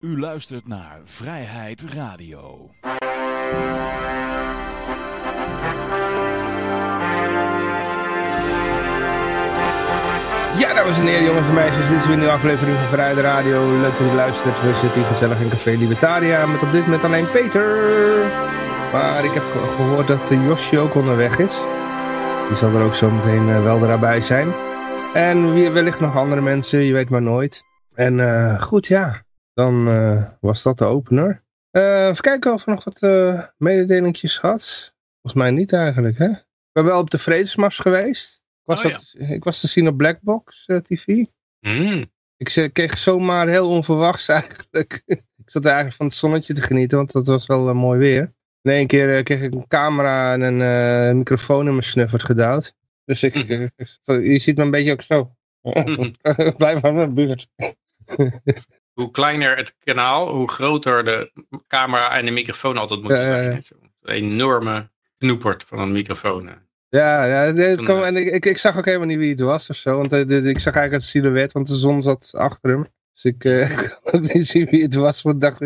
U luistert naar Vrijheid Radio. Ja, dames en heren, jongens en meisjes, dit is weer een nieuwe aflevering van Vrijheid Radio. Leuk dat u luistert. We zitten hier gezellig in Café Libertaria met op dit moment alleen Peter. Maar ik heb ge- gehoord dat Josje ook onderweg is. Die zal er ook zo meteen eh, wel erbij zijn. En wellicht nog andere mensen, je weet maar nooit. En eh, goed, ja, dan eh, was dat de opener. Eh, even kijken of we nog wat uh, mededelingjes gehad. Volgens mij niet eigenlijk, hè? Ik ben wel op de Vredesmars geweest. Ik was, Oh, dat- ik was te zien op Blackbox TV. Mm. Ik kreeg zomaar heel onverwachts eigenlijk. ik zat eigenlijk van het zonnetje te genieten, want dat was wel mooi weer. In één keer kreeg ik een camera en een microfoon in mijn snuffert gedouwd. Dus ik, ik- je ziet me een beetje ook zo. Blijf van mijn buurt. Hoe kleiner het kanaal, hoe groter de camera en de microfoon altijd moeten zijn. hè. Zo'n enorme knoepert van een microfoon. eh. Ja, ja kwam- eh, en ik, ik, ik zag ook helemaal niet wie het was of zo. Want eh, ik zag eigenlijk het silhouet, want de zon zat achter hem. Dus ik eh, kon ook niet zien wie het was. Want ik dacht,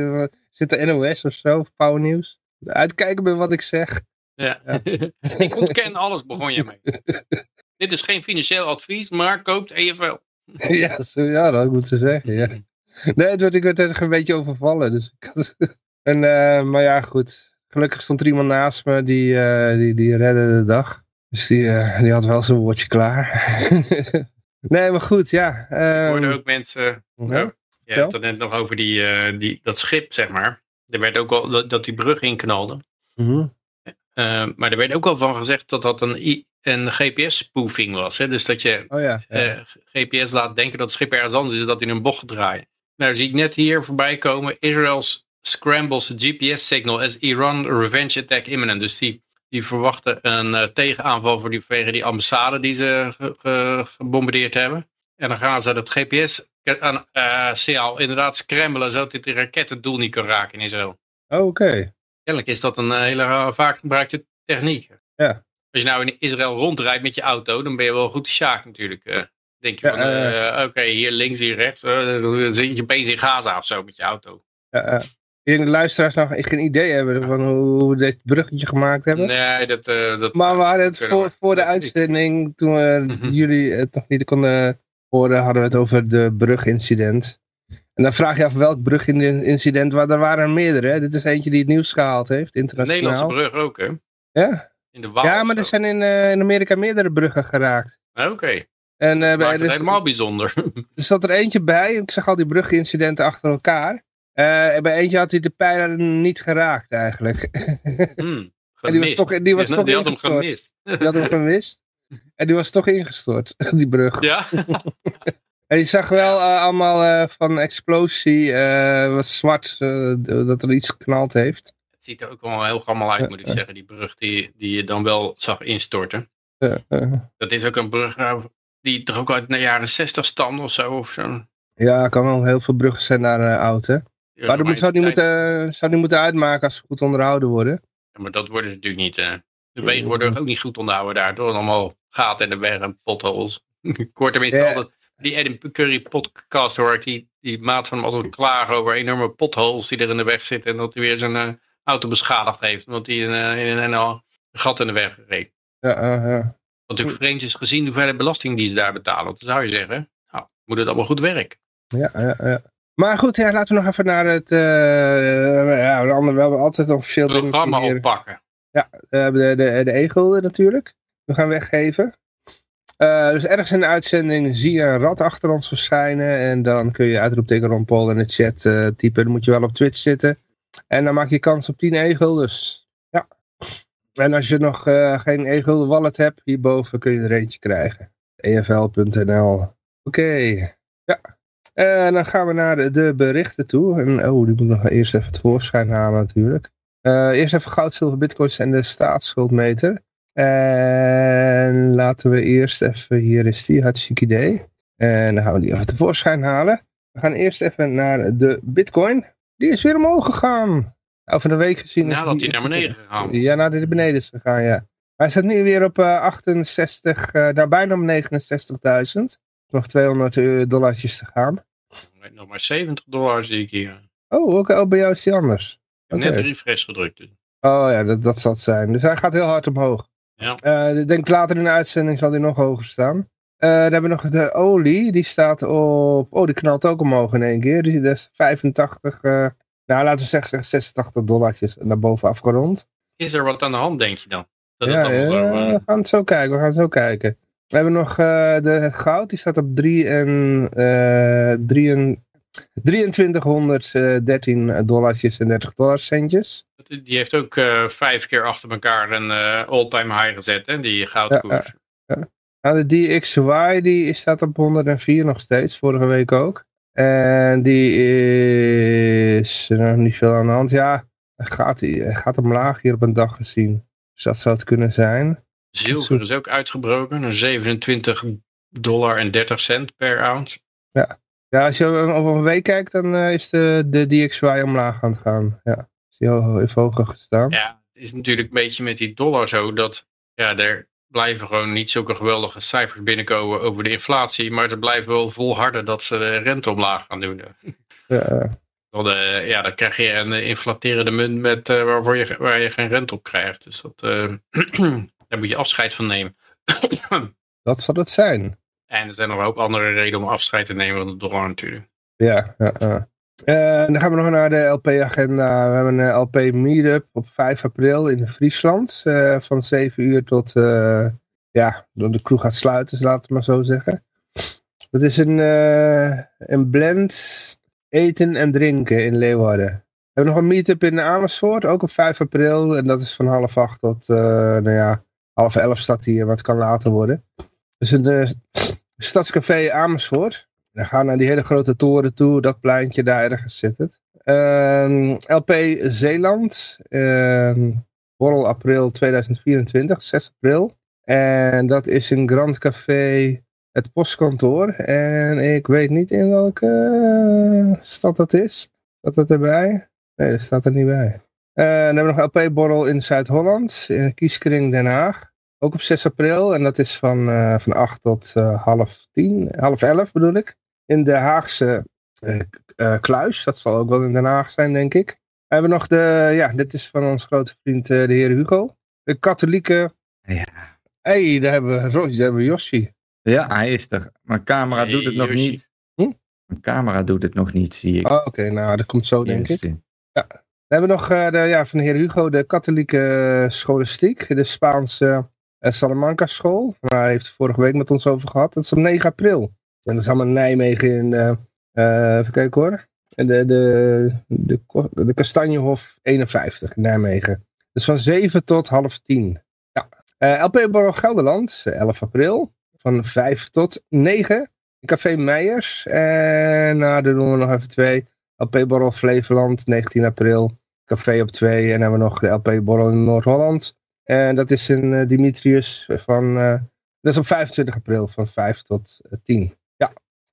zit de NOS of zo, of Power News? Uitkijken bij wat ik zeg. Ja. Ja. ik ontken alles, begon je mee. Dit is geen financieel advies, maar koopt EFL. ja, zo, ja, dat ik moeten zeggen, ja. Nee, het werd, ik werd echt een beetje overvallen. Dus ik had, en, eh, maar ja, goed. Gelukkig stond er iemand naast me die, eh, die, die redde de dag. Dus die, eh, die had wel zijn woordje klaar. nee, maar goed, ja. Ik ehm, hoorde ook mensen... ja, je hebt het net nog over die, die, dat schip, zeg maar. Er werd ook al dat, dat die brug inknalde. mhm. Eh, maar er werd ook al van gezegd dat dat een, een GPS-spoofing was. Hè? Dus dat je Oh ja. ja. GPS laat denken dat het schip ergens anders is, dat hij in een bocht draait. Nou, zie ik net hier voorbij komen. Israel's scrambles GPS signal as Iran revenge attack imminent. Dus die, die verwachten een eh, tegenaanval voor die, vanwege die ambassade die ze ge- ge- gebombardeerd hebben. En dan gaan ze dat GPS-signaal inderdaad scramblen, zodat dit de raket het doel niet kan raken in Israël. Oh, Oké. Kennelijk is dat een eh, hele eh, vaak gebruikte techniek. Ja. Als je nou in Israël rondrijdt met je auto, dan ben je wel goed te sjaak natuurlijk. Eh. denk je Ja, van, eh, oké, hier links, hier rechts. eh, dan zit je opeens in Gaza of zo met je auto. Ja, ja. Ik denk dat de luisteraars nog geen idee hebben van hoe we dit bruggetje gemaakt hebben. Nee, dat... eh, dat Maar we hadden het voor, voor de uitzending, toen we Mhm. jullie het nog niet konden horen, hadden we het over de brugincident. En dan vraag je af welk brugincident, waar er waren er meerdere. Hè? Dit is eentje die het nieuws gehaald heeft, De internationaal. Nederlandse brug ook, hè? Ja? In de Waal. ja, maar er zijn in, eh, in Amerika meerdere bruggen geraakt. Oké, En bij- maakt het er, helemaal bijzonder. er zat er eentje bij, ik zag al die brugincidenten achter elkaar. Eh, en bij eentje had hij de pijler niet geraakt eigenlijk. Hmm, En die was toch, die was toch die had hem gemist. Die had hem gemist. En die was toch ingestort, die brug. Ja? En je zag wel eh, allemaal van explosie, wat zwart, dat er iets geknald heeft. Het ziet er ook wel heel gammel uit, moet ik zeggen. Die brug die, die je dan wel zag instorten. Dat is ook een brug die toch ook uit de jaren 60 stamde of zo. Of zo. ja, kan wel heel veel bruggen zijn daar eh, oud, hè. Ja, Maar dat zou die, moeten, zou die moeten uitmaken als ze goed onderhouden worden. Ja, maar dat wordt het natuurlijk niet. eh. De wegen worden ook niet goed onderhouden daar. Door allemaal gaten in de weg en potholes. Ik hoor tenminste altijd... Die Adam Curry podcast hoor ik die, die maat van hem altijd klagen over enorme potholes die er in de weg zitten. En dat hij weer zijn eh, auto beschadigd heeft. Omdat hij in, eh, in een, een gat in de weg reed. Ja, eh, ja. Wat natuurlijk vreemd is gezien hoeveel belasting die ze daar betalen. Want dan zou je zeggen, nou, moet het allemaal goed werken. ja, ja, ja. Maar goed, ja, laten we nog even naar het... eh, ja, de andere, we hebben altijd nog veel dingen Programma oppakken. Hebben de, de, de e-gulden natuurlijk. We gaan weggeven. Eh, dus ergens in de uitzending zie je een rat achter ons verschijnen. En dan kun je uitroepteken Ron Paul in de chat eh, typen. Dan moet je wel op Twitch zitten. En dan maak je kans op 10 e-guldens. Ja. En als je nog eh, geen e-gulden wallet hebt, hierboven kun je er eentje krijgen. efl.nl Oké. Ja. En dan gaan we naar de, berichten toe. En oh, die moet nog eerst even tevoorschijn halen natuurlijk. Eh, eerst even goud, zilver, bitcoins en de staatsschuldmeter. En laten we eerst even, hier is die, hartstikke idee. En dan gaan we die even tevoorschijn halen. We gaan eerst even naar de bitcoin. Die is weer omhoog gegaan. Over een week gezien. is Nadat hij naar beneden gegaan. Ja, nadat hij beneden is gegaan, ja. Hij staat nu weer op eh, 68, eh nou bijna om 69.000. Nog 200 dollartjes te gaan. Nog maar 70 dollar zie ik hier. Oh, ook bij jou is die anders. Ik heb net een refresh gedrukt. Dus. Oh ja, dat, dat zal het zijn. Dus hij gaat heel hard omhoog. Ja. Eh, ik denk later in de uitzending zal hij nog hoger staan. Eh, dan hebben we nog de olie. Die staat op... Oh, die knalt ook omhoog in één keer. Die is 85... eh, nou, laten we zeggen 86 dollartjes naar boven afgerond. Is er wat aan de hand, denk je dan? Dat het Ja, zo, ja, eh, we gaan het zo kijken. We gaan het zo kijken. We hebben nog eh, de, het goud. Die staat op 3 en, eh 3 en 2313 dollartjes en 30 dollarcentjes. die heeft ook eh, vijf keer achter elkaar een eh, all-time high gezet, hè, die goudkoers. Nou, de DXY die staat op 104 nog steeds, vorige week ook. En die is er nog niet veel aan de hand. Ja, hij gaat, hij gaat omlaag hier op een dag gezien. Dus dat zou het kunnen zijn. Zilver is ook uitgebroken naar 27 dollar en 30 cent per ounce. Ja, als je over een week kijkt, dan eh, is de, de DXY omlaag aan het gaan. Ja, is die ho- even hoger gestaan. Ja, het is natuurlijk een beetje met die dollar zo dat ja, er blijven gewoon niet zulke geweldige cijfers binnenkomen over de inflatie, maar ze blijven wel volharden dat ze de rente omlaag gaan doen. Ja, Want, eh, ja, dan krijg je een inflaterende munt met, eh, waarvoor je, waar je geen rente op krijgt. Dus dat, eh, daar moet je afscheid van nemen. dat zal het zijn. en er zijn nog een hoop andere redenen om afscheid te nemen van de dollar natuurlijk. Ja, ja, ja. Eh, dan gaan we nog naar de LP-agenda. We hebben een LP Meetup op 5 april in Friesland. eh, van 7 uur tot, eh, ja, de kroeg gaat sluiten, dus laten we maar zo zeggen. Dat is een, een blend eten en drinken in Leeuwarden. We hebben nog een meetup in Amersfoort, ook op 5 april. En dat is van half acht tot, nou ja, half elf staat hier, het kan later worden. Dus een Stadscafé Amersfoort. Dan gaan we naar die hele grote toren toe, dat pleintje daar ergens zit het. Ehm, LP Zeeland, ehm, borrel april 2024, 6 april. En dat is in Grand Café het postkantoor. En ik weet niet in welke eh, stad dat is. Staat dat erbij? Nee, dat staat er niet bij. Eh, dan hebben we nog LP-borrel in Zuid-Holland, in Kieskring Den Haag. Ook op 6 april. En dat is van, eh, van 8 tot half 10, half 11 bedoel ik. In de Haagse eh, eh, kluis. Dat zal ook wel in Den Haag zijn, denk ik. We hebben nog de, ja, dit is van ons grote vriend eh, de heer Hugo. De katholieke, Ja. hey, daar hebben we, daar hebben we ja, hij is er. Mijn camera Hey, doet het nog Yoshi. niet. Hm? Mijn camera doet het nog niet, zie ik. Oh, Oké, nou, dat komt zo, denk ik. Eerste. We hebben nog eh, de, ja, van de heer Hugo de katholieke scholastiek. De Spaanse Salamanca school. Waar hij heeft het vorige week met ons over gehad. Dat is op 9 april. En dat is allemaal Nijmegen in, eh, eh, even kijken hoor. De, de, de, de Kastanjehof 51 in Nijmegen. Dus van 7 tot half 10. Ja. Eh, LP Borrel Gelderland, eh, 11 april. Van 5 tot 9. In Café Meijers. En nou, dan doen we nog even twee. LP Borrel Flevoland, 19 april. Café op 2. En dan hebben we nog LP Borrel in Noord-Holland. En dat is in Dimitrius van... eh, dat is op 25 april van 5 tot eh, 10.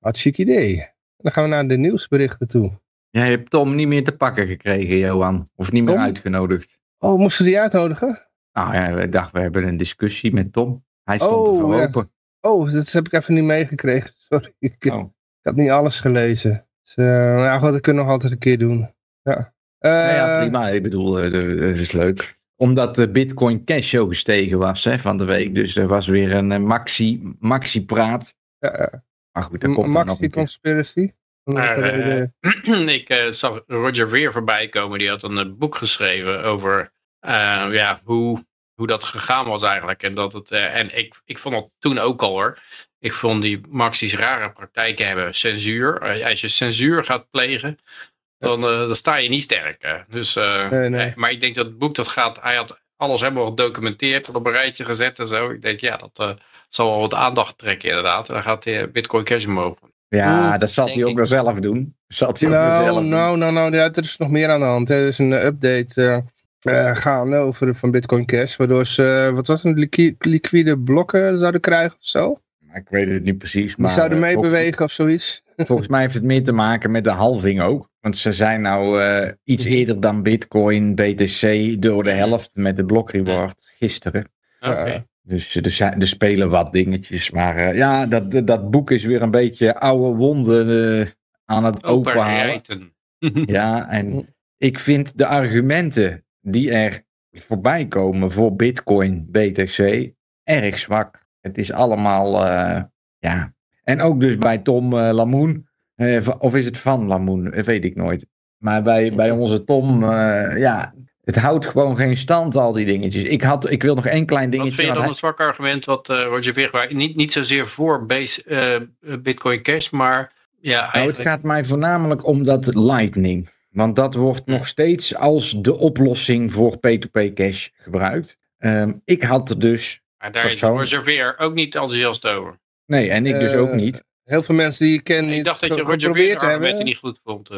Hartstikke idee. Dan gaan we naar de nieuwsberichten toe. Jij hebt Tom niet meer te pakken gekregen, Johan. Of niet meer Tom? uitgenodigd. Oh, moesten we die uitnodigen? Nou ja, ik dacht, we hebben een discussie met Tom. Hij stond Oh, er voor ja. open. Oh, dat heb ik even niet meegekregen. Sorry, ik, Oh. ik had niet alles gelezen. Dus, eh, nou goed, dat kunnen we nog altijd een keer doen. Ja, Eh, Nou ja, prima. Ik bedoel, eh, dat is leuk. Omdat de Bitcoin Cash zo gestegen was hè, van de week. Dus er was weer een eh, maxi, maxi praat. ja, ja. Maar goed, dat komt nog Maxi een keer. Conspiracy. Maar, Dat er, eh, ik eh, zag Roger Weer voorbij komen. Die had een eh, boek geschreven over eh, ja, hoe, hoe dat gegaan was eigenlijk. En, dat het, eh, en ik, ik vond het toen ook al hoor. Ik vond die Maxi's rare praktijken hebben. Censuur. Als je censuur gaat plegen, dan, eh, dan sta je niet sterk. Dus, eh, Nee, nee. maar ik denk dat het boek dat gaat. Hij had alles helemaal gedocumenteerd en op een rijtje gezet en zo. Ik denk ja, dat eh, zal wel wat aandacht trekken inderdaad. En dan gaat de Bitcoin Cash omhoog. Ja, dat zal hij ook wel zelf doen. Zal hij ook wel zelf Nou, doen. nou, nou, nou, ja, er is nog meer aan de hand. hè. Er is een eh, update eh, eh, gaande over van Bitcoin Cash, waardoor ze, wat was het, liqui- liquide blokken zouden krijgen of zo? Ik weet het niet precies. Die Maar zouden eh, meebewegen of zoiets. volgens mij heeft het meer te maken met de halving ook. Want ze zijn nou eh, iets eerder dan Bitcoin, BTC, door de helft met de block reward gisteren. Oké. Ja. Dus er, er spelen wat dingetjes. Maar eh, ja, dat, dat boek is weer een beetje oude wonden eh, aan het openhalen. Ja, en ik vind de argumenten die er voorbij komen voor Bitcoin, BTC, erg zwak. Het is allemaal, eh, ja. En ook dus bij Tom eh, Lamoen, of is het van Lamoen, weet ik nooit. Maar bij, bij onze Tom, ja, het houdt gewoon geen stand, al die dingetjes. Ik, had, ik wil nog één klein Wat dingetje. vind je dan hij- een zwak argument wat eh Roger gebruikt? Niet, niet zozeer voor base, eh, Bitcoin Cash, maar ja, Nou, het eigenlijk... gaat mij voornamelijk om dat Lightning. Want dat wordt nog steeds als de oplossing voor P2P cash gebruikt. Ehm, ik had dus. maar daar is persoon- Roger Ver ook niet enthousiast over. Nee, en ik dus Eh, ook niet. Heel veel mensen die ik ken ik dacht dat je ge- Roger argumenten hebben. niet goed vond.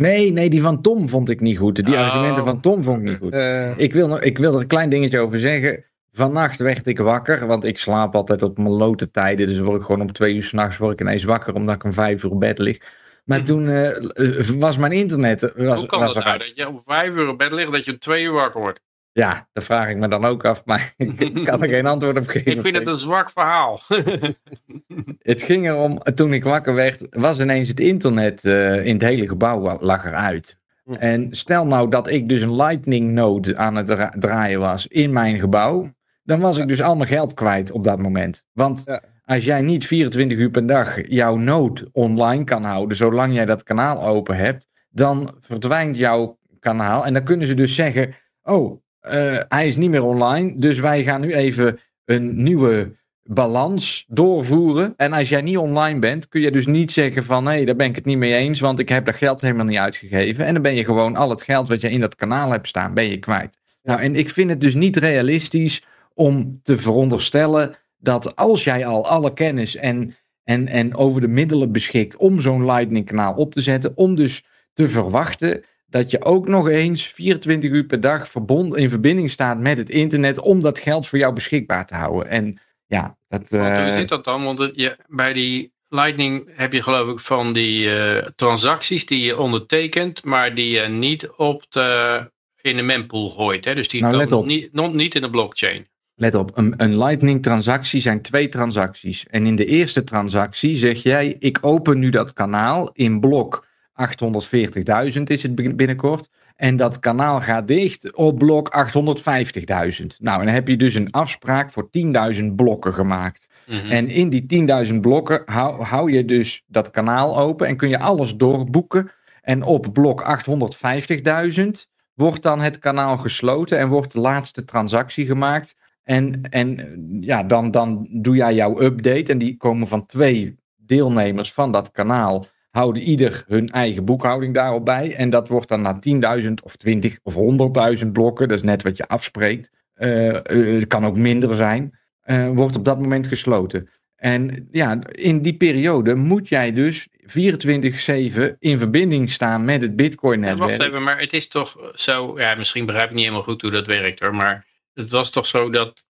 Nee, nee, die van Tom vond ik niet goed. Die Oh. argumenten van Tom vond ik niet goed. Eh, Ik wil, ik wil er een klein dingetje over zeggen. Vannacht werd ik wakker, want ik slaap altijd op mijn lote tijden. Dus word ik gewoon om twee uur s'nachts word ik ineens wakker, omdat ik om vijf uur op bed lig. Maar toen eh, eh, was mijn internet... Was, Hoe kan was dat nou? Dat je om vijf uur op bed ligt, dat je om twee uur wakker wordt. Ja, dat vraag ik me dan ook af, maar ik kan er geen antwoord op geven. Ik vind het een zwak verhaal. Het ging erom, toen ik wakker werd, was ineens het internet eh, in het hele gebouw lag eruit. En stel nou dat ik dus een lightning node aan het dra- draaien was in mijn gebouw, dan was ik dus al mijn geld kwijt op dat moment. Want Ja. als jij niet 24 uur per dag jouw node online kan houden, zolang jij dat kanaal open hebt, dan verdwijnt jouw kanaal. En dan kunnen ze dus zeggen, oh, hij is niet meer online, dus wij gaan nu even een nieuwe balans doorvoeren. En als jij niet online bent, kun je dus niet zeggen van hé, daar ben ik het niet mee eens, want ik heb dat geld helemaal niet uitgegeven. En dan ben je gewoon al het geld wat je in dat kanaal hebt staan, ben je kwijt. Nou, en ik vind het dus niet realistisch om te veronderstellen dat als jij al alle kennis en, en, en over de middelen beschikt om zo'n Lightning kanaal op te zetten, om dus te verwachten dat je ook nog eens 24 uur per dag verbond, in verbinding staat met het internet om dat geld voor jou beschikbaar te houden. En ja, dat... Want hoe eh, zit dat dan? Want het- je, bij die Lightning heb je geloof ik van die eh, transacties die je ondertekent, maar die je niet op de, in de mempool gooit. Hè? Dus die Nou. Niet, nog niet in de blockchain. Let op, een, een Lightning transactie zijn twee transacties. En in de eerste transactie zeg jij, ik open nu dat kanaal in blok 840.000 is het bin- binnenkort. En dat kanaal gaat dicht op blok 850.000. Nou, en dan heb je dus een afspraak voor 10.000 blokken gemaakt. Mhm. En in die 10.000 blokken hou, hou je dus dat kanaal open en kun je alles doorboeken. En op blok 850.000 wordt dan het kanaal gesloten en wordt de laatste transactie gemaakt. En, en ja, dan, dan doe jij jouw update en die komen van twee deelnemers van dat kanaal. Houden ieder hun eigen boekhouding daarop bij. En dat wordt dan na 10.000 of 20 of 100.000 blokken, dat is net wat je afspreekt. Eh, eh, het kan ook minder zijn. eh, wordt op dat moment gesloten. En ja, in die periode moet jij dus 24-7 in verbinding staan met het Ja, wacht Bitcoin-netwerk. even, maar het is toch zo, ja, misschien begrijp ik niet helemaal goed hoe dat werkt hoor, maar het was toch zo dat,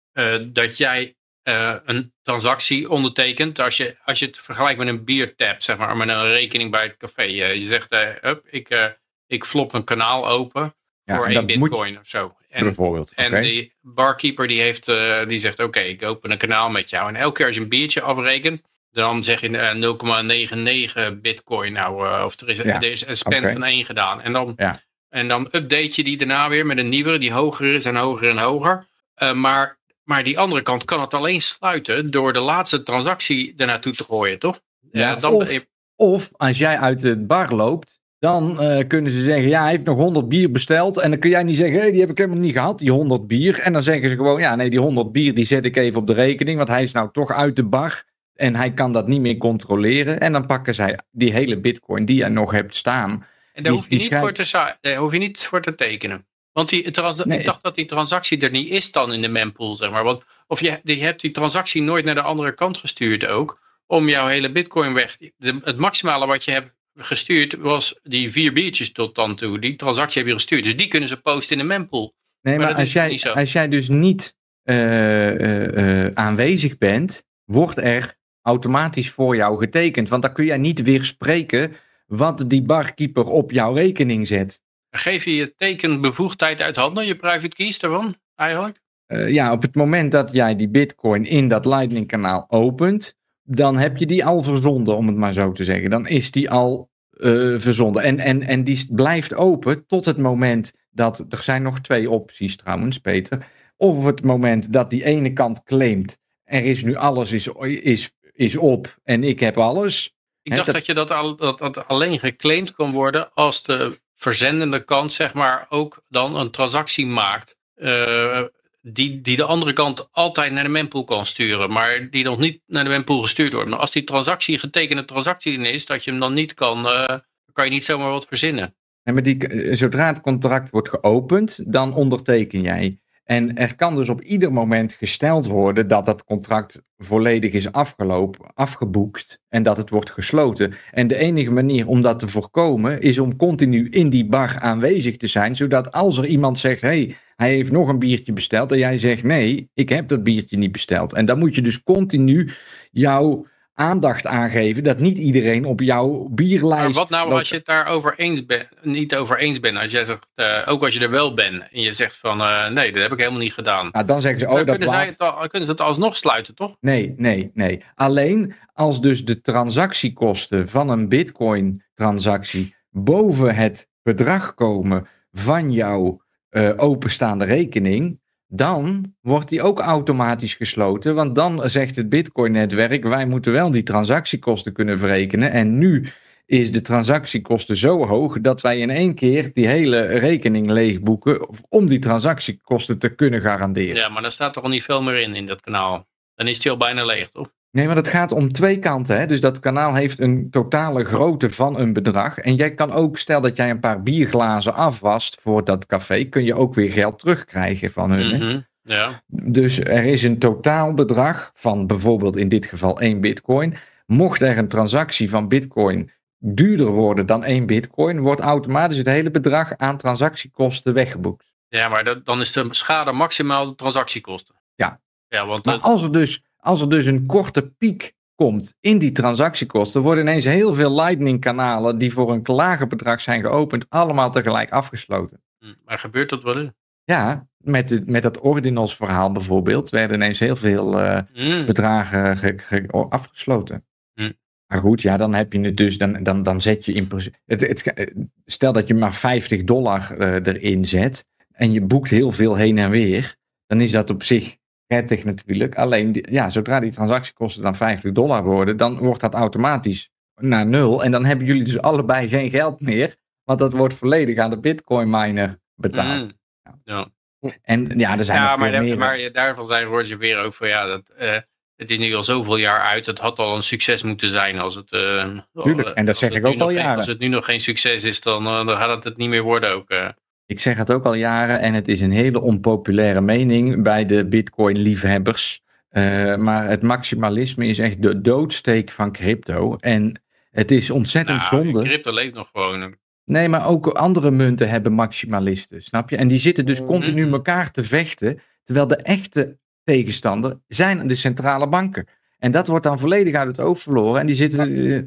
dat jij eh, een transactie ondertekent, als je, als je het vergelijkt met een biertap, zeg maar, met een rekening bij het café. Eh, je zegt, hup, ik, ik flop een kanaal open Ja, voor één moet bitcoin of zo. En, bijvoorbeeld. en die barkeeper die, heeft, die zegt, oké, ik open een kanaal met jou. En elke keer als je een biertje afrekent, dan zeg je eh, 0,99 bitcoin. Nou, of er is, Ja, er is een spend van 1 gedaan. En dan, Ja. en dan update je die daarna weer met een nieuwere die hoger is en hoger en hoger. Maar, maar die andere kant kan het alleen sluiten door de laatste transactie ernaartoe te gooien, toch? Ja, dan, of- Of als jij uit de bar loopt, dan eh, kunnen ze zeggen: Ja, hij heeft nog 100 bier besteld. En dan kun jij niet zeggen: hey, Die heb ik helemaal niet gehad, die 100 bier. En dan zeggen ze gewoon: Ja, nee, die 100 bier die zet ik even op de rekening. Want hij is nou toch uit de bar. En hij kan dat niet meer controleren. En dan pakken zij die hele bitcoin die jij nog hebt staan. en daar die- hoef je, niet schrijf- voor te, daar hoef je niet voor te tekenen. Want die, Nee. ik dacht dat die transactie er niet is dan in de mempool, zeg maar. Want, of je, je hebt die transactie nooit naar de andere kant gestuurd ook. Om jouw hele bitcoin weg. De, het maximale wat je hebt gestuurd was die vier biertjes tot dan toe. Die transactie heb je gestuurd. Dus die kunnen ze posten in de mempool. Nee, Maar als, jij, als jij dus niet eh, eh, eh, aanwezig bent, wordt er automatisch voor jou getekend. Want dan kun jij niet weerspreken wat die barkeeper op jouw rekening zet. Geef je je tekenbevoegdheid uit handen, je private keys daarvan eigenlijk? Eh, ja, op het moment dat jij die bitcoin in dat Lightning kanaal opent, dan heb je die al verzonden, om het maar zo te zeggen. Dan is die al eh, verzonden. En, en, en die blijft open tot het moment dat. Er zijn nog twee opties trouwens, Peter. Of het moment dat die ene kant claimt. Er is nu alles is, is, is op en ik heb alles. Ik dacht dat, je dat, al, dat, dat alleen geclaimd kan worden als de verzendende kant zeg maar ook dan een transactie maakt. Uh, die, die de andere kant altijd naar de mempool kan sturen, maar die nog niet naar de mempool gestuurd wordt. Maar als die transactie getekende transactie is, dat je hem dan niet kan, uh, kan je niet zomaar wat verzinnen. En maar die, eh, zodra het contract wordt geopend, dan onderteken jij. En er kan dus op ieder moment gesteld worden dat dat contract volledig is afgelopen, afgeboekt en dat het wordt gesloten. En de enige manier om dat te voorkomen is om continu in die bar aanwezig te zijn, zodat als er iemand zegt, hey, hij heeft nog een biertje besteld en jij zegt, nee, ik heb dat biertje niet besteld. En dan moet je dus continu jouw aandacht aangeven dat niet iedereen op jouw bierlijst... Maar wat nou als je het daarover eens bent, niet over eens bent, als jij zegt, uh, ook als je er wel bent en je zegt van uh, nee, dat heb ik helemaal niet gedaan. Nou, dan zeggen ze, oh, dan dat kunnen, zij het al, kunnen ze het alsnog sluiten, toch? Nee, nee, nee. Alleen als dus de transactiekosten van een bitcoin transactie boven het bedrag komen van jouw uh, openstaande rekening, dan wordt die ook automatisch gesloten. Want dan zegt het Bitcoin-netwerk: wij moeten wel die transactiekosten kunnen verrekenen. En nu is de transactiekosten zo hoog dat wij in één keer die hele rekening leegboeken om die transactiekosten te kunnen garanderen. Ja, maar daar staat toch al niet veel meer in in dat kanaal. Dan is die al bijna leeg, toch? Nee, maar dat gaat om twee kanten. Hè? Dus dat kanaal heeft een totale grootte van een bedrag. En jij kan ook, stel dat jij een paar bierglazen afwast voor dat café, kun je ook weer geld terugkrijgen van hun. Mm ja. Dus er is een totaalbedrag van bijvoorbeeld in dit geval 1 bitcoin. Mocht er een transactie van bitcoin duurder worden dan 1 bitcoin, wordt automatisch het hele bedrag aan transactiekosten weggeboekt. Ja, maar dat, dan is de schade maximaal de transactiekosten. Ja. Ja, want maar als er dus als er dus een korte piek komt in die transactiekosten, worden ineens heel veel Lightning kanalen die voor een lager bedrag zijn geopend, allemaal tegelijk afgesloten. Hm, maar gebeurt dat wel eens? Ja, met, met dat Ordinals verhaal bijvoorbeeld, werden ineens heel veel uh, mm. bedragen afgesloten. Mm. Maar goed, ja, dan heb je het dus, dan, dan, dan zet je in het, het, Stel dat je maar 50 dollar uh, erin zet en je boekt heel veel heen en weer, dan is dat op zich prettig natuurlijk. Alleen, ja, zodra die transactiekosten dan 50 dollar worden, dan wordt dat automatisch naar nul. En dan hebben jullie dus allebei geen geld meer, want dat wordt volledig aan de bitcoin miner betaald. Mm. Ja. En ja, er zijn ja, nog maar, meer. maar daarvan zijn Roger weer ook van ja, dat, uh, het is nu al zoveel jaar uit. Het had al een succes moeten zijn als het. Uh, Tuurlijk, en dat zeg ik ook al jaren. Als het nu nog geen succes is, dan, uh, dan gaat het het niet meer worden ook. Ik zeg het ook al jaren en het is een hele onpopulaire mening bij de Bitcoin-liefhebbers. Uh, maar het maximalisme is echt de doodsteek van crypto. En het is ontzettend nou, zonde. Crypto leeft nog gewoon. Nee, maar ook andere munten hebben maximalisten, snap je? En die zitten dus continu Mhm. elkaar te vechten. Terwijl de echte tegenstander zijn de centrale banken. En dat wordt dan volledig uit het oog verloren. En die zitten. eh,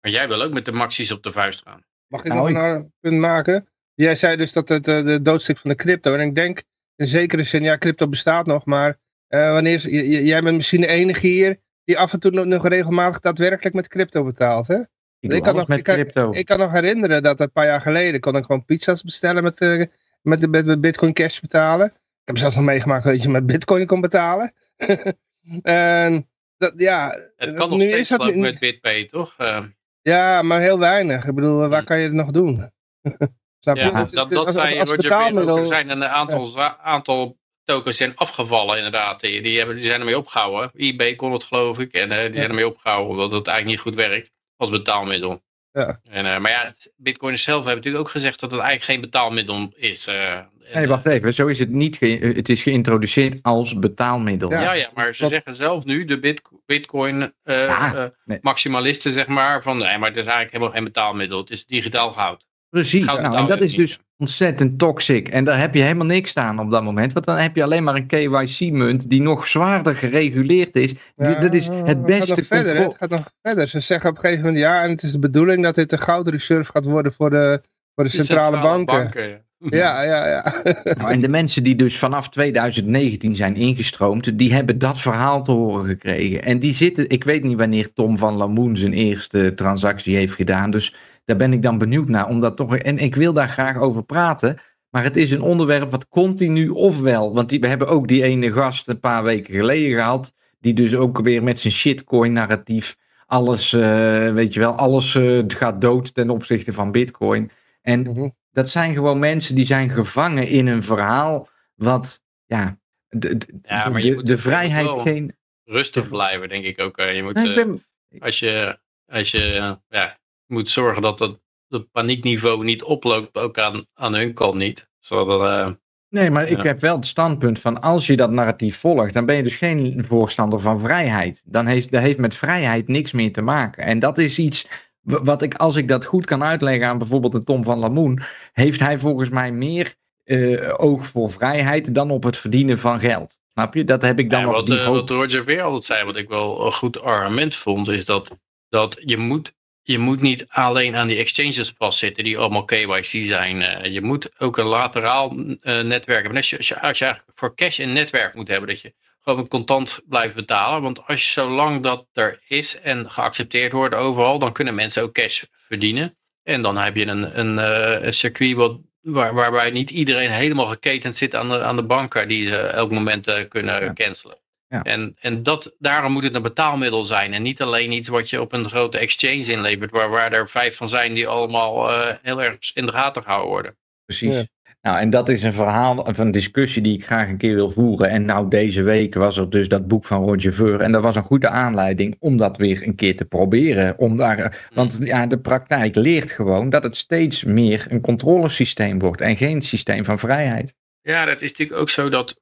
Maar jij wil ook met de maxies op de vuist gaan. Mag ik Nou, nog een punt maken? Jij zei dus dat het eh, de doodstuk van de crypto. En ik denk in zekere zin, ja, crypto bestaat nog, maar eh, wanneer, jij bent misschien de enige hier die af en toe nog, nog regelmatig daadwerkelijk met crypto betaalt, hè? ik kan nog- met ik kan- crypto. Ik kan nog herinneren dat een paar jaar geleden kon ik gewoon pizza's bestellen met, eh, met, de- met, met Bitcoin Cash betalen. Ik heb zelfs nog meegemaakt dat je met Bitcoin kon betalen. en dat, ja, Het kan nog nu steeds is dat met BitPay, toch? Eh, ja, maar heel weinig. Ik bedoel, waar kan je het nog doen? Snap je? ja, dat, dat zei als Roger betaalmiddel- Er zijn een aantal, aantal tokens zijn afgevallen inderdaad. Die, die, hebben, die zijn ermee opgehouden. eBay kon het geloof ik. En eh, die zijn ermee opgehouden omdat het eigenlijk niet goed werkt als betaalmiddel. Ja. En, eh, maar ja, Bitcoiners zelf hebben natuurlijk ook gezegd dat het eigenlijk geen betaalmiddel is. eh. Nee, wacht even. Zo is het niet. ge- Het is geïntroduceerd als betaalmiddel. Ja, ja, maar ze Dat- zeggen zelf nu, de bit, Bitcoin eh, Ja, eh, nee. maximalisten, zeg maar, van nee, maar het is eigenlijk helemaal geen betaalmiddel. Het is digitaal goud. Precies. Nou, en dat is dus ontzettend toxic. En daar heb je helemaal niks aan op dat moment. Want dan heb je alleen maar een KYC-munt die nog zwaarder gereguleerd is. Ja, dat is het gaat beste nog verder. Het gaat nog verder. Ze zeggen op een gegeven moment, ja, en het is de bedoeling dat dit een goudreserve gaat worden voor de, voor de De centrale, banken. banken. Ja, ja, ja. Nou, en de mensen die dus vanaf 2019 zijn ingestroomd, die hebben dat verhaal te horen gekregen. En die zitten, ik weet niet wanneer Tom van Lamoen zijn eerste transactie heeft gedaan. Dus daar ben ik dan benieuwd naar. Omdat toch, en ik wil daar graag over praten. Maar het is een onderwerp wat continu ofwel. Want die, we hebben ook die ene gast een paar weken geleden gehad. Die dus ook weer met zijn shitcoin narratief. Alles, eh, weet je wel, alles eh, gaat dood ten opzichte van bitcoin. En Mhm. dat zijn gewoon mensen die zijn gevangen in een verhaal. Wat, ja, de, de, Ja, maar je de, moet de vrijheid wel- geen... Rustig blijven, denk ik ook. eh. Je moet, Nee, ik ben, als je, als je ja, moet zorgen dat het, het paniekniveau niet oploopt, ook aan, aan hun kant niet. Zodat, eh, Nee, maar ik heb wel het standpunt van als je dat narratief volgt, dan ben je dus geen voorstander van vrijheid. Dan heeft dat heeft met vrijheid niks meer te maken. En dat is iets wat ik, als ik dat goed kan uitleggen aan bijvoorbeeld een Tom van Lamoen, heeft hij volgens mij meer eh, oog voor vrijheid dan op het verdienen van geld. Snap je? Dat heb ik dan ja, op wat, die eh, hoop- wat Roger weer altijd zei, wat ik wel een goed argument vond, is dat, dat je, moet, je moet niet alleen aan die exchanges vastzitten die allemaal KYC zijn. Eh, je moet ook een lateraal eh, netwerk hebben. Als je, als, je, als je eigenlijk voor cash een netwerk moet hebben, dat je gewoon contant blijft betalen. Want als je, zolang dat er is en geaccepteerd wordt overal, dan kunnen mensen ook cash verdienen. En dan heb je een, een, eh, een circuit wat, waar, waarbij niet iedereen helemaal geketend zit aan de, aan de banken die ze elk moment kunnen cancelen. Ja. En, en dat, daarom moet het een betaalmiddel zijn en niet alleen iets wat je op een grote exchange inlevert, waar, waar er vijf van zijn die allemaal eh, heel erg in de gaten gehouden worden. Precies. Ja. Nou, en dat is een verhaal of een discussie die ik graag een keer wil voeren. En nou, deze week was er dus dat boek van Roger Ver. En dat was een goede aanleiding om dat weer een keer te proberen. Om daar, want ja, de praktijk leert gewoon dat het steeds meer een controlesysteem wordt. En geen systeem van vrijheid. Ja, dat is natuurlijk ook zo dat,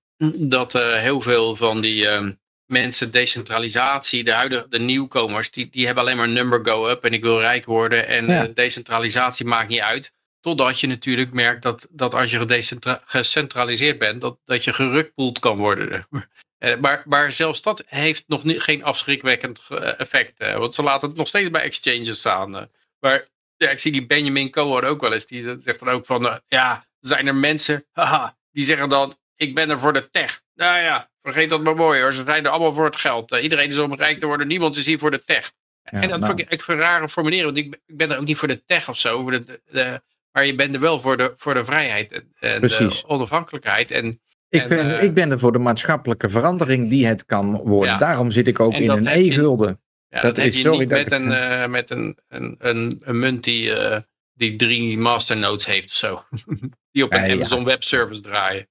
dat eh, heel veel van die ehm, mensen, decentralisatie, de huidige, de nieuwkomers, die, die hebben alleen maar number go up en ik wil rijk worden en Ja. eh, decentralisatie maakt niet uit. Totdat je natuurlijk merkt dat, dat als je gecentraliseerd bent, dat, dat je gerukpoeld kan worden. Eh, maar, maar zelfs dat heeft nog niet, geen afschrikwekkend effect. want ze laten het nog steeds bij exchanges staan. maar ja, ik zie die Benjamin Cohen ook wel eens. Die zegt dan ook van, ja, zijn er mensen, haha, die zeggen dan, ik ben er voor de tech. Nou ja, vergeet dat maar mooi hoor. Ze zijn er allemaal voor het geld. Eh, iedereen is om rijk te worden, niemand is hier voor de tech. Ja, en dat nou. vind ik, vind een rare formulering, want ik, ben- ik ben er ook niet voor de tech of zo. Voor de, de- maar je bent er wel voor de, voor de vrijheid en, en Precies. de onafhankelijkheid. En, Ik, En, ben, eh, ik ben er voor de maatschappelijke verandering die het kan worden. Ja. Daarom zit ik ook En in een e-gulden. ja, Dat is- je sorry niet dat met, ik- een, eh, met een, een, een, een munt die, eh, die drie masternodes heeft of zo. die op een ja. Amazon Web Service draaien.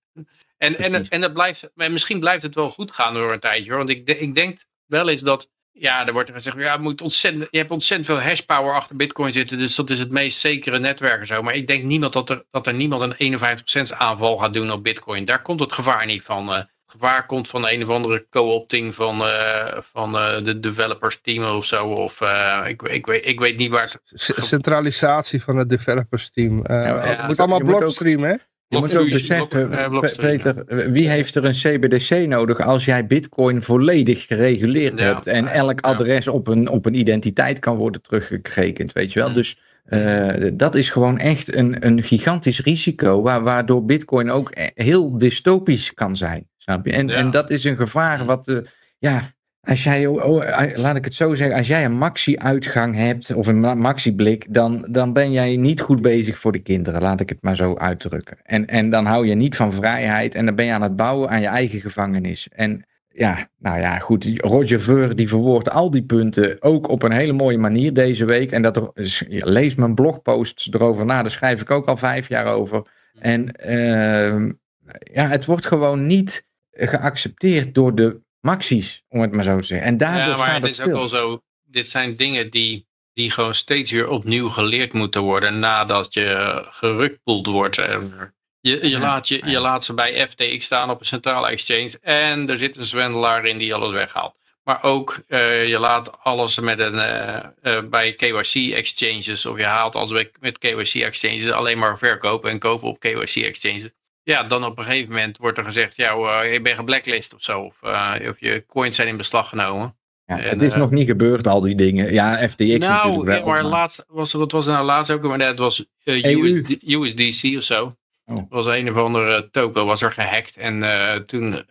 En, en, en dat blijft, maar misschien blijft het wel goed gaan door een tijdje hoor. Want ik, ik denk wel eens dat, ja, er wordt er gezegd, ja, je, moet ontzettend, je hebt ontzettend veel hashpower achter Bitcoin zitten. Dus dat is het meest zekere netwerk en zo. Maar ik denk niemand dat er, dat er niemand een 51% aanval gaat doen op Bitcoin. Daar komt het gevaar niet van. eh. Het gevaar komt van een of andere co-opting van, eh, van eh, de developers team of zo. Of eh, ik, ik, weet, ik weet niet waar het... Centralisatie van het developers team. Eh, Ja, het allemaal moet ook- blockstream, hè? Je moet ook beseffen, blok- eh. Peter, wie heeft er een CBDC nodig als jij Bitcoin volledig gereguleerd Ja, hebt en elk ja. adres op een, op een identiteit kan worden teruggerekend, weet je wel? Dus eh, dat is gewoon echt een, een gigantisch risico, waar, waardoor Bitcoin ook heel dystopisch kan zijn, snap je? En, Ja. en dat is een gevaar wat, eh, ja, als jij, oh, oh, eh, laat ik het zo zeggen, als jij een maxi-uitgang hebt of een ma- maxi-blik, dan, dan ben jij niet goed bezig voor de kinderen, laat ik het maar zo uitdrukken. En, en dan hou je niet van vrijheid en dan ben je aan het bouwen aan je eigen gevangenis. En ja, nou ja, goed, Roger Ver die verwoordt al die punten ook op een hele mooie manier deze week. En dat lees mijn blogposts erover na, daar schrijf ik ook al vijf jaar over. En ehm, ja, het wordt gewoon niet geaccepteerd door de maxies, om het maar zo te zeggen. En daardoor Ja, maar staat het is ook wel zo. Dit zijn dingen die, die gewoon steeds weer opnieuw geleerd moeten worden nadat je gerukpoeld wordt. Je, je, Ja, laat je, ja. je laat ze bij FTX staan op een centrale exchange en er zit een zwendelaar in die alles weghaalt. Maar ook eh, je laat alles met een, eh, eh, bij KYC exchanges of je haalt alles met KYC exchanges alleen maar verkopen en kopen op KYC exchanges. Ja, dan op een gegeven moment wordt er gezegd, ja, je bent geblacklist of zo. Of, eh, of je coins zijn in beslag genomen. Ja, en, het is eh, nog niet gebeurd, al die dingen. Ja, FTX natuurlijk nou, wel. maar laatst was, wat was er nou laatst ook? Maar het was eh. USD, USDC of zo. Oh. was een of andere token was er gehackt. En toen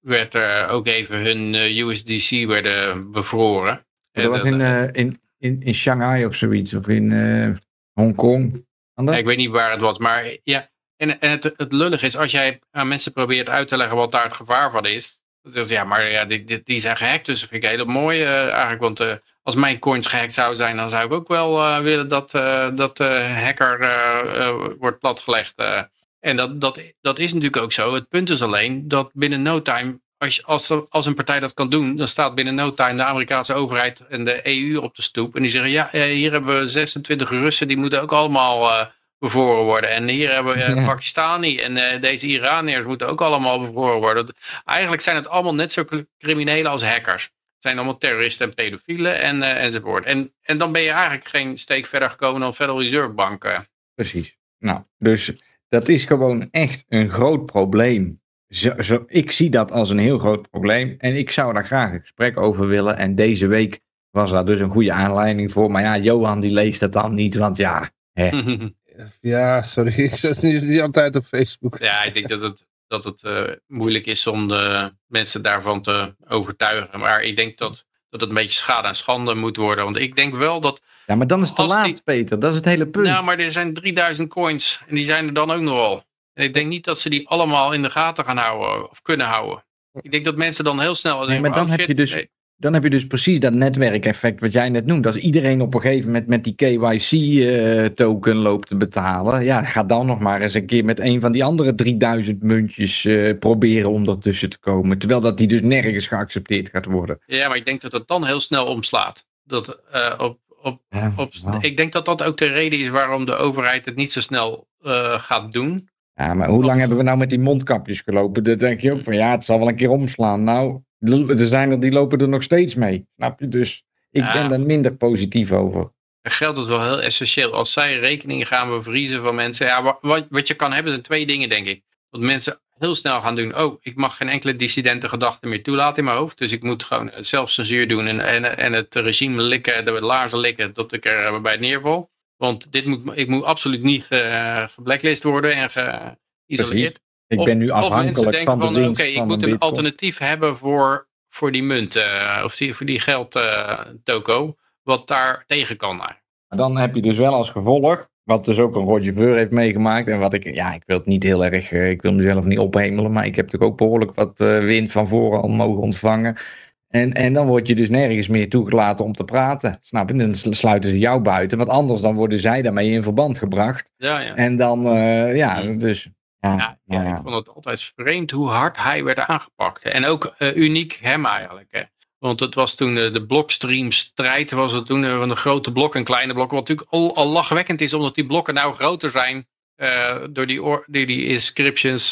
werd er ook even hun USDC werden bevroren. dat was dat- in, in, in, in Shanghai of zoiets, of in Hongkong. Ja, ik weet niet waar het was, maar ja. En, het, het lullig is, als jij aan mensen probeert uit te leggen wat daar het gevaar van is. Dus ja, maar ja, die, die, zijn gehackt, dus dat vind ik heel mooi uh, eigenlijk. Want uh, als mijn coins gehackt zou zijn, dan zou ik ook wel uh, willen dat, dat de hacker wordt platgelegd. en dat, dat, dat is natuurlijk ook zo. Het punt is alleen dat binnen no time als, als, als een partij dat kan doen, dan staat binnen no time de Amerikaanse overheid en de EU op de stoep. En die zeggen, ja, hier hebben we 26 Russen, die moeten ook allemaal bevoren worden. En hier hebben we uh, ja. Pakistani en uh, deze Iraniërs moeten ook allemaal bevoren worden. Eigenlijk zijn het allemaal net zo criminelen als hackers. Het zijn allemaal terroristen en pedofielen en, enzovoort. En, en dan ben je eigenlijk geen steek verder gekomen dan Federal Reserve Bank. Precies. Nou, dus dat is gewoon echt een groot probleem zo, zo, ik zie dat als een heel groot probleem en ik zou daar graag een gesprek over willen. En deze week was daar dus een goede aanleiding voor. Maar ja, Johan die leest dat dan niet, want ja. Hè. Ja, sorry, ik zit niet, niet altijd op Facebook. Ja, ik denk dat het, dat het uh, moeilijk is om de mensen daarvan te overtuigen. Maar ik denk dat, dat het een beetje schade en schande moet worden. Want ik denk wel dat... Ja, maar dan is het te laat, die... Peter. Dat is het hele punt. Ja, maar er zijn 3000 coins en die zijn er dan ook nog wel. En ik denk niet dat ze die allemaal in de gaten gaan houden of kunnen houden. Ik denk dat mensen dan heel snel... Nee, maar dan, oh, heb je dus, nee. Dan heb je dus precies dat netwerkeffect wat jij net noemt. Als iedereen op een gegeven moment met die KYC-token uh, loopt te betalen. Ja, ga dan nog maar eens een keer met een van die andere 3000 muntjes uh, proberen om ertussen te komen. Terwijl dat die dus nergens geaccepteerd gaat worden. Ja, maar ik denk dat het dan heel snel omslaat. Dat uh, op, op, ja, op, Ik denk dat dat ook de reden is waarom de overheid het niet zo snel gaat doen. Ja, maar hoe lang hebben we nou met die mondkapjes gelopen? Dan denk je ook van ja, het zal wel een keer omslaan. Nou, er zijn er die lopen er nog steeds mee. Snap je? Dus ik ja. ben daar minder positief over. Geld is wel heel essentieel. Als zij rekeningen gaan bevriezen van mensen. Ja, wat, wat je kan hebben zijn twee dingen, denk ik. Dat mensen heel snel gaan doen. Oh, ik mag geen enkele dissidente gedachte meer toelaten in mijn hoofd. Dus ik moet gewoon zelfcensuur doen en, en, en het regime likken, de laarzen likken tot ik er bij neerval. Want dit moet, ik moet absoluut niet uh, geblacklist worden en geïsoleerd. Ik of, ben nu afhankelijk van de winst Oké, ik moet een alternatief hebben voor, voor die munt. Uh, of die, voor die geldtoko. Uh, wat daar tegen kan. Dan heb je dus wel als gevolg. Wat dus ook een Roger Ver heeft meegemaakt. En wat ik, ja, ik wil het niet heel erg, ik wil mezelf niet ophemelen. Maar ik heb natuurlijk ook behoorlijk wat wind van voren al mogen ontvangen. En, en dan word je dus nergens meer toegelaten om te praten. Snap je? Dan sluiten ze jou buiten. Want anders dan worden zij daarmee in verband gebracht. Ja, ja. En dan, ja, dus... Ja, ja, ik vond het altijd vreemd hoe hard hij werd aangepakt. En ook uh, uniek hem eigenlijk. Hè. Want het was toen de blockstream strijd. Was het toen van de grote blokken en kleine blokken. Wat natuurlijk al, al lachwekkend is. Omdat die blokken nou groter zijn. door, die door die inscriptions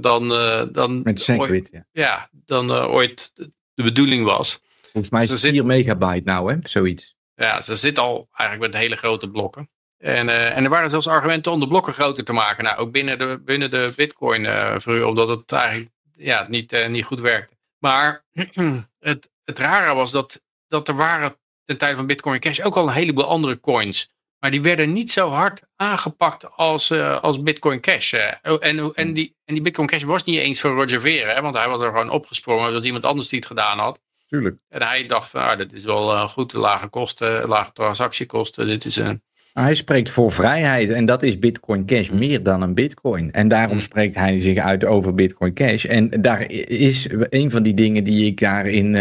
dan, dan Met Segwit, ja. ja. dan ooit de bedoeling was. Volgens mij is het 4 megabyte nou, hè? Zoiets. Ja, ze zit al eigenlijk met hele grote blokken. En, uh, en er waren zelfs argumenten om de blokken groter te maken. Nou, ook binnen de, binnen de Bitcoin uh, omdat het eigenlijk ja, niet, uh, niet goed werkte. Maar het, het rare was dat, dat er waren ten tijde van Bitcoin Cash ook al een heleboel andere coins. Maar die werden niet zo hard aangepakt als, als Bitcoin Cash. Uh, en, en, die, en die Bitcoin Cash was niet eens voor Roger Ver, hè, want hij was er gewoon opgesprongen dat iemand anders die het gedaan had. Tuurlijk. En hij dacht van, ah, dit is wel goed, lage kosten, lage transactiekosten. Dit is een... Hij spreekt voor vrijheid en dat is Bitcoin Cash meer dan een Bitcoin. En daarom mm. spreekt hij zich uit over Bitcoin Cash. En daar is een van die dingen die ik daarin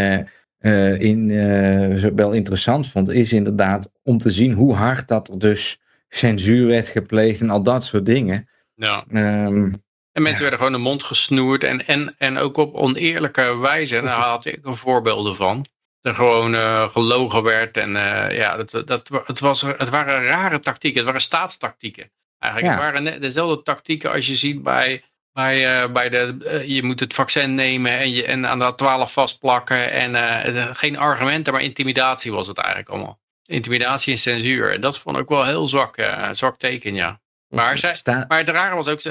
uh, in, uh, wel interessant vond, is inderdaad om te zien hoe hard dat er dus censuur werd gepleegd en al dat soort dingen. Ja. Um, en mensen ja. werden gewoon de mond gesnoerd en, en, en ook op oneerlijke wijze. En daar had ik een voorbeelden van. Er gewoon uh, gelogen werd en ja, dat, dat, het, was, het waren rare tactieken. Het waren staatstactieken. Eigenlijk ja. het waren net dezelfde tactieken als je ziet bij bij, uh, bij de, je moet het vaccin nemen en, je, en aan de 12 vastplakken. En geen argumenten, maar intimidatie was het eigenlijk allemaal. Intimidatie en censuur. Dat vond ik wel heel zwak, zwak teken, ja. Maar, zij, maar het rare was ook,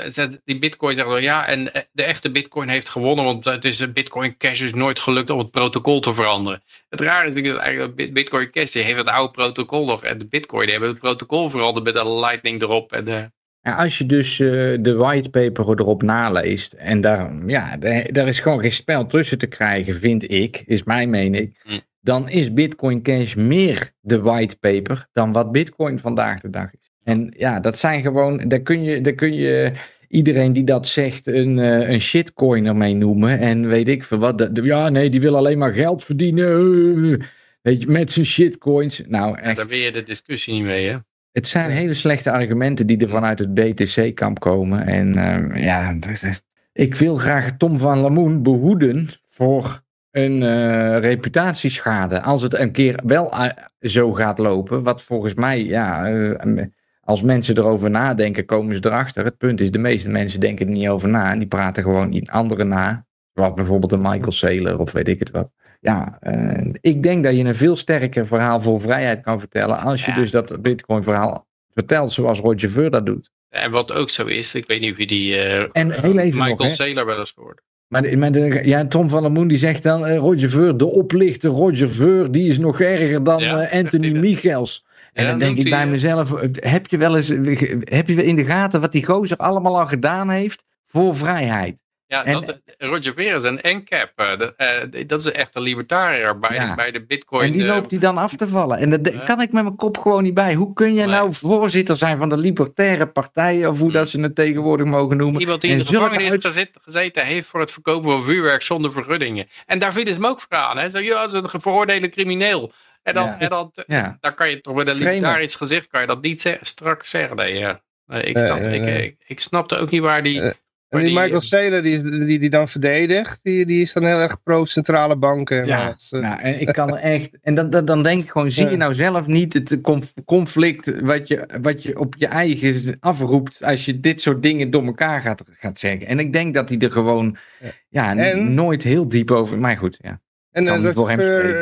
die bitcoin zeggen ja, en de echte bitcoin heeft gewonnen, want het is een bitcoin cash is nooit gelukt om het protocol te veranderen. Het rare is dat eigenlijk bitcoin cash heeft het oude protocol nog en de bitcoin die hebben het protocol veranderd met de lightning erop en de, ja, als je dus uh, de whitepaper erop naleest en daar, ja, daar is gewoon geen spel tussen te krijgen, vind ik, is mijn mening. Hm. dan is Bitcoin Cash meer de white paper dan wat Bitcoin vandaag de dag is. En ja, dat zijn gewoon, daar kun je, daar kun je iedereen die dat zegt een, uh, een shitcoiner mee noemen. En weet ik veel wat. De, ja, nee, die wil alleen maar geld verdienen. Weet je, met zijn shitcoins. Nou, echt. Daar ben je de discussie niet mee, hè? Het zijn hele slechte argumenten die er vanuit het BTC-kamp komen. En uh, ja, ik wil graag Tom van Lamoen behoeden voor een uh, reputatieschade. Als het een keer wel zo gaat lopen, wat volgens mij, ja, als mensen erover nadenken, komen ze erachter. Het punt is, de meeste mensen denken er niet over na en die praten gewoon niet anderen na. Zoals bijvoorbeeld een Michael Saylor of weet ik het wat. Ja, uh, ik denk dat je een veel sterker verhaal voor vrijheid kan vertellen als je ja. dus dat Bitcoin verhaal vertelt zoals Roger Ver dat doet. En wat ook zo is, ik weet niet of je die en heel even Michael nog, Saylor wel eens gehoord. Maar, de, maar de, ja, Tom van der Moen die zegt dan, uh, Roger Ver, de oplichter Roger Ver, die is nog erger dan Ja, Anthony Michels. En Ja, dan denk ik bij eh, mezelf, heb je wel eens, heb je in de gaten wat die gozer allemaal al gedaan heeft voor vrijheid? Ja, En- dat, Roger Ver is een NCAP. eh, dat, eh, dat is echt een libertariër bij, Ja. de, bij de bitcoin. En die eh, loopt die dan af te vallen. En dat Ja. kan ik met mijn kop gewoon niet bij. Hoe kun je Nee. nou voorzitter zijn van de libertaire partijen, of hoe dat ze het tegenwoordig mogen noemen? Iemand die in de gevangenis uit- gezet, gezeten heeft voor het verkopen van vuurwerk zonder vergunningen. En daar vinden ze hem ook voor aan. Hè? Zo, ja, dat is een veroordeelde crimineel. En dan, Ja. en dan, Ja. dan kan je toch met een libertarisch gezicht kan je dat niet strak zeggen. Nee, ja. Nee, ik, Nee, snap, nee, ik, nee. ik, ik snapte ook niet waar die... Eh, En waar die Michael eh, Saylor die, is- die, die dan verdedigt, die, die is dan heel erg pro-centrale banken. en Ja. Eh, nou, en ik kan er echt. En dan, dan, dan denk ik gewoon: zie je nou zelf niet het conf- conflict wat je, wat je op je eigen afroept als je dit soort dingen door elkaar gaat, gaat zeggen? En ik denk dat hij er gewoon Ja. ja, n- En- nooit heel diep over. Maar goed, ja. En eh.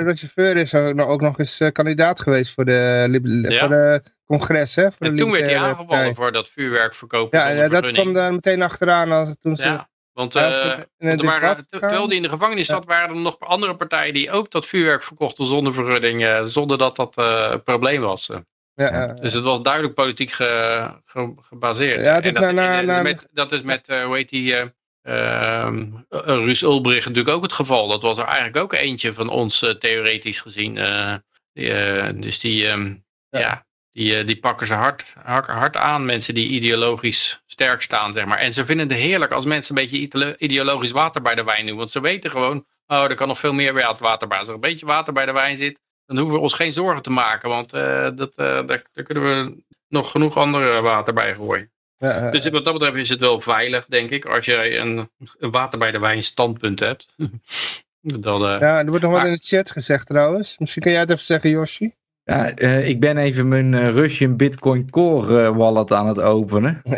Roger Ver is ook nog, ook nog eens eh, kandidaat geweest voor de, Ja. voor de congres. Hè, voor En de toen werd hij aangevallen voor dat vuurwerk verkopen Ja, dat vergunning. kwam daar meteen achteraan als toen ze... Ja, want, eh, ze want er waren, terwijl hij in de gevangenis zat, waren er nog andere partijen die ook dat vuurwerk verkochten zonder vergunning, eh, zonder dat dat eh, een probleem was. Ja. Dus het was duidelijk politiek ge- ge- gebaseerd. Ja, en dat, na- na- en na- met, dat is met, eh hoe heet die, eh, ehm, eh, Ruus Ulbricht natuurlijk ook het geval. Dat was er eigenlijk ook eentje van ons, eh, theoretisch gezien. eh, die, dus die, ehm, Ja. ja. die, die pakken ze hard, hard, hard aan, mensen die ideologisch sterk staan, zeg maar. En ze vinden het heerlijk als mensen een beetje ideo- ideologisch water bij de wijn doen. Want ze weten gewoon, oh, er kan nog veel meer water bij. Als er een beetje water bij de wijn zit, dan hoeven we ons geen zorgen te maken. Want dat, daar, daar kunnen we nog genoeg andere water bij gooien. Ja, Dus wat dat betreft is het wel veilig, denk ik, als jij een, een water bij de wijn standpunt hebt. Dan, eh, Ja, er wordt nog wat in de chat gezegd trouwens. Misschien kan jij het even zeggen, Yoshi. Ja, eh, ik ben even mijn eh, Russian Bitcoin Core wallet aan het openen.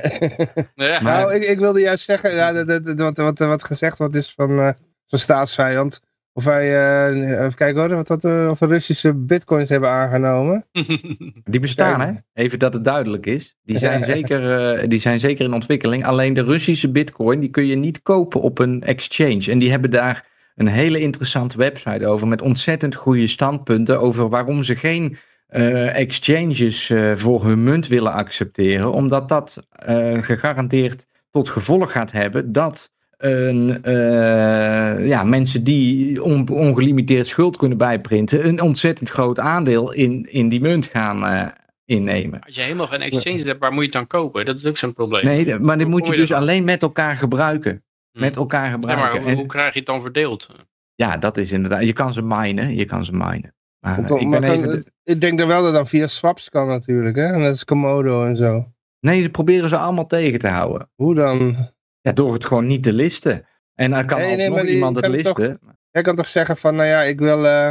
ja. Maar- Nou, ik, ik wilde juist zeggen, ja, dat, dat, dat- wat, wat, wat gezegd wordt is van, eh van staatsvijand. Of wij, eh, even kijken hoor, wat dat, eh, of we Russische bitcoins hebben aangenomen. Die bestaan, Kijk. hè? Even dat het duidelijk is. Die zijn, zeker, eh, die zijn zeker in ontwikkeling. Alleen de Russische bitcoin, die kun je niet kopen op een exchange. En die hebben daar een hele interessante website over. Met ontzettend goede standpunten over waarom ze geen eh, exchanges eh, voor hun munt willen accepteren. Omdat dat eh, gegarandeerd tot gevolg gaat hebben dat een, eh, ja, mensen die on- ongelimiteerd schuld kunnen bijprinten, een ontzettend groot aandeel in, in die munt gaan eh, innemen. Als je helemaal geen exchange hebt, waar moet je het dan kopen? Dat is ook zo'n probleem. Nee, maar dit moet je je dus dan? alleen met elkaar gebruiken. Hm. Met elkaar Ja, gebruiken. maar hoe, En- hoe krijg je het dan verdeeld? ja, dat is inderdaad. Je kan ze minen. Je kan ze minen. Maar, ik maar ben kan- even. de- Ik denk dan wel dat dan via swaps kan natuurlijk, hè. En dat is Komodo en zo. Nee, dat proberen ze allemaal tegen te houden. Hoe dan? Ja, door het gewoon niet te listen. En dan kan Nee, die iemand het kan toch- listen. Jij kan toch zeggen van, nou ja, ik wil... eh,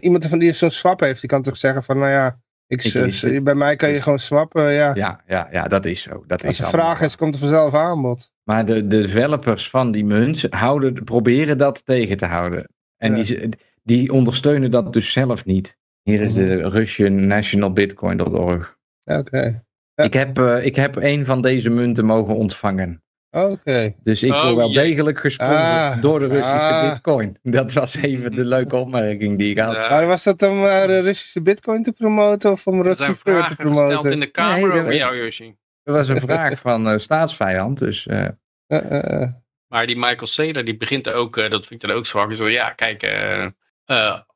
iemand van die zo'n swap heeft, die kan toch zeggen van, nou ja, ik, Ik bij mij kan je gewoon swappen, ja. Ja, ja, ja, dat is zo. Dat Als is allemaal vraag is, komt er vanzelf aanbod. Maar de, de developers van die munt houden, proberen dat tegen te houden. En Ja. die, die ondersteunen dat dus zelf niet. Hier is de Russian National Bitcoin.org. Oké. Ja. Ik, heb, eh, ik heb een van deze munten mogen ontvangen. Oké. Dus ik Oh, word wel degelijk gesponsord Ah, door de Russische ah. Bitcoin. Dat was even de leuke opmerking die ik had. Ja. Maar was dat om eh, de Russische bitcoin te promoten of om Russische Fleur te promoten? in de Kamer Nee, over jou, Yoshi. Dat was een vraag van eh, staatsvijand. Dus eh, Eh, eh, eh. Maar die Michael Saylor, die begint er ook, eh, dat vind ik dan ook zwak. Zo, ja, kijk,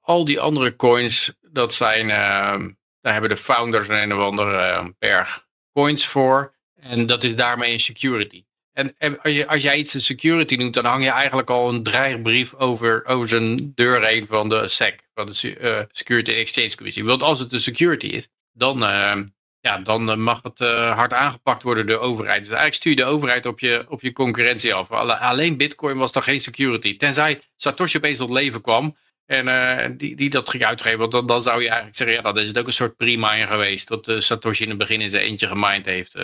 al die andere coins, dat zijn, uh, daar hebben de founders een of andere uh, berg coins voor. En dat is daarmee een security. En, als, jij iets een security noemt, dan hang je eigenlijk al een dreigbrief over, over zijn deur heen van de SEC, van de uh, Security Exchange Commission. Want als het een security is, dan, uh, ja, dan mag het hard aangepakt worden door de overheid. Dus eigenlijk stuur je de overheid op je, op je concurrentie af. Alleen bitcoin was dan geen security. Tenzij Satoshi opeens tot leven kwam en die, die dat ging uitgeven. Want dan, dan zou je eigenlijk zeggen, ja, dat is het ook een soort pre-mine geweest. Dat Satoshi in het begin in zijn eentje gemined heeft.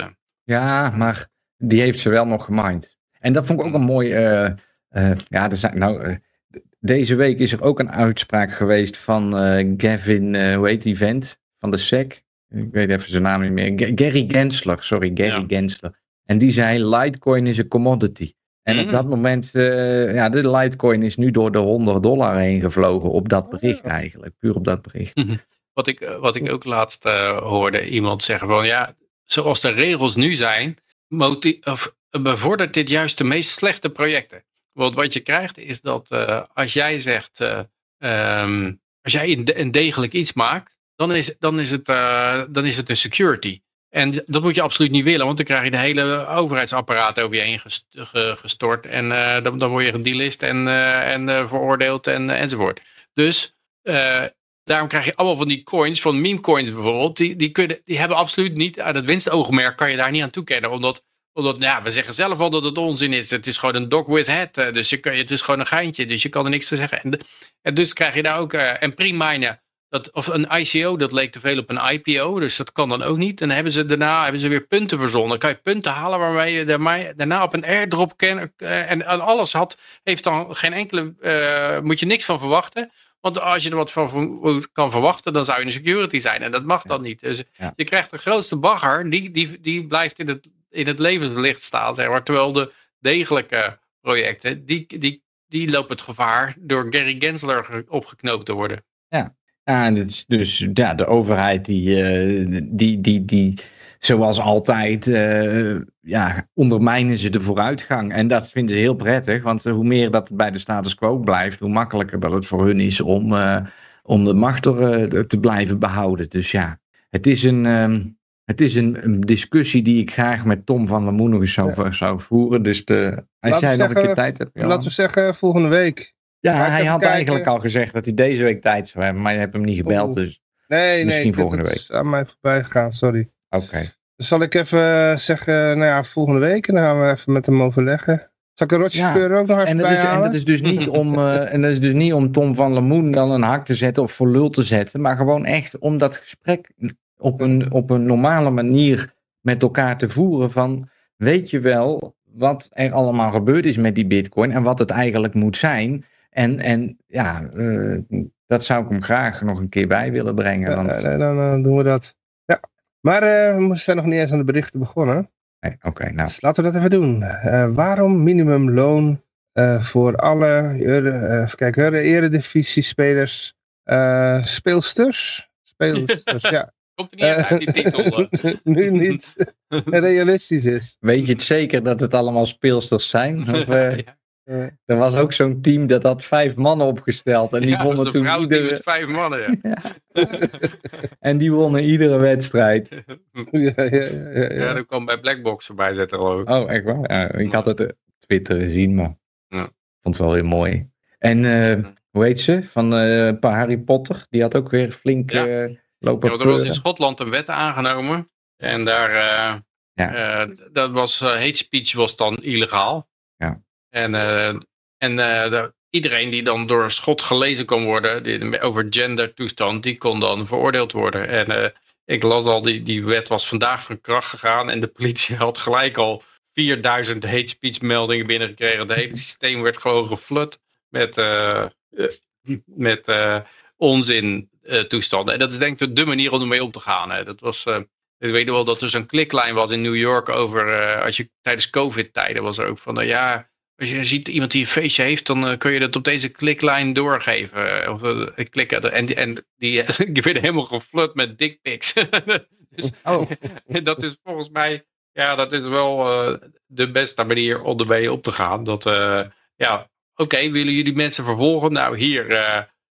Ja, maar die heeft ze wel nog gemined. En dat vond ik ook een mooi... ja, er zijn, nou, deze week is er ook een uitspraak geweest van Gavin, hoe heet die vent? Van de SEC. Ik weet even zijn naam niet meer. Gary Gensler, sorry, Gary ja. Gensler. En die zei, Litecoin is een commodity. En op dat moment, ja, de Litecoin is nu door de 100 dollar heen gevlogen op dat bericht eigenlijk. Puur op dat bericht. Wat ik, wat ik ook laatst hoorde iemand zeggen van, ja, zoals de regels nu zijn, of, bevordert dit juist de meest slechte projecten. Want wat je krijgt is dat uh, als jij zegt, um, als jij een, degelijk iets maakt, dan is, dan is, het, dan is het een security. En dat moet je absoluut niet willen, want dan krijg je de hele overheidsapparaat over je heen gestort. En dan, dan word je gedelist en, en veroordeeld en, enzovoort. Dus daarom krijg je allemaal van die coins, van meme coins bijvoorbeeld, die, die, kunnen, die hebben absoluut niet, aan het winstoogmerk kan je daar niet aan toekennen. Omdat, omdat ja, we zeggen zelf al dat het onzin is. Het is gewoon een dog with head, dus je kan, het is gewoon een geintje, dus je kan er niks voor zeggen. En, dus krijg je daar ook, en pre-minen of een ICO, dat leek te veel op een IPO, dus dat kan dan ook niet. En dan hebben ze daarna hebben ze weer punten verzonnen. Dan kan je punten halen waarmee je daarna op een airdrop kan, uh, en, alles had, heeft dan geen enkele, uh, moet je niks van verwachten. Want als je er wat van kan verwachten, dan zou je een security zijn. En dat mag dan niet. Dus ja. je krijgt de grootste bagger, die, die, die blijft in het, in het levenslicht staan. Zeg maar. Terwijl de degelijke projecten, die, die, die lopen het gevaar door Gary Gensler opgeknoopt te worden. Ja, ja, dus, dus ja, de overheid die, uh, die, die, die zoals altijd, uh, ja, ondermijnen ze de vooruitgang. En dat vinden ze heel prettig, want hoe meer dat bij de status quo blijft, hoe makkelijker dat het voor hun is om, uh, om de macht er, te blijven behouden. Dus ja, het is een, um, het is een, een, discussie die ik graag met Tom van der Moen nog eens zou, ja. zou voeren. Dus de, als laten jij nog zeggen, een keer tijd hebt. Ja. Laten we zeggen volgende week. Ja, hij had kijken. eigenlijk al gezegd dat hij deze week tijd zou hebben, maar je hebt hem niet gebeld, dus nee, misschien nee, volgende week. is aan mij voorbij gegaan, sorry. Oké. Okay. Zal ik even zeggen, nou ja, volgende week, en dan gaan we even met hem overleggen. Zal ik een rotje ja. ook nog even en dat, is, en dat is dus niet om uh, en dat is dus niet om Tom van Lemoen dan een hak te zetten of voor lul te zetten, maar gewoon echt om dat gesprek op een, op een normale manier met elkaar te voeren van, weet je wel wat er allemaal gebeurd is met die bitcoin en wat het eigenlijk moet zijn. En, en ja, uh, dat zou ik hem graag nog een keer bij willen brengen. Want... Ja, dan, dan, doen we dat. Maar uh, we zijn nog niet eens aan de berichten begonnen. Nee, Oké, okay, nou. Dus laten we dat even doen. Uh, waarom minimumloon voor alle even kijken, eredivisie-spelers, speelsters? Speelsters, ja. Komt er niet uit, uit die titel. nu niet realistisch is. Weet je het zeker dat het allemaal speelsters zijn? Of, ja. Uh, er was ook zo'n team dat had vijf mannen opgesteld. En die ja, wonnen toen iedere... met vijf mannen, ja. ja. en die wonnen iedere wedstrijd. ja, dat kwam bij Blackbox voorbij zetten geloof ik. Oh, echt waar? Ik had het op Twitter gezien, maar ja. vond het wel weer mooi. En uh, hoe heet ze? Van uh, Harry Potter. Die had ook weer flink uh, lopen ja, Er was in Schotland een wet aangenomen. En daar... dat was... hate speech was dan illegaal. En, uh, en uh, de, iedereen die dan door een schot gelezen kon worden die, over gendertoestand, die kon dan veroordeeld worden. En uh, ik las al, die, die wet was vandaag van kracht gegaan en de politie had gelijk al 4000 hate speech meldingen binnengekregen. Het hele systeem werd gewoon geflut met, met onzin toestanden. En dat is denk ik de manier om ermee om te gaan. Hè. Dat was... Ik weet wel dat er zo'n kliklijn was in New York over, als je tijdens covid-tijden was er ook van, ja, als je ziet iemand die een feestje heeft, dan uh, kun je dat op deze kliklijn doorgeven. Of uh, klikken. En, en die, die werden helemaal geflut met dickpics. dus oh. dat is volgens mij, ja, dat is wel uh, de beste manier om ermee op te gaan. Dat, ja, oké, okay, willen jullie mensen vervolgen? Nou, hier,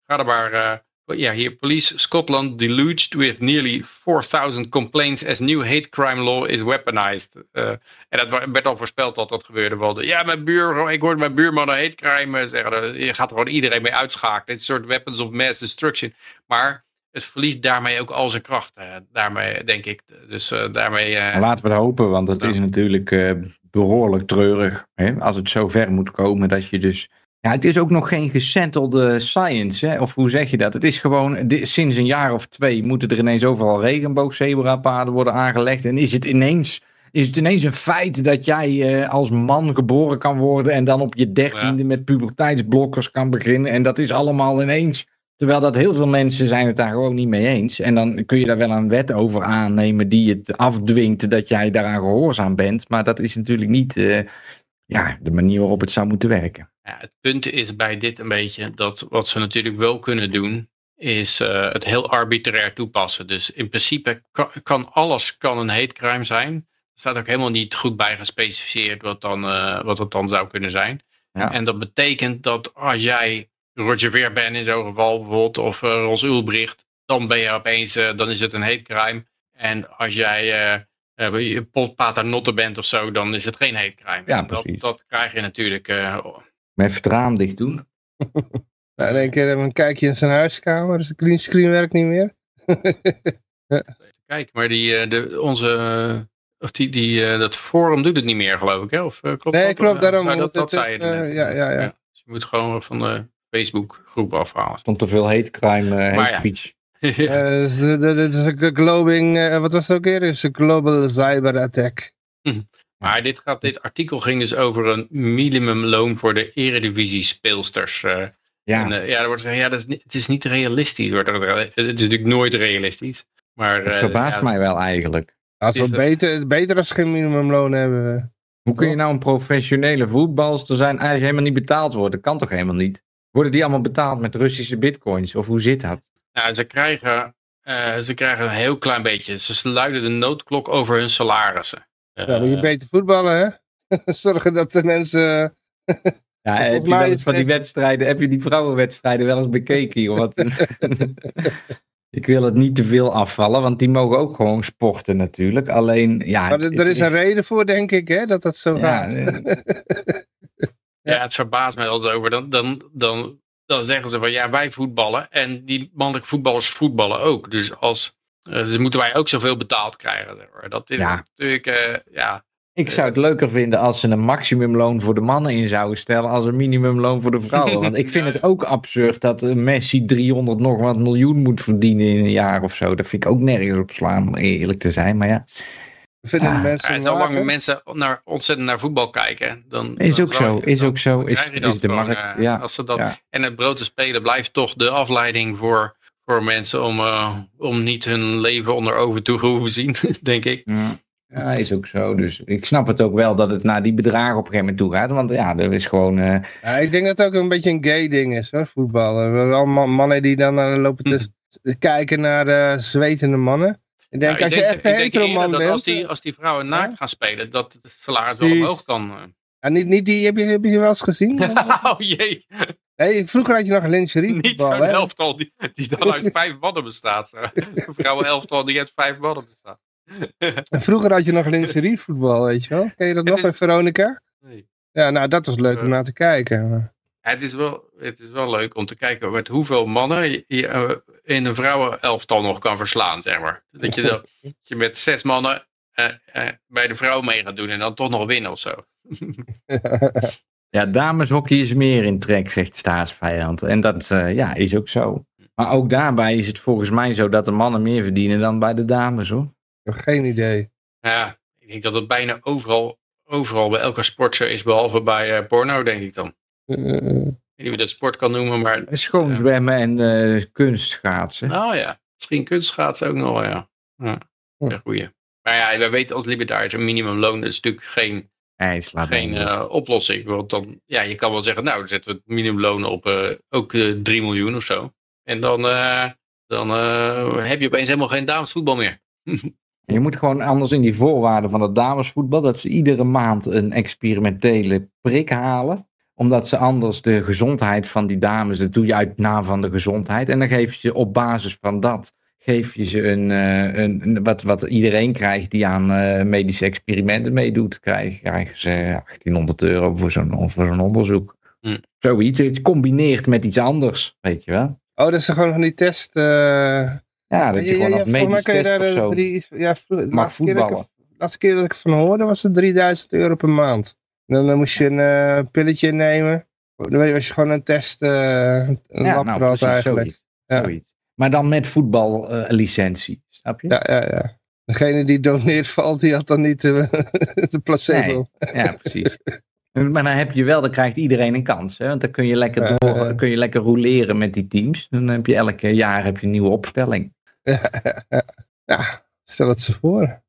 ga er maar... eh, ja, hier, police Scotland deluged with nearly 4000 complaints as new hate crime law is weaponized. Eh, en dat werd al voorspeld dat dat gebeurde. Want, ja, mijn buur, ik hoorde mijn buurman een hate crime eh, zeggen. Je gaat er gewoon iedereen mee uitschakelen. Dit soort weapons of mass destruction. Maar het verliest daarmee ook al zijn kracht. eh, daarmee, denk ik. Dus eh, daarmee... eh, Maar Laten we het hopen, want het is natuurlijk eh, behoorlijk treurig. Hè? Als het zo ver moet komen dat je dus... Ja, het is ook nog geen gesettelde science, hè? of hoe zeg je dat? Het is gewoon, sinds een jaar of twee moeten er ineens overal regenboogzebrapaden worden aangelegd. En is het ineens, is het ineens een feit dat jij eh, als man geboren kan worden en dan op je dertiende met puberteitsblokkers kan beginnen. En dat is allemaal ineens. Terwijl dat heel veel mensen zijn het daar gewoon niet mee eens. En dan kun je daar wel een wet over aannemen die het afdwingt dat jij daaraan gehoorzaam bent. Maar dat is natuurlijk niet eh, ja, de manier waarop het zou moeten werken. Ja, het punt is bij dit een beetje dat wat ze natuurlijk wel kunnen doen, is eh, het heel arbitrair toepassen. Dus in principe kan, kan alles kan een hate crime zijn. Er staat ook helemaal niet goed bij gespecificeerd wat, dan, eh, wat het dan zou kunnen zijn. Ja. En dat betekent dat als jij Roger Ver bent in zo'n geval bijvoorbeeld, of uh, Ros Ulbricht, dan ben je opeens, dan is het een hate crime. En als jij uh, paternotte bent of zo, dan is het geen hate crime. Ja, dat, precies. dat krijg je natuurlijk Met het raam dicht doen. Nou, in één keer een kijkje in zijn huiskamer, dus de greenscreen werkt niet meer. Kijk, maar die, uh, de, onze, uh, of die, die, uh, dat forum doet het niet meer, geloof ik, hè? Of, klopt nee, dat? klopt, daarom. Nou, dat, dat het, zei je uh, net. ja, ja, ja. ja. Dus je moet gewoon van de Facebook groep afhalen. Stond te veel hate crime, uh, hate ja. speech. dus Dit is een globing, wat was het ook weer? Het is een global cyber attack. Maar dit, gaat, dit artikel ging dus over een minimumloon voor de eredivisie speelsters. Uh, ja. En, uh, ja, er wordt gezegd, ja, dat is niet, het is niet realistisch. Wordt er, het is natuurlijk nooit realistisch. Maar, dat verbaast ja, mij wel eigenlijk. Als we beter, beter als ze geen minimumloon hebben. Hoe kun je nou een professionele voetbalster zijn eigenlijk helemaal niet betaald worden? Dat kan toch helemaal niet? Worden die allemaal betaald met Russische bitcoins? Of hoe zit dat? Nou, ze krijgen, uh, ze krijgen een heel klein beetje. Ze luiden de noodklok over hun salarissen. Ja, moet je beter voetballen, hè? Zorgen dat de mensen... Ja, heb je wel eens van die wedstrijden, heb je die vrouwenwedstrijden wel eens bekeken, joh? Wat Ik wil het niet te veel afvallen, want die mogen ook gewoon sporten natuurlijk. Alleen, ja... Maar er is een reden voor, denk ik, hè, dat dat zo ja, gaat. ja, het verbaast mij altijd over. Dan, dan, dan, dan zeggen ze van, ja, wij voetballen en die mannelijke voetballers voetballen ook. Dus als... Dus moeten wij ook zoveel betaald krijgen. Dat is ja. natuurlijk, uh, ja... Ik zou het leuker vinden als ze een maximumloon voor de mannen in zouden stellen als een minimumloon voor de vrouwen. Want ik vind het ook absurd dat Messi 300 nog wat miljoen moet verdienen in een jaar of zo. Dat vind ik ook nergens op slaan, om eerlijk te zijn. Maar ja. Vinden ah, mensen ja, zolang mensen naar, ontzettend naar voetbal kijken, dan... Is dan ook zo, je, is ook zo. Is, de gewoon, markt, uh, ja. Als ze dat, ja. En het brood te spelen blijft toch de afleiding voor, voor mensen om, uh, om niet hun leven onder ogen toe te hoeven zien, denk ik. Ja. Ja, is ook zo. Dus ik snap het ook wel dat het naar die bedragen op een gegeven moment toe gaat. Want ja, er is gewoon... Uh... Ja, ik denk dat het ook een beetje een gay ding is, hoor, voetbal. We allemaal mannen die dan uh, lopen te hm. kijken naar uh, zwetende mannen. Ik denk, als ik je denk, echt een hetero man dat bent... Als die, als die vrouwen naakt gaan spelen, dat het salaris wel omhoog kan. eh. Ja, niet, niet die, heb, je, heb je die wel eens gezien? oh jee, nee, vroeger had je nog lingerie niet voetbal, zo'n elftal die, die dan uit vijf mannen bestaat. Een vrouwenelftal die uit vijf mannen bestaat. Vroeger had je nog lingerie voetbal, weet je wel? Ken je dat Het nog is- bij Veronica? Nee. Ja, nou, dat was leuk om Eh. naar te kijken. Het is, wel, het is wel leuk om te kijken met hoeveel mannen je, eh, in een vrouwenelftal nog kan verslaan, zeg maar. Dat je, dat, dat je met zes mannen eh, bij de vrouw mee gaat doen en dan toch nog winnen of zo. Ja, dameshockey is meer in trek, zegt staatsvijand. En dat eh, ja, is ook zo. Maar ook daarbij is het volgens mij zo dat de mannen meer verdienen dan bij de dames, hoor. Ik heb geen idee. Ja, ik denk dat het bijna overal, overal bij elke sport zo is, behalve bij eh, porno, denk ik dan. Eh, Ik weet niet hoe je dat sport kan noemen, maar... Schoon Ja. zwemmen en eh, kunstschaatsen. Nou ja, misschien kunstschaatsen ook nog wel, ja. Ja, Ja. goeie. Maar ja, wij weten als libertariërs een minimumloon is natuurlijk geen, Nee, slaat geen eh, oplossing. Want dan, ja, je kan wel zeggen, nou, dan zetten we het minimumloon op eh, ook eh 3 miljoen of zo. En dan, dan heb je opeens helemaal geen damesvoetbal meer. Je moet gewoon anders in die voorwaarden van het damesvoetbal, dat ze iedere maand een experimentele prik halen. Omdat ze anders de gezondheid van die dames, dat doe je uit naam van de gezondheid. En dan geef je op basis van dat, geef je ze een, eh, een, een- wat, wat iedereen krijgt die aan eh, medische experimenten meedoet, krijgen, krijgen ze 1800 euro voor zo'n onderzoek. Hm. Zoiets, het combineert met iets anders, weet je wel. Oh, dat is gewoon van die test... eh, Ja, dat je ja, gewoon ja, als volgens mij medisch kan je test daar of zo drie... Ja, de mag laatste keer, dat ik, laatste keer dat ik ervan hoorde was het 3000 euro per maand. En dan, dan moest je een eh, pilletje nemen. Dan was je gewoon een test, eh een Ja, nou, eigenlijk. zoiets, Ja. zoiets. Maar dan met voetballicentie, snap je? Ja, ja, ja. Degene die doneert valt, die had dan niet eh, de placebo. Ja, precies. Maar dan heb je wel, dan krijgt iedereen een kans. Hè? Want dan kun je lekker Eh, door, eh. kun je lekker roleren met die teams. Dan heb je elk jaar heb je een nieuwe opstelling. Ja, stel het ze voor.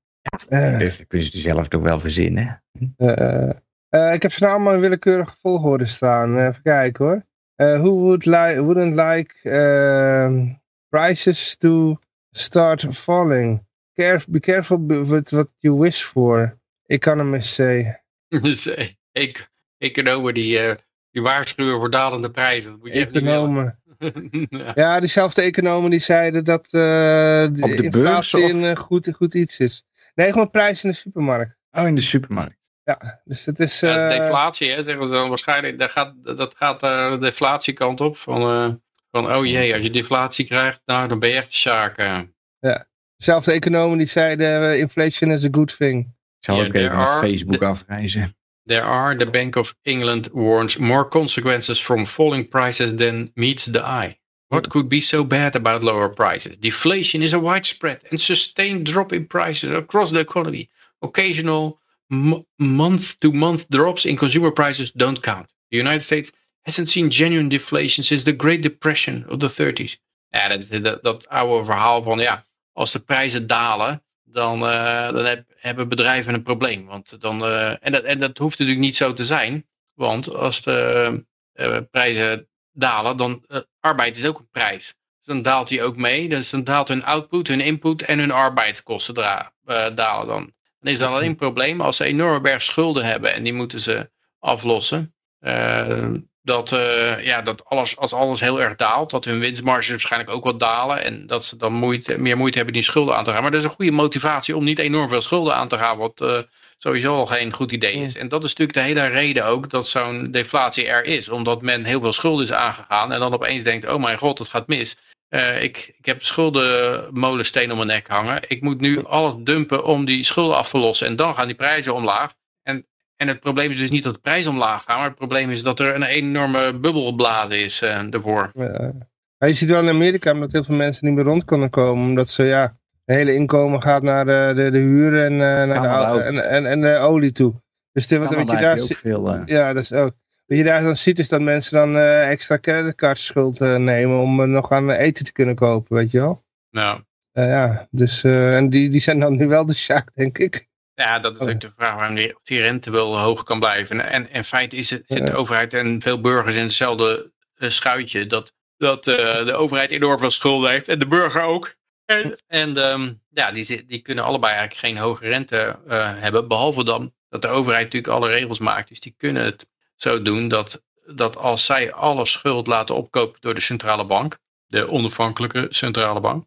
Eh, Dus dat kun je ze zelf toch wel verzinnen. eh, eh, ik heb ze nou allemaal in willekeurige volgorde staan. Eh, even kijken hoor. Eh who would li wouldn't like ehm, prices to start falling? Care be careful with what you wish for. Economists say. Ik, economen die, eh, die waarschuwen voor dalende prijzen. Dat moet je Economen. ja. Ja, diezelfde economen die zeiden dat eh de Op de inflatie beurs, of? een eh, goed, goed iets is. Nee, gewoon prijs in de supermarkt. Oh, in de supermarkt. Ja, dus het is... Ja, dat is eh, deflatie, hè, zeggen ze dan waarschijnlijk. Dat gaat, dat gaat eh, de deflatiekant op. Van, eh, van, oh jee, als je deflatie krijgt, nou, dan ben je echt sjaak. eh. Dezelfde economen die zeiden eh, inflation is a good thing. Ik zal Ja, ook even are- Facebook afreizen. There are, the Bank of England warns, more consequences from falling prices than meets the eye. What could be so bad about lower prices? Deflation is a widespread and sustained drop in prices across the economy. Occasional month-to-month drops in consumer prices don't count. The United States hasn't seen genuine deflation since the Great Depression of the 30s. Ja, dat, dat, dat oude verhaal van ja, als de prijzen dalen, dan, eh, dan heb- hebben bedrijven een probleem. Want dan, eh, en, dat, en dat hoeft natuurlijk niet zo te zijn. Want als de eh, prijzen dalen, dan uh, arbeid is ook een prijs. Dus dan daalt die ook mee. Dus dan daalt hun output, hun input en hun arbeidskosten uh, dalen dan. Dan is dat alleen een probleem als ze enorme berg schulden hebben en die moeten ze aflossen. Uh, dat, uh, ja, dat alles, als alles heel erg daalt, dat hun winstmarges waarschijnlijk ook wat dalen. En dat ze dan moeite, meer moeite hebben die schulden aan te gaan. Maar dat is een goede motivatie om niet enorm veel schulden aan te gaan. Wat uh, sowieso al geen goed idee is. En dat is natuurlijk de hele reden ook dat zo'n deflatie er is. Omdat men heel veel schulden is aangegaan. En dan opeens denkt, oh mijn god, het gaat mis. Uh, ik, ik heb schuldenmolensteen om mijn nek hangen. Ik moet nu alles dumpen om die schulden af te lossen. En dan gaan die prijzen omlaag. En, het probleem is dus niet dat de prijzen omlaag gaan. Maar het probleem is dat er een enorme bubbel geblazen is uh, ervoor. Ja. Maar je ziet wel in Amerika dat heel veel mensen niet meer rond kunnen komen. Omdat ze, ja, het hele inkomen gaat naar de, de, de huur en, uh, naar de, en, en, en de olie toe. Dus de, wat, wat je daar ziet. Veel, uh... Ja, dat is ook. Wat je daar dan ziet is dat mensen dan uh, extra creditcardschuld uh, nemen om uh, nog aan eten te kunnen kopen, weet je wel. Nou. ja, dus en die, die zijn dan nu wel de sjaak, denk ik. Ja, dat is ook de vraag waarom die, die rente wel hoog kan blijven. En in feite is het, zit de overheid en veel burgers in hetzelfde schuitje. Dat, dat de overheid enorm veel schulden heeft en de burger ook. En, en um, ja, die, die kunnen allebei eigenlijk geen hoge rente hebben. Behalve dan dat de overheid natuurlijk alle regels maakt. Dus die kunnen het zo doen dat, dat als zij alle schuld laten opkopen door de centrale bank, de onafhankelijke centrale bank,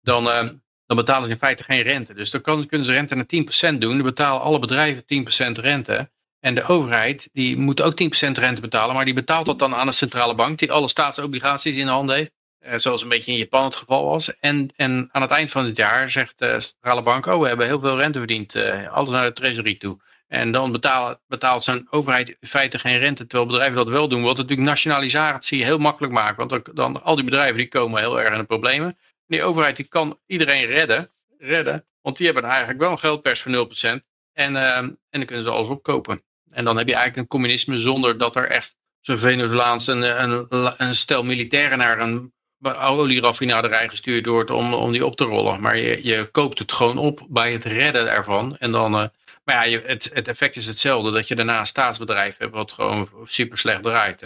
dan, uh, dan betalen ze in feite geen rente. Dus dan kunnen ze rente naar 10% doen. Dan betalen alle bedrijven 10% rente. En de overheid die moet ook 10% rente betalen, maar die betaalt dat dan aan de centrale bank, die alle staatsobligaties in handen heeft. Uh, zoals een beetje in Japan het geval was. En, en aan het eind van het jaar zegt de centrale bank, oh we hebben heel veel rente verdiend, uh, alles naar de treasury toe. En dan betaalt, betaalt zijn overheid in feite geen rente, terwijl bedrijven dat wel doen. Wat natuurlijk nationalisatie heel makkelijk maakt. Want dan al die bedrijven die komen heel erg in de problemen. En die overheid die kan iedereen redden, redden. Want die hebben eigenlijk wel een geldpers van 0%. En, uh, en dan kunnen ze alles opkopen. En dan heb je eigenlijk een communisme zonder dat er echt zo'n Venezolaans een, een, een stel militairen naar een olieraffinaderij gestuurd wordt om, om die op te rollen. Maar je, je koopt het gewoon op bij het redden ervan. En dan... Uh, maar ja, het, het, effect is hetzelfde, dat je daarna een staatsbedrijf hebt wat gewoon super slecht draait.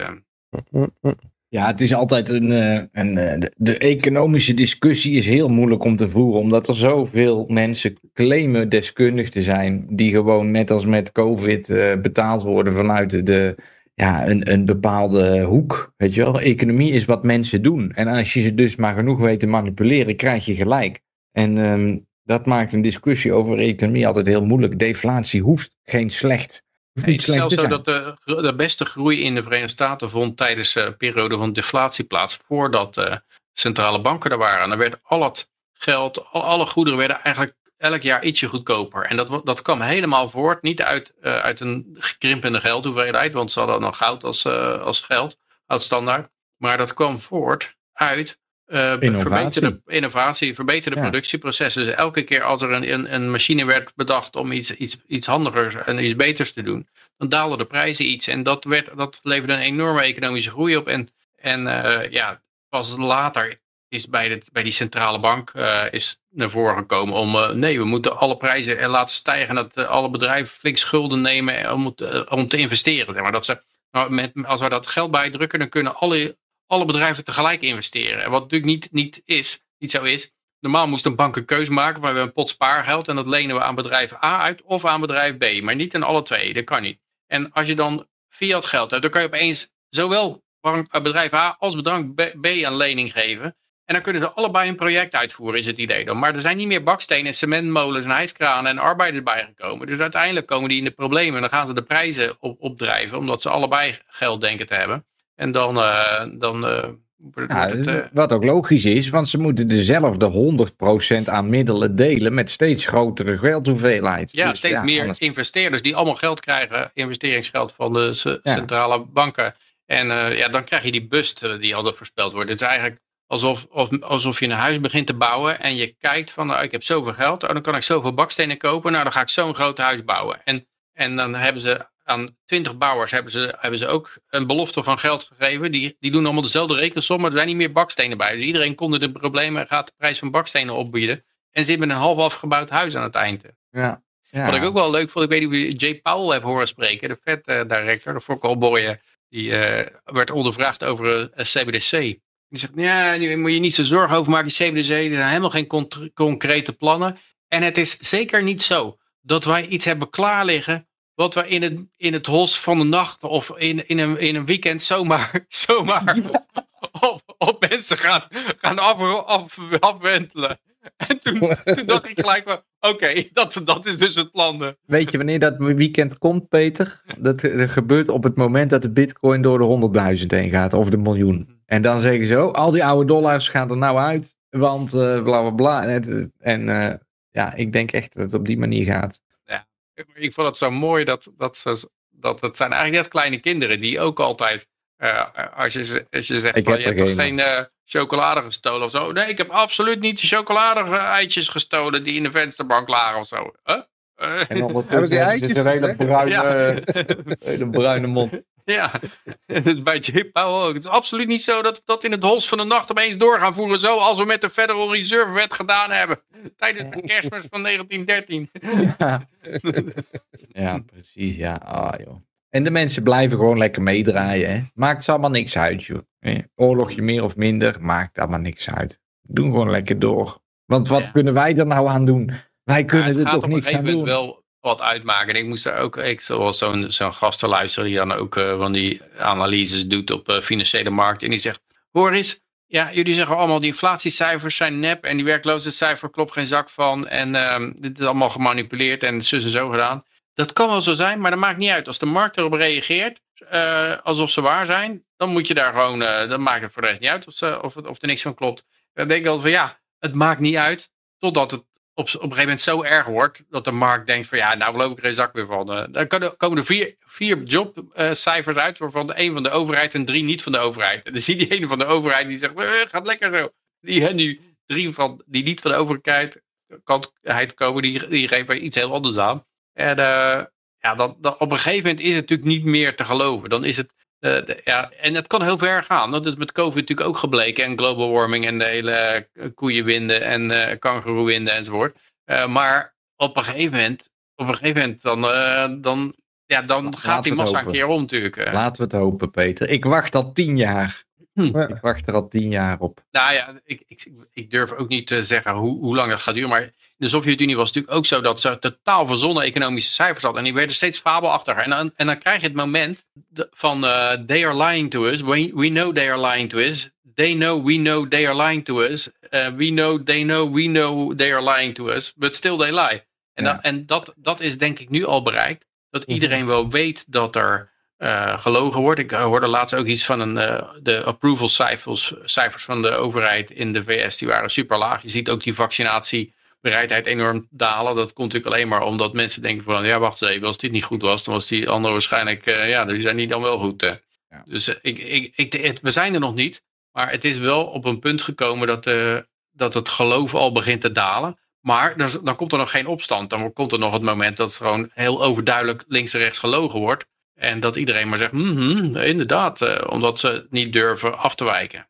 Ja, het is altijd een, een de, de, economische discussie is heel moeilijk om te voeren, omdat er zoveel mensen claimen deskundig te zijn, die gewoon net als met COVID uh, betaald worden vanuit de, ja, een, een bepaalde hoek. Weet je wel, economie is wat mensen doen. En als je ze dus maar genoeg weet te manipuleren, krijg je gelijk. En ehm, dat maakt een discussie over economie altijd heel moeilijk. Deflatie hoeft geen slecht. Nee, het is zelfs zo dat de, de beste groei in de Verenigde Staten vond tijdens de periode van deflatie plaats voordat eh, centrale banken er waren. En dan werd al het geld, al, alle goederen werden eigenlijk elk jaar ietsje goedkoper. En dat, dat kwam helemaal voort, niet uit, eh, uit een gekrimpende geldhoeveelheid, want ze hadden nog goud als, eh, als geld, als standaard. Maar dat kwam voort uit eh, Innovatie. verbeterde innovatie, verbeterde Ja. productieprocessen. Dus elke keer als er een, een, een machine werd bedacht om iets, iets, iets handigers en iets beters te doen, dan daalden de prijzen iets. En dat, werd, dat leverde een enorme economische groei op. En, en eh, ja, pas later is bij, dit, bij die centrale bank eh, is naar voren gekomen om, nee, we moeten alle prijzen er laten stijgen. En dat alle bedrijven flink schulden nemen om, te- om te investeren. Zeg maar. dat ze, nou, met, als we dat geld bijdrukken, dan kunnen alle, alle bedrijven tegelijk investeren. En wat natuurlijk niet, niet, is, niet zo is. Normaal moest een bank een keuze maken. van We een pot spaargeld en dat lenen we aan bedrijf A uit of aan bedrijf B. Maar niet aan alle twee, dat kan niet. En als je dan fiat geld hebt, dan kan je opeens zowel eh, bedrijf A als bedrijf B, een lening geven. En dan kunnen ze allebei een project uitvoeren, is het idee dan. Maar er zijn niet meer bakstenen, cementmolens en ijskranen en arbeiders bijgekomen. Dus uiteindelijk komen die in de problemen. En dan gaan ze de prijzen op, opdrijven, omdat ze allebei geld denken te hebben. En dan, eh, dan eh, Ja, het... eh, wat ook logisch is, want ze moeten dezelfde 100% aan middelen delen met steeds grotere geldhoeveelheid. Ja, Dus steeds meer anders- investeerders die allemaal geld krijgen, investeringsgeld van de Ja. centrale banken. En ja, dan krijg je die bust die altijd voorspeld wordt. Het is eigenlijk alsof, of, alsof je een huis begint te bouwen en je kijkt van, nou, ik heb zoveel geld, oh, dan kan ik zoveel bakstenen kopen, nou, dan ga ik zo'n groot huis bouwen. En, en dan hebben ze aan 20 bouwers hebben ze, hebben ze ook een belofte van geld gegeven. Die, die doen allemaal dezelfde rekensom, maar er zijn niet meer bakstenen bij. Dus iedereen kon de problemen en gaat de prijs van bakstenen opbieden. En zit met een half afgebouwd huis aan het eind. Ja. Ja. Wat ik ook wel leuk vond, ik weet niet of je Jay Powell hebt horen spreken, de Fed-director, de Fokkel Boye, die eh, werd ondervraagd over eh, CBDC. Die zegt, ja, daar moet je niet zo zorgen over maken, CBDC, er zijn helemaal geen con- concrete plannen. En het is zeker niet zo dat wij iets hebben klaar liggen wat we in het, in het hos van de nacht of in, in, een, in een weekend zomaar, zomaar op, op mensen gaan, gaan af, af, afwentelen. En toen, toen dacht ik gelijk van, oké, dat, dat is dus het plan. Weet je wanneer dat weekend komt, Peter? Dat, dat gebeurt op het moment dat de bitcoin door de 100.000 heen gaat, of de miljoen. En dan zeggen ze, oh, al die oude dollars gaan er nou uit, want eh, bla bla bla. En, en eh, ja, ik denk echt dat het op die manier gaat. Ik vond het zo mooi dat, dat, ze, dat het zijn eigenlijk net kleine kinderen die ook altijd, eh, als, je, als je zegt Ik van, heb je hebt toch geen. geen eh, chocolade gestolen of zo. Nee, ik heb absoluut niet de chocolade eitjes gestolen die in de vensterbank lagen of zo. Huh? En Heb ik ondertussen hebben ze eitjes een hele bruine, Ja. hele bruine mond. Ja, dus bij Jay Powell ook. Het is absoluut niet zo dat we dat in het hols van de nacht opeens door gaan voeren. Zoals we met de Federal Reserve Wet gedaan hebben. Tijdens de kerstmis van 1913. Ja. ja, precies. Ja, ah, joh. En de mensen blijven gewoon lekker meedraaien. Hè? Maakt ze allemaal niks uit, joh. Oorlogje meer of minder, maakt allemaal niks uit. Doen gewoon lekker door. Want wat Ja. kunnen wij er nou aan doen? Wij Ja, kunnen het er gaat toch op een niks aan gegeven doen. moment wel wat uitmaken. En ik moest daar ook, ik zoals zo'n zo'n luisteren die dan ook eh, van die analyses doet op eh, financiële markten. En die zegt, hoor eens, ja, jullie zeggen allemaal die inflatiecijfers zijn nep en die werkloosheidscijfer klopt geen zak van. En ehm, dit is allemaal gemanipuleerd en zus en zo gedaan. Dat kan wel zo zijn, maar dat maakt niet uit. Als de markt erop reageert, eh, alsof ze waar zijn, dan moet je daar gewoon, dan maakt het voor de rest niet uit of, ze, of, of er niks van klopt. Dan denk ik altijd van ja, het maakt niet uit, totdat het op, op een gegeven moment zo erg wordt dat de markt denkt van ja, nou geloof ik er geen zak meer van. Eh, dan komen er vier, vier jobcijfers uit, waarvan de één van de overheid en drie niet van de overheid. En dan zie je die ene van de overheid die zegt, eh, gaat lekker zo. Die, en die drie van die niet van de overheid komen, die, die geven iets heel anders aan. En eh, ja, dat, dat, op een gegeven moment is het natuurlijk niet meer te geloven. Dan is het, eh, de- ja, en het kan heel ver gaan. Dat is met COVID natuurlijk ook gebleken. En global warming en de hele eh, koeienwinden en eh kangeroewinden enzovoort. Maar op een gegeven moment, op een gegeven moment dan, dan, ja, dan gaat die massa een keer om natuurlijk. Laten we het hopen, Peter. Ik wacht al tien jaar. Ik wacht er al tien jaar op. Nou ja, ik, ik, ik durf ook niet te zeggen hoe, hoe lang het gaat duren. Maar in de Sovjet-Unie was het natuurlijk ook zo dat ze totaal verzonnen economische cijfers hadden. En die werden steeds fabelachtiger. En dan, en dan krijg je het moment van eh, they are lying to us. We, we know they are lying to us. They know we know they are lying to us. Eh, we know they know we know they are lying to us. But still they lie. En, Ja. dat, en dat, dat is denk ik nu al bereikt. Dat Mhm. iedereen wel weet dat er eh, gelogen wordt. Ik eh, hoorde laatst ook iets van een, eh, de approval cijfers, cijfers van de overheid in de VS. Die waren super laag. Je ziet ook die vaccinatiebereidheid enorm dalen. Dat komt natuurlijk alleen maar omdat mensen denken van... ja, wacht eens even, als dit niet goed was... dan was die andere waarschijnlijk... ja, die zijn die dan wel goed. Ja. Dus ik, ik, ik, het- we zijn er nog niet. Maar het is wel op een punt gekomen dat, dat het geloof al begint te dalen. Maar dan, dan komt er nog geen opstand. Dan komt er nog het moment dat het gewoon heel overduidelijk links en rechts gelogen wordt. En dat iedereen maar zegt, mhm, inderdaad, eh, omdat ze het niet durven af te wijken.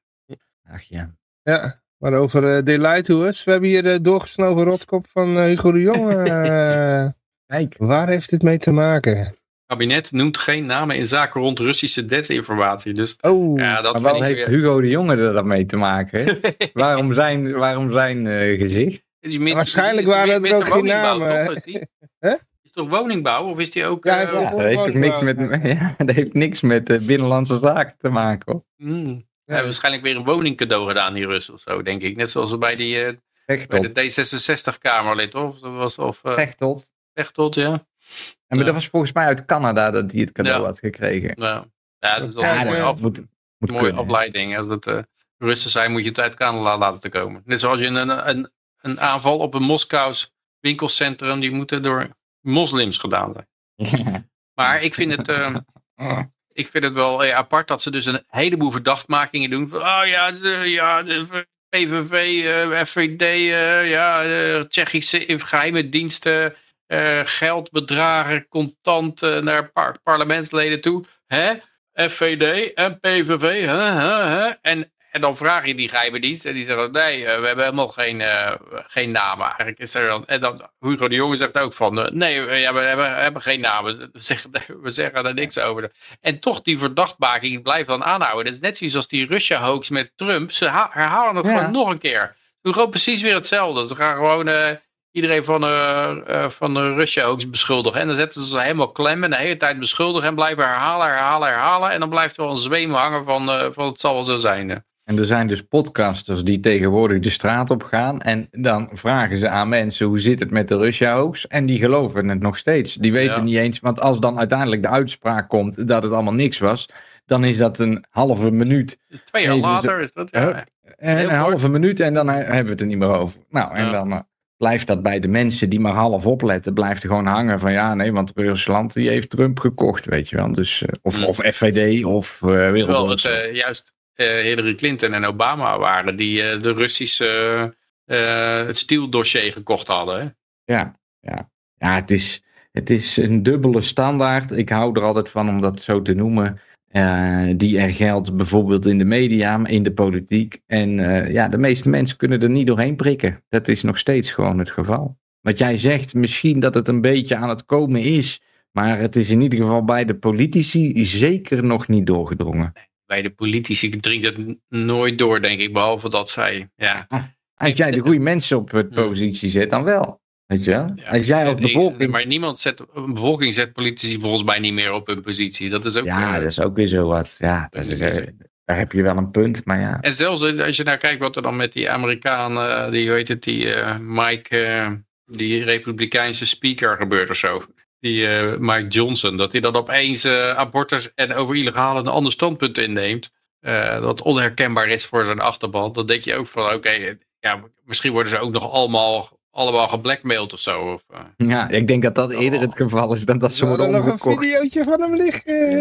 Ach ja. Ja, maar over eh Daylight to Us. We hebben hier de doorgesnoven rotkop van eh, Hugo de Jong. eh, Kijk. waar heeft dit mee te maken? Het kabinet noemt geen namen in zaken rond Russische desinformatie. Dus Oh, ja, dat Maar ik heeft weer- Hugo de Jonge er dan mee te maken? waarom zijn, waarom zijn eh, gezicht? Is die mis- Waarschijnlijk waren er minister ook geen namen, toch? Is, die, Hè? Toch woningbouw of is die ook... Ja, eh, Ja, dat heeft ook niks met, ja, dat heeft niks met eh, binnenlandse zaken te maken. Hoor. hmm, Ja. Hij heeft waarschijnlijk weer een woningcadeau gedaan, die Russen of zo, denk ik. Net zoals bij, die, eh, bij de D66-Kamerlid, of? Dat was, of uh, Pechtold. Pechtold, ja. En maar Ja. dat was volgens mij uit Canada dat hij het cadeau Ja. had gekregen. Nou, ja, dat is wel Ja, een mooie, dat af, moet, moet mooie afleiding. Hè? Dat uh, Russen zijn, moet je het uit Canada laten te komen. Net zoals je een, een, een aanval op een Moskous winkelcentrum, die moeten door moslims gedaan zijn. Ja. Maar ik vind het... eh, ik vind het wel eh, apart dat ze dus een heleboel verdachtmakingen doen. Van, oh ja, de, ja, de PVV, eh, FVD, eh, ja, de Tsjechische geheime diensten, geldbedragen, contant naar par- parlementsleden toe. Hè? FVD en PVV, hè, hè, hè? En, en dan vraag je die geheime dienst en die zeggen, nee, eh, we hebben helemaal geen, eh, geen namen. Eigenlijk is er dan, en dan, Hugo de Jonge zegt ook van, eh, nee, we, hebben, we hebben geen namen. We zeggen, we zeggen er niks over. En toch die verdachtmaking blijft dan aanhouden. Dat is net zoals als die Russia-hoax met Trump. Ze ha- herhalen het Ja. gewoon nog een keer. Ze doen gewoon precies weer hetzelfde. Ze gaan gewoon iedereen van, van de Russia-hoax beschuldigen. En dan zetten ze ze helemaal klem en de hele tijd beschuldigen. En blijven herhalen, herhalen, herhalen. En dan blijft er wel een zweem hangen van, van het zal wel zo zijn. En er zijn dus podcasters die tegenwoordig de straat op gaan. En dan vragen ze aan mensen hoe zit het met de Russia-hoax. En die geloven het nog steeds. Die weten Ja. niet eens. Want als dan uiteindelijk de uitspraak komt dat het allemaal niks was. Dan is dat een halve minuut. Twee jaar later is dat. Ja. En een halve minuut en dan he- hebben we het er niet meer over. Nou, en Ja. dan eh, blijft dat bij de mensen die maar half opletten. Blijft er gewoon hangen van ja, nee, want Rusland die heeft Trump gekocht, weet je wel. Dus, eh, of, of FVD of uh, het eh, juist eh, Hillary Clinton en Obama waren die eh, de Russische eh, het stieldossier gekocht hadden. Hè? Ja, ja. ja het, is, het is een dubbele standaard. Ik hou er altijd van om dat zo te noemen. eh, die er geldt bijvoorbeeld in de media, in de politiek. En eh, ja, de meeste mensen kunnen er niet doorheen prikken. Dat is nog steeds gewoon het geval. Wat jij zegt, misschien dat het een beetje aan het komen is. Maar het is in ieder geval bij de politici zeker nog niet doorgedrongen. Bij de politici dringt het nooit door, denk ik. Behalve dat zij, ja, Als jij de goede mensen op het Hmm. positie zet, dan wel. Weet je wel? Ja, Als jij nee, bevolking... Maar niemand zet, een bevolking zet politici volgens mij niet meer op hun positie. Dat is ook... Ja, eh, dat is ook weer zo wat. Ja, dat is, eh, daar heb je wel een punt, maar ja. En zelfs eh, als je nou kijkt wat er dan met die Amerikaan, eh, die hoe heet het, die eh, Mike, eh, die republikeinse speaker gebeurt of zo. Die eh, Mike Johnson, dat hij dan opeens eh, abortus en over illegale een ander standpunt inneemt. eh, dat onherkenbaar is voor zijn achterban. Dan denk je ook van, oké, ja, misschien worden ze ook nog allemaal, allemaal geblackmailed of zo. Of, eh. Ja, ik denk dat dat eerder het geval is dan dat ze We hadden worden nog een omgekocht. videootje van hem liggen.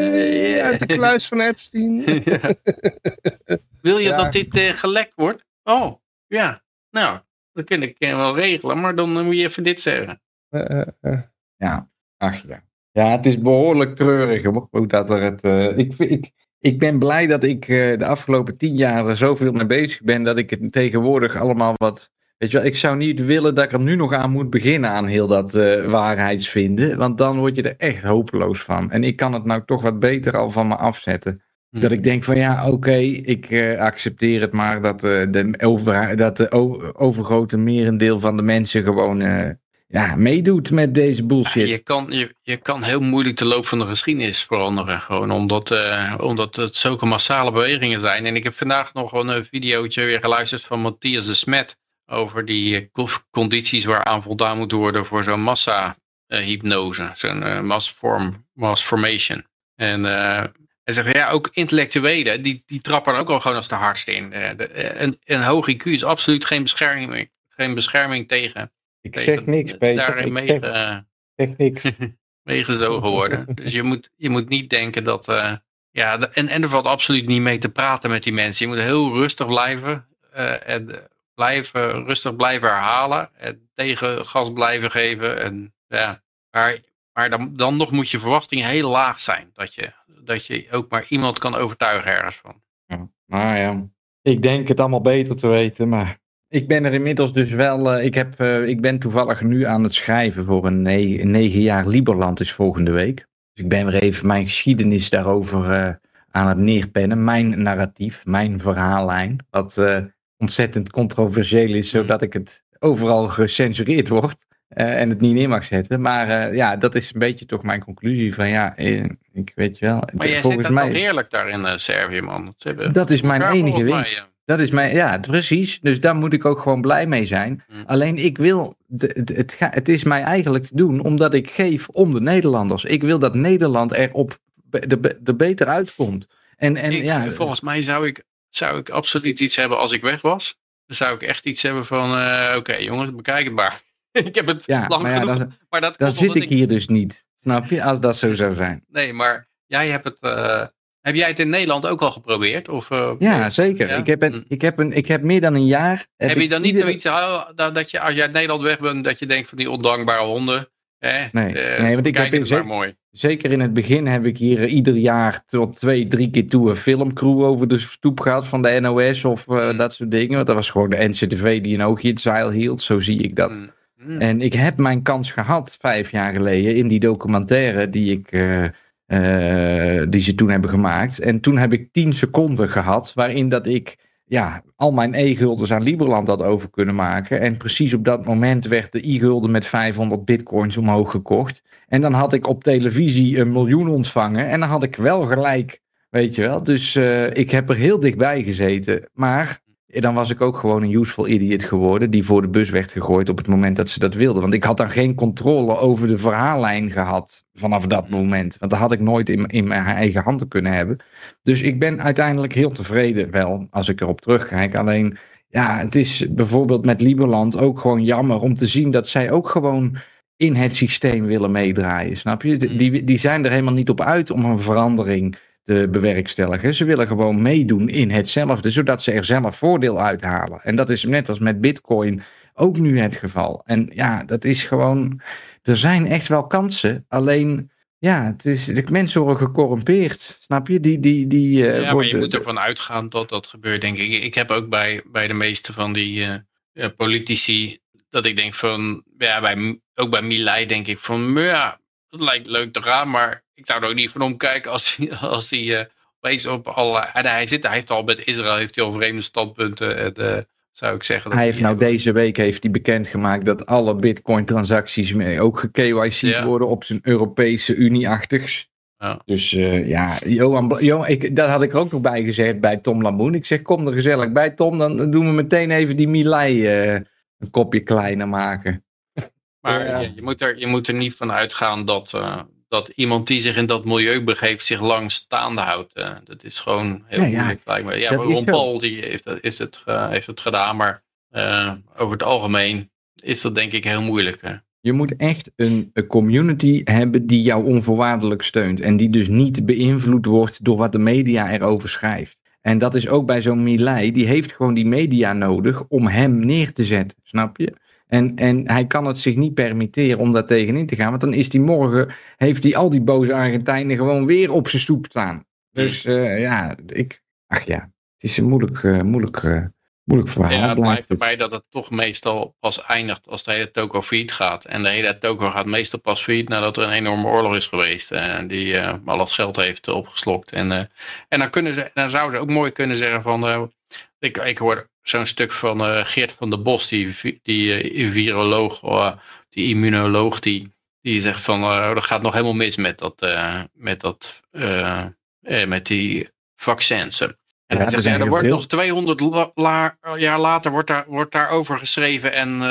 Ja. Uit de kluis van Epstein. Wil je Ja. dat dit eh, gelekt wordt? Oh, ja. Nou, dat kan ik wel regelen, maar dan moet je even dit zeggen. Eh, eh, eh. Ja, ach ja. Ja, het is behoorlijk treurig hoe dat er het... eh, ik, ik, ik ben blij dat ik eh, de afgelopen tien jaar er zoveel mee bezig ben, dat ik het tegenwoordig allemaal wat... Weet je wel, ik zou niet willen dat ik er nu nog aan moet beginnen aan heel dat eh, waarheidsvinden, want dan word je er echt hopeloos van. En ik kan het nou toch wat beter al van me afzetten. Hm. Dat ik denk van ja, oké, ik accepteer het maar dat, de, over, dat de overgrote merendeel van de mensen gewoon ja, meedoet met deze bullshit. Je kan, je, je kan heel moeilijk de loop van de geschiedenis veranderen. Gewoon omdat, eh, omdat het zulke massale bewegingen zijn. En ik heb vandaag nog een eh, videootje weer geluisterd van Matthias de Smet. Over die eh, co- condities waaraan voldaan moet worden voor zo'n massa-hypnose. zo'n eh, mass, form, mass formation. En hij zegt, ja, ook intellectuelen, die, die trappen er ook al gewoon als de hardste in. De- een, een hoog IQ is absoluut geen bescherming, geen bescherming tegen. Ik tegen zeg niks, Peter. Daarin Ik mee, zeg, eh, zeg niks. meegezogen worden. Dus je moet, je moet niet denken dat... eh, ja, en, en er valt absoluut niet mee te praten met die mensen. Je moet heel rustig blijven. eh, en eh, blijven, rustig blijven herhalen. En tegengas blijven geven. En, ja, maar maar dan, dan nog moet je verwachting heel laag zijn. Dat je, dat je ook maar iemand kan overtuigen ergens van. Ja, maar ja, ik denk het allemaal beter te weten, maar ik ben er inmiddels dus wel, eh, ik, heb, eh, ik ben toevallig nu aan het schrijven voor een, ne- een negen jaar Liberland is volgende week. Dus ik ben weer even mijn geschiedenis daarover eh, aan het neerpennen, mijn narratief, mijn verhaallijn, wat ontzettend controversieel is, zodat ik het overal gecensureerd wordt. en het niet neer mag zetten. Maar ja, dat is een beetje toch mijn conclusie van ja, ik weet je wel. Maar jij zit mij, toch heerlijk daar in Servië, man. Dat is mijn enige mij, winst. ja. Dat is mijn, ja, precies. Dus daar moet ik ook gewoon blij mee zijn. Mm. Alleen ik wil, de- de- het, ga, het is mij eigenlijk te doen omdat ik geef om de Nederlanders. Ik wil dat Nederland er op de, er beter uitkomt. En, en Ik- ja, volgens mij zou ik, zou ik absoluut iets hebben als ik weg was. Dan zou ik echt iets hebben van, eh, oké jongens, bekijk het maar. ik heb het ja, lang maar ja, genoeg. dan, maar dat dan zit ik hier dus niet. Snap je? Als dat zo zou zijn. Nee, maar jij hebt het... eh, heb jij het in Nederland ook al geprobeerd? Of, eh, Ja, zeker. Ja? Ik, heb een, ik, heb een, ik heb meer dan een jaar. heb je ik dan niet zoiets oh, dat, dat je als je uit Nederland weg bent, dat je denkt van die ondankbare honden? Nee, Eh, nee, want ik heb in- maar mooi. Zeker in het begin heb ik hier eh, ieder jaar tot twee, drie keer toe een filmcrew over de stoep gehad van de NOS of Mm. dat soort dingen. Want dat was gewoon de NCTV die een oogje in het zeil hield. Zo zie ik dat. Mm. Mm. En ik heb mijn kans gehad vijf jaar geleden in die documentaire die, ik, die ze toen hebben gemaakt. En toen heb ik tien seconden gehad waarin dat ik ja, al mijn e-guldens aan Liberland had over kunnen maken. En precies op dat moment werd de e-gulden met 500 bitcoins omhoog gekocht. En dan had ik op televisie een miljoen ontvangen. En dan had ik wel gelijk, weet je wel. Dus eh, ik heb er heel dichtbij gezeten. Maar eh, dan was ik ook gewoon een useful idiot geworden. Die voor de bus werd gegooid op het moment dat ze dat wilden. Want ik had dan geen controle over de verhaallijn gehad vanaf dat moment. Want dat had ik nooit in, in mijn eigen handen kunnen hebben. Dus ik ben uiteindelijk heel tevreden wel als ik erop terugkijk. Alleen ja, het is bijvoorbeeld met Liberland ook gewoon jammer om te zien dat zij ook gewoon in het systeem willen meedraaien. Snap je? Mm. Die, die zijn er helemaal niet op uit om een verandering te bewerkstelligen. Ze willen gewoon meedoen in hetzelfde, zodat ze er zelf voordeel uithalen. En dat is net als met Bitcoin ook nu het geval. En ja, dat is gewoon. Er zijn echt wel kansen. Alleen, ja, het is, de mensen worden gecorrumpeerd. Snap je? Die, die, die, eh, ja, maar je moet ervan uitgaan dat dat gebeurt, denk ik. Ik heb ook bij, bij de meeste van die eh, politici, dat ik denk van, ja, bij, ook bij Milei denk ik van, ja, dat lijkt leuk te gaan, maar ik zou er ook niet van omkijken als hij als die, eh, opeens op alle, en hij zit, hij heeft al met Israël, heeft hij al vreemde standpunten, en, eh, zou ik zeggen. dat Hij heeft nou deze week heeft hij bekendgemaakt dat alle bitcoin transacties mee ook ge-KYC Ja. worden op zijn Europese Unie-achtigs. Ja. Dus eh, ja, Johan, Johan ik, dat had ik er ook nog bij gezegd bij Tom Lamoen. Ik zeg, kom er gezellig bij Tom, dan doen we meteen even die Milei een kopje kleiner maken. Maar Ja. je, je, moet er, je moet er niet van uitgaan dat, eh, dat iemand die zich in dat milieu begeeft zich lang staande houdt. eh. dat is gewoon heel Ja, ja. moeilijk lijkt me. Ja, Ron. Paul die heeft, dat- is het, heeft het gedaan, maar eh, over het algemeen is dat denk ik heel moeilijk. hè. Je moet echt een, een community hebben die jou onvoorwaardelijk steunt. En die dus niet beïnvloed wordt door wat de media erover schrijft. En dat is ook bij zo'n Milei. Die heeft gewoon die media nodig om hem neer te zetten. Snap je? En, en hij kan het zich niet permitteren om daar tegenin te gaan. Want dan is hij morgen, heeft hij al die boze Argentijnen gewoon weer op zijn stoep staan. Dus eh, ja, ik, ach ja, het is een moeilijk, eh, moeilijk, eh, Moeilijk verhaal. Ja, het blijft het. erbij dat het toch meestal pas eindigt als de hele toko failliet gaat. En de hele toko gaat meestal pas failliet nadat er een enorme oorlog is geweest. En die eh, al het geld heeft opgeslokt. En, eh, en dan, kunnen ze, dan zouden ze ook mooi kunnen zeggen van... eh, ik, ik hoor zo'n stuk van eh, Geert van der Bos, die, die eh, viroloog, eh, die immunoloog, die, die zegt van... eh er gaat nog helemaal mis met, dat, met, dat, eh, met die vaccins. En Ja, hij er zegt, ja, er wordt veel. nog 200 la- la- jaar later wordt, daar, wordt daarover geschreven en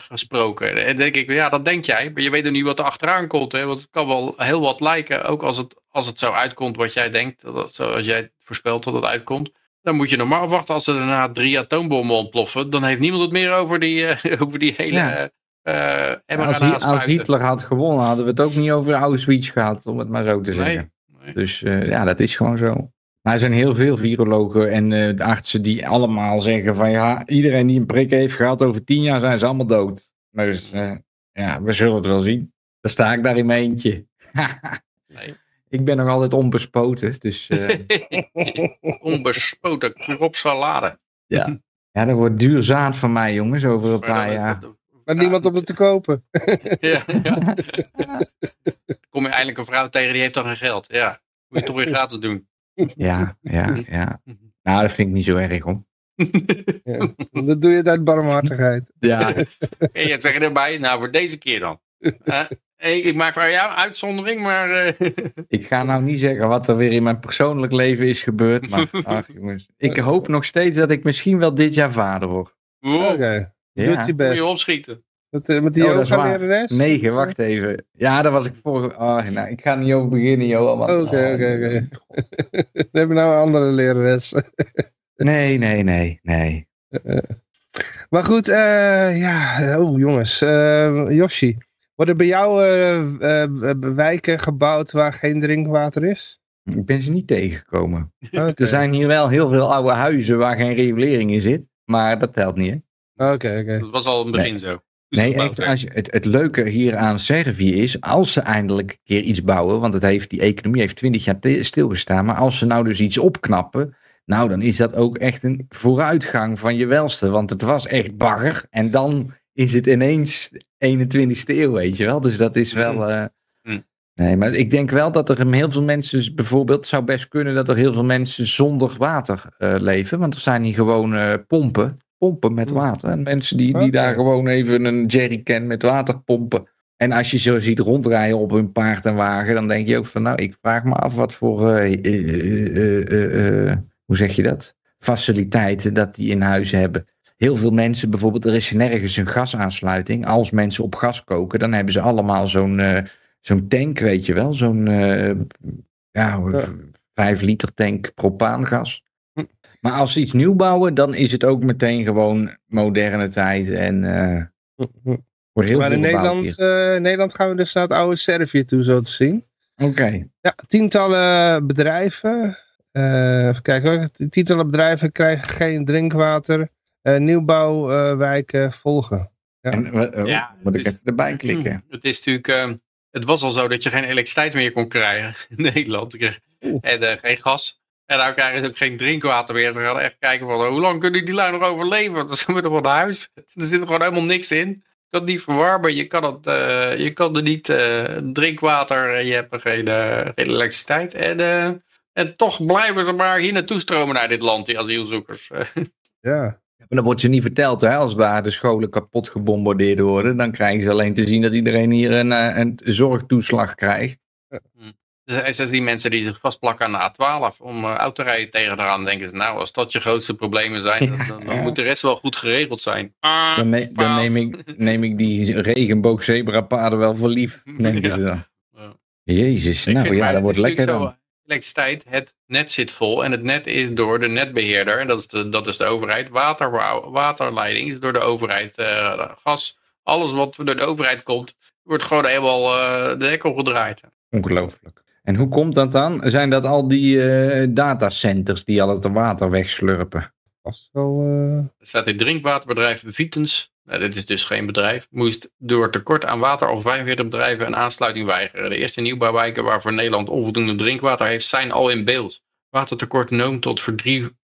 gesproken. En denk ik, ja, dat denk jij. Maar je weet nog niet wat er achteraan komt. Hè? Want het kan wel heel wat lijken. Ook als het, als het zo uitkomt wat jij denkt. Dat zoals jij voorspelt dat het uitkomt. Dan moet je nog maar afwachten. Als er daarna drie atoombommen ontploffen. Dan heeft niemand het meer over die, eh, over die hele Ja. eh Als, Hi- als Hitler had gewonnen, hadden we het ook niet over Auschwitz gehad, om het maar zo te zeggen. Nee. Dus ja, dat is gewoon zo. Maar er zijn heel veel virologen en de artsen die allemaal zeggen van ja, iedereen die een prik heeft gehad over tien jaar zijn ze allemaal dood. Maar dus ja, we zullen het wel zien. Dan sta ik daar in mijn eentje. Nee. Ik ben nog altijd onbespoten, dus eh, Onbespoten kropsalade. ja. ja, dat wordt duur zaad van mij jongens over een paar jaar. dat- Maar niemand om het te kopen. Ja, ja. Kom je eindelijk een vrouw tegen die heeft toch geen geld. Ja, moet je toch weer gratis doen. Ja, ja, ja. Nou, dat vind ik niet zo erg om. Ja. Dat doe je uit barmhartigheid. Ja, En je zegt erbij, nou voor deze keer dan. Eh, hey, ik maak voor jou een uitzondering, maar... eh, Ik ga nou niet zeggen wat er weer in mijn persoonlijk leven is gebeurd. Maar ach, jongens. Ik hoop nog steeds dat ik misschien wel dit jaar vader word. wow, Oké, Ja. het je moet je opschieten. Met, eh, met die Oh, yoga lerares? Negen, wacht even. Ja, daar was ik vorige... Oh, nou, ik ga er niet over beginnen, Johan. want- Oké, oké, oké. We hebben nou een andere lerares. Nee, nee, nee, nee. Maar goed, eh, ja, oh jongens. eh Yoshi, worden bij jou eh, eh, wijken gebouwd waar geen drinkwater is? Ik ben ze niet tegengekomen. Er zijn hier wel heel veel oude huizen waar geen riolering in zit. Maar dat telt niet, hè? oké, oké. Dat was al in het begin zo. Dus Nee, echt, als je, het, het leuke hier aan Servië is, als ze eindelijk een keer iets bouwen, want het heeft, die economie heeft twintig jaar stilgestaan, maar als ze nou dus iets opknappen, nou dan is dat ook echt een vooruitgang van je welste, want het was echt bagger en dan is het ineens 21ste eeuw, weet je wel. Dus dat is wel... eh, Mm. Nee, maar ik denk wel dat er heel veel mensen, bijvoorbeeld, zou best kunnen dat er heel veel mensen zonder water eh, leven, want er zijn hier gewoon pompen, pompen met Mm. water. En mensen die, die daar gewoon even een jerrycan met water pompen. En als je zo ziet rondrijden op hun paard en wagen, dan denk je ook van, nou, ik vraag me af wat voor, eh, hoe zeg je dat? Faciliteiten dat die in huis hebben. Heel veel mensen, bijvoorbeeld, er is nergens een gasaansluiting. Als mensen op gas koken, dan hebben ze allemaal zo'n eh, zo'n tank, weet je wel. Zo'n eh, ja, Ja. vijf liter tank propaangas. Hm. Maar als ze iets nieuw bouwen, dan is het ook meteen gewoon moderne tijd. En eh wordt heel maar veel in Nederland, in Nederland gaan we dus naar het oude Servië toe, zo te zien. Oké. Ja, tientallen bedrijven. even kijken hoor. Tientallen bedrijven krijgen geen drinkwater. Eh, nieuwbouwwijken volgen. Ja. En wat- oh, Ja, moet ik het is- even erbij klikken. Het is natuurlijk, eh, het was al zo dat je geen elektriciteit meer kon krijgen in Nederland. En eh, geen gas. En nou krijgen ze ook geen drinkwater meer. Ze gaan echt kijken van, oh, hoe lang kunnen die lui nog overleven? Want ze moeten toch naar huis. Er zit er gewoon helemaal niks in. Je kan het niet verwarmen. Je kan, het, eh, je kan er niet eh, drinkwater. en Je hebt er geen, eh, geen elektriciteit. En, eh, en toch blijven ze maar hier naartoe stromen naar dit land, die asielzoekers. Ja. Maar dat wordt je niet verteld, hè? Als daar de scholen kapot gebombardeerd worden, dan krijgen ze alleen te zien dat iedereen hier een, eh, een zorgtoeslag krijgt. Er zijn die mensen die zich vastplakken aan de A12 om uh, autorijden tegen te gaan. denken ze, nou, als dat je grootste problemen zijn, dan, dan, dan Ja. moet de rest wel goed geregeld zijn. Ah, Dan, ne- dan fout. neem, ik, neem ik die regenboog zebrapaden wel voor lief. Denken Ja. ze dan. Ja. Jezus, Ik nou ja, dat wordt lekker natuurlijk dan. Het net zit vol en het net is door de netbeheerder, en dat is de, dat is de overheid. Water, waterleiding is door de overheid. eh, gas, alles wat door de overheid komt, wordt gewoon helemaal eh, de hek opgedraaid. Ongelooflijk. En hoe komt dat dan? Zijn dat al die eh, datacenters die al het water wegslurpen? Vast wel... Er staat in drinkwaterbedrijf Vitens, nou, dit is dus geen bedrijf, moest door tekort aan water al 45 bedrijven een aansluiting weigeren. De eerste nieuwbouwwijken waarvoor Nederland onvoldoende drinkwater heeft, zijn al in beeld. Watertekort noomt tot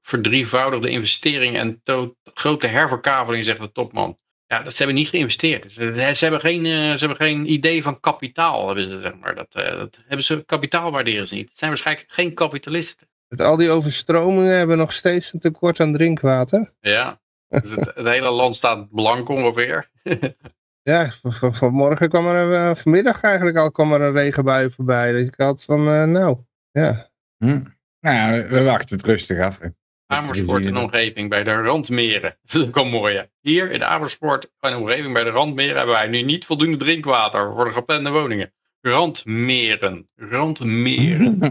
verdrievoudigde investeringen en to- grote herverkaveling, zegt de topman. Ja, dat ze hebben niet geïnvesteerd. Eh, Ze hebben geen, eh, ze hebben geen idee van kapitaal, hebben ze, zeg maar. Dat, eh, dat hebben ze, kapitaal waarderen ze niet. Het zijn waarschijnlijk geen kapitalisten. Met al die overstromingen hebben we nog steeds een tekort aan drinkwater. Ja, dus het, het hele land staat blank ongeveer. Ja, van, van, vanmorgen kwam er, eh, vanmiddag eigenlijk al kwam er een regenbui voorbij. Dat ik had van, eh, nou, ja. Hm. Nou, we wachten het rustig af. hè. Amersfoort en omgeving bij de randmeren. Dat is ook wel mooi. Hè? Hier in Amersfoort en omgeving bij de randmeren hebben wij nu niet voldoende drinkwater voor de geplande woningen. Randmeren. Randmeren.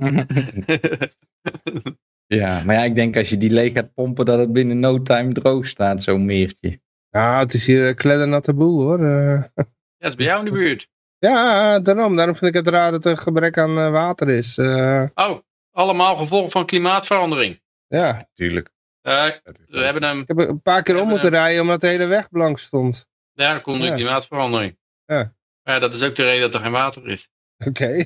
ja, maar ja, ik denk als je die leeg gaat pompen, dat het binnen no time droog staat, zo'n meertje. Ja, het is hier een kleddernatte boel hoor. Eh, Ja, dat is bij jou in de buurt. ja, daarom. Daarom vind ik het raar dat er gebrek aan eh, water is. Eh, Oh, allemaal gevolg van klimaatverandering. ja, Tuurlijk. Eh, we hebben hem, ik heb een paar keer om moeten rijden omdat de hele weg blank stond. ja, dat komt door Ja. klimaatverandering. Ja. Ja, dat is ook de reden dat er geen water is. Oké.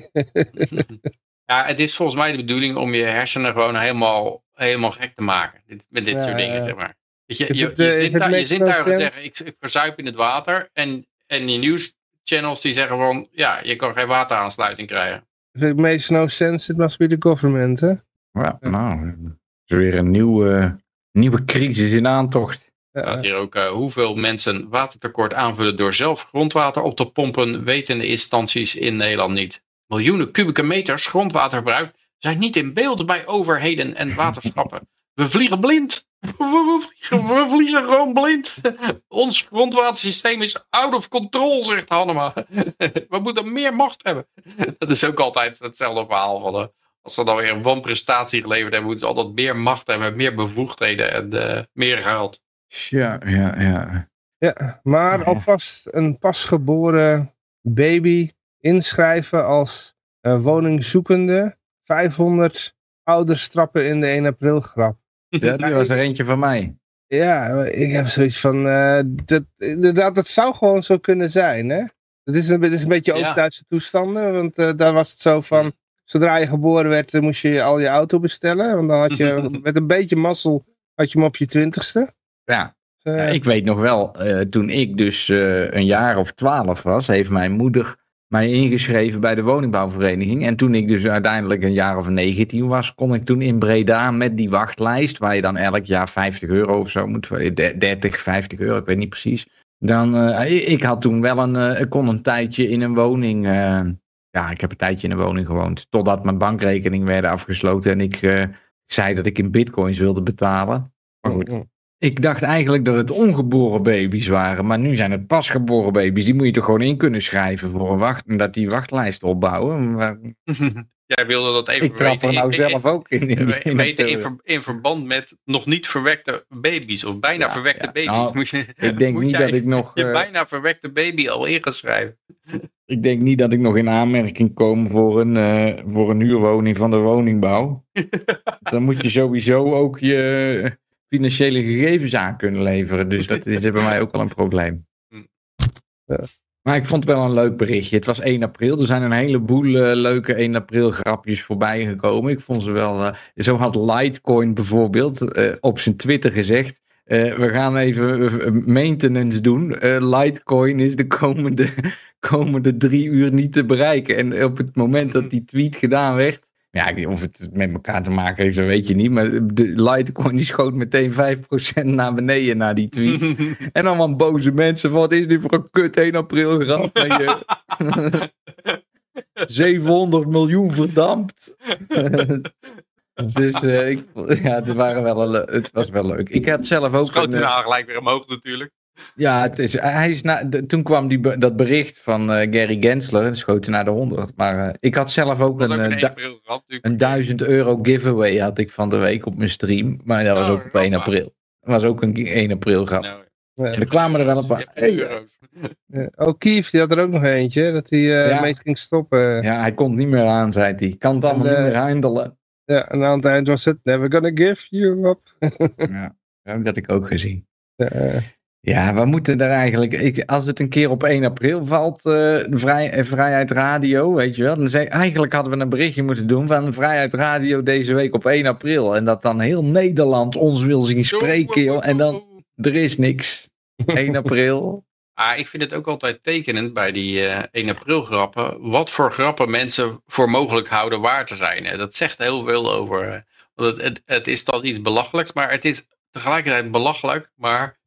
Ja, het is volgens mij de bedoeling om je hersenen gewoon helemaal, helemaal gek te maken. Dit, met dit Ja, soort dingen, ja. zeg maar. Weet je, je, it, je, uh, if it zintuig- je no zintuigen sense. zeggen, ik, ik verzuip in het water. En, en die nieuwschannels die zeggen gewoon, ja, je kan geen wateraansluiting krijgen. If it makes no sense, it must be the government, hè? Ja, nou, er is weer een nieuwe, nieuwe crisis in aantocht. Ja, staat hier ook, eh, hoeveel mensen watertekort aanvullen door zelf grondwater op te pompen, weten de instanties in Nederland niet. Miljoenen kubieke meters grondwatergebruik zijn niet in beeld bij overheden en waterschappen. We vliegen blind. We, vliegen, we vliegen gewoon blind. Ons grondwatersysteem is out of control, zegt Hannema. We moeten meer macht hebben. Dat is ook altijd hetzelfde verhaal. Van, eh, als ze dan weer een wanprestatie geleverd hebben, moeten ze altijd meer macht hebben, meer bevoegdheden en eh, meer geld. Ja, ja, ja. Ja, maar Ja. alvast een pasgeboren baby inschrijven als eh, woningzoekende. 500 ouders trappen in de 1 april grap. Ja, die was er eentje van mij. Ja, ik heb zoiets van, eh, dat, inderdaad, dat zou gewoon zo kunnen zijn, hè? Het is een, is een beetje ook Duitse toestanden, want eh, daar was het zo van, zodra je geboren werd, moest je al je auto bestellen, want dan had je, met een beetje mazzel, had je hem op je twintigste. Ja, Ja, ik weet nog wel, toen ik dus een jaar of twaalf was, heeft mijn moeder mij ingeschreven bij de woningbouwvereniging. En toen ik dus uiteindelijk een jaar of 19 was, kon ik toen in Breda met die wachtlijst, waar je dan elk jaar 50 euro of zo moet, eh, de- 30, 50 euro, ik weet niet precies. Dan, eh, ik, had toen wel een, eh, ik kon een tijdje in een woning, eh, ja, ik heb een tijdje in een woning gewoond, totdat mijn bankrekening werd afgesloten en ik eh, zei dat ik in bitcoins wilde betalen. Maar goed, mm, ik dacht eigenlijk dat het ongeboren baby's waren, maar nu zijn het pasgeboren baby's. Die moet je toch gewoon in kunnen schrijven voor een wacht, en dat die wachtlijst opbouwen. Maar Jij wilde dat even ik trap er nou in- zelf ook in. in, in, in weten dat, in, ver- in verband met nog niet verwekte baby's of bijna Ja, verwekte ja. baby's. Nou, moet je, ik denk moet niet dat ik nog. je eh, bijna verwekte baby al ingeschreven. ik denk niet dat ik nog in aanmerking kom voor een, eh, voor een huurwoning van de woningbouw. Dan moet je sowieso ook je financiële gegevens aan kunnen leveren. Dus dat is bij mij ook wel een probleem. Hm. Ja. Maar ik vond het wel een leuk berichtje. Het was 1 april. Er zijn een heleboel eh, leuke 1 april grapjes voorbij gekomen. Ik vond ze wel. eh, zo had Litecoin bijvoorbeeld eh, op zijn Twitter gezegd. we gaan even maintenance doen. Litecoin is de komende, komende drie uur niet te bereiken. En op het moment dat die tweet gedaan werd. Ja, of het met elkaar te maken heeft, dat weet je niet. Maar de Litecoin die schoot meteen 5% naar beneden na die tweet. En allemaal boze mensen. Wat is dit voor een kut 1 april grap? En je- 700 miljoen verdampt. dus eh, ik, ja, het, waren wel een le- het was wel leuk. Ik had zelf ook... Schoot eh, gelijk weer omhoog natuurlijk. Ja, het is, hij is na, de- toen kwam die, dat bericht van eh, Gary Gensler. En schoot hij naar de 100. Maar eh, ik had zelf ook een, ook eh, een du- 1 april grap natuurlijk. een 1000 euro giveaway had ik van de week op mijn stream. Maar dat was Oh, ook op 1 hoppa. april. Dat was ook een 1 april grap. Nou, ja. En er kwamen er wel een paar. Hey. Oh, Kief, die had er ook nog eentje, dat hij eh Ja. mee ging stoppen. Ja, hij kon niet meer aan, zei hij. Kan het allemaal En, niet meer handelen. Ja, en aan het eind was het, never gonna give you up. ja, dat heb ik ook gezien. Ja, eh, Ja, we moeten er eigenlijk. Ik, als het een keer op 1 april valt, eh, vrij, eh, Vrijheid Radio, weet je wel. Dan zeg, eigenlijk hadden we een berichtje moeten doen van Vrijheid Radio deze week op 1 april. En dat dan heel Nederland ons wil zien spreken, joh. En dan, er is niks. 1 april. Ah, ik vind het ook altijd tekenend bij die eh 1 april grappen. Wat voor grappen mensen voor mogelijk houden waar te zijn. hè. Dat zegt heel veel over. Want het, het, het is dan iets belachelijks, maar het is tegelijkertijd belachelijk. Maar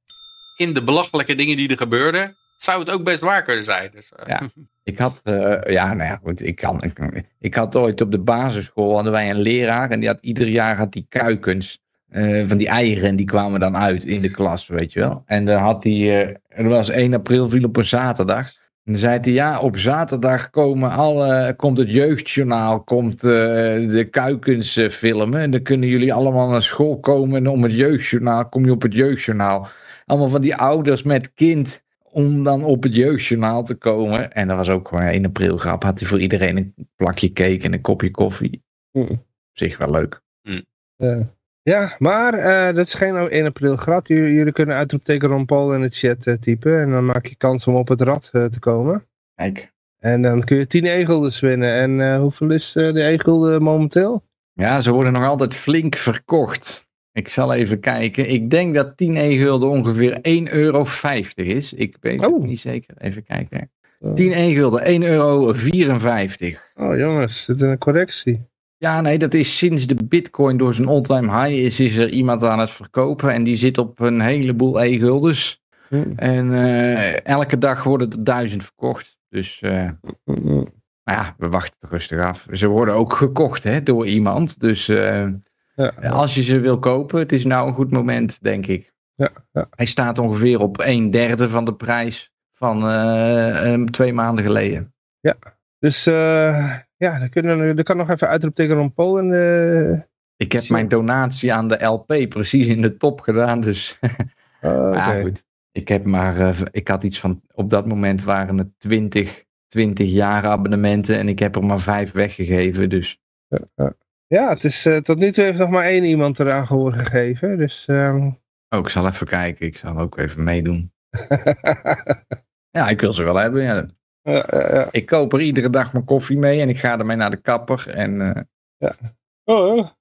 in de belachelijke dingen die er gebeurden, zou het ook best waar kunnen zijn. Dus, eh, Ja. Ik had, eh, ja, nou ja, goed, ik kan. Ik, ik had ooit op de basisschool hadden wij een leraar en die had ieder jaar had die kuikens. eh, van die eieren en die kwamen dan uit in de klas, weet je wel. En dan had hij, eh er was 1 april, viel op een zaterdag. En dan zei hij, ja, op zaterdag komen alle, komt het jeugdjournaal, komt de kuikens filmen. En dan kunnen jullie allemaal naar school komen en om het jeugdjournaal, kom je op het jeugdjournaal. Allemaal van die ouders met kind om dan op het jeugdjournaal te komen. En dat was ook gewoon een 1 april grap. Had hij voor iedereen een plakje cake en een kopje koffie. Mm. Op zich wel leuk. Eh, ja, maar eh, dat is geen 1 april grap. Jullie, jullie kunnen uitroepteken Ron Paul in de chat eh, typen. En dan maak je kans om op het rad eh, te komen. Kijk. En dan kun je 10 e-guldens winnen. En eh, hoeveel is eh, de e-gulden momenteel? Ja, ze worden nog altijd flink verkocht. Ik zal even kijken. Ik denk dat 10 e-gulden ongeveer 1,50 euro is. Ik weet Oh. het niet zeker. Even kijken. 10 e-gulden, 1,54 euro. Oh jongens, dit is een correctie. Ja, nee, dat is sinds de bitcoin door zijn all-time high is, is er iemand aan het verkopen. En die zit op een heleboel e-guldens. Hm. En eh, elke dag worden er duizend verkocht. Dus eh, Mm, ja, we wachten het rustig af. Ze worden ook gekocht hè, door iemand. Dus eh, Ja, als je ze wil kopen, het is nou een goed moment, denk ik. Ja, ja. Hij staat ongeveer op een derde van de prijs van eh, eh, twee maanden geleden. Dus eh, ja, dan, kunnen, we- dan kan nog even uitroepteken Ron Paul. En, eh, Ik heb mijn donatie aan de LP precies in de top gedaan. Dus ja, oké. goed. Ik heb maar, eh, ik had iets van, op dat moment waren het 20, 20 jaar abonnementen en ik heb er maar vijf weggegeven. Dus Ja, het is, eh, tot nu toe heeft nog maar één iemand eraan gehoor gegeven. Dus ehm, oh, ik zal even kijken. Ik zal ook even meedoen. Ja, ik wil ze wel hebben. Ja. ja, ja, ja. Ik koop er iedere dag mijn koffie mee en ik ga ermee naar de kapper. En eh, Oh, ja.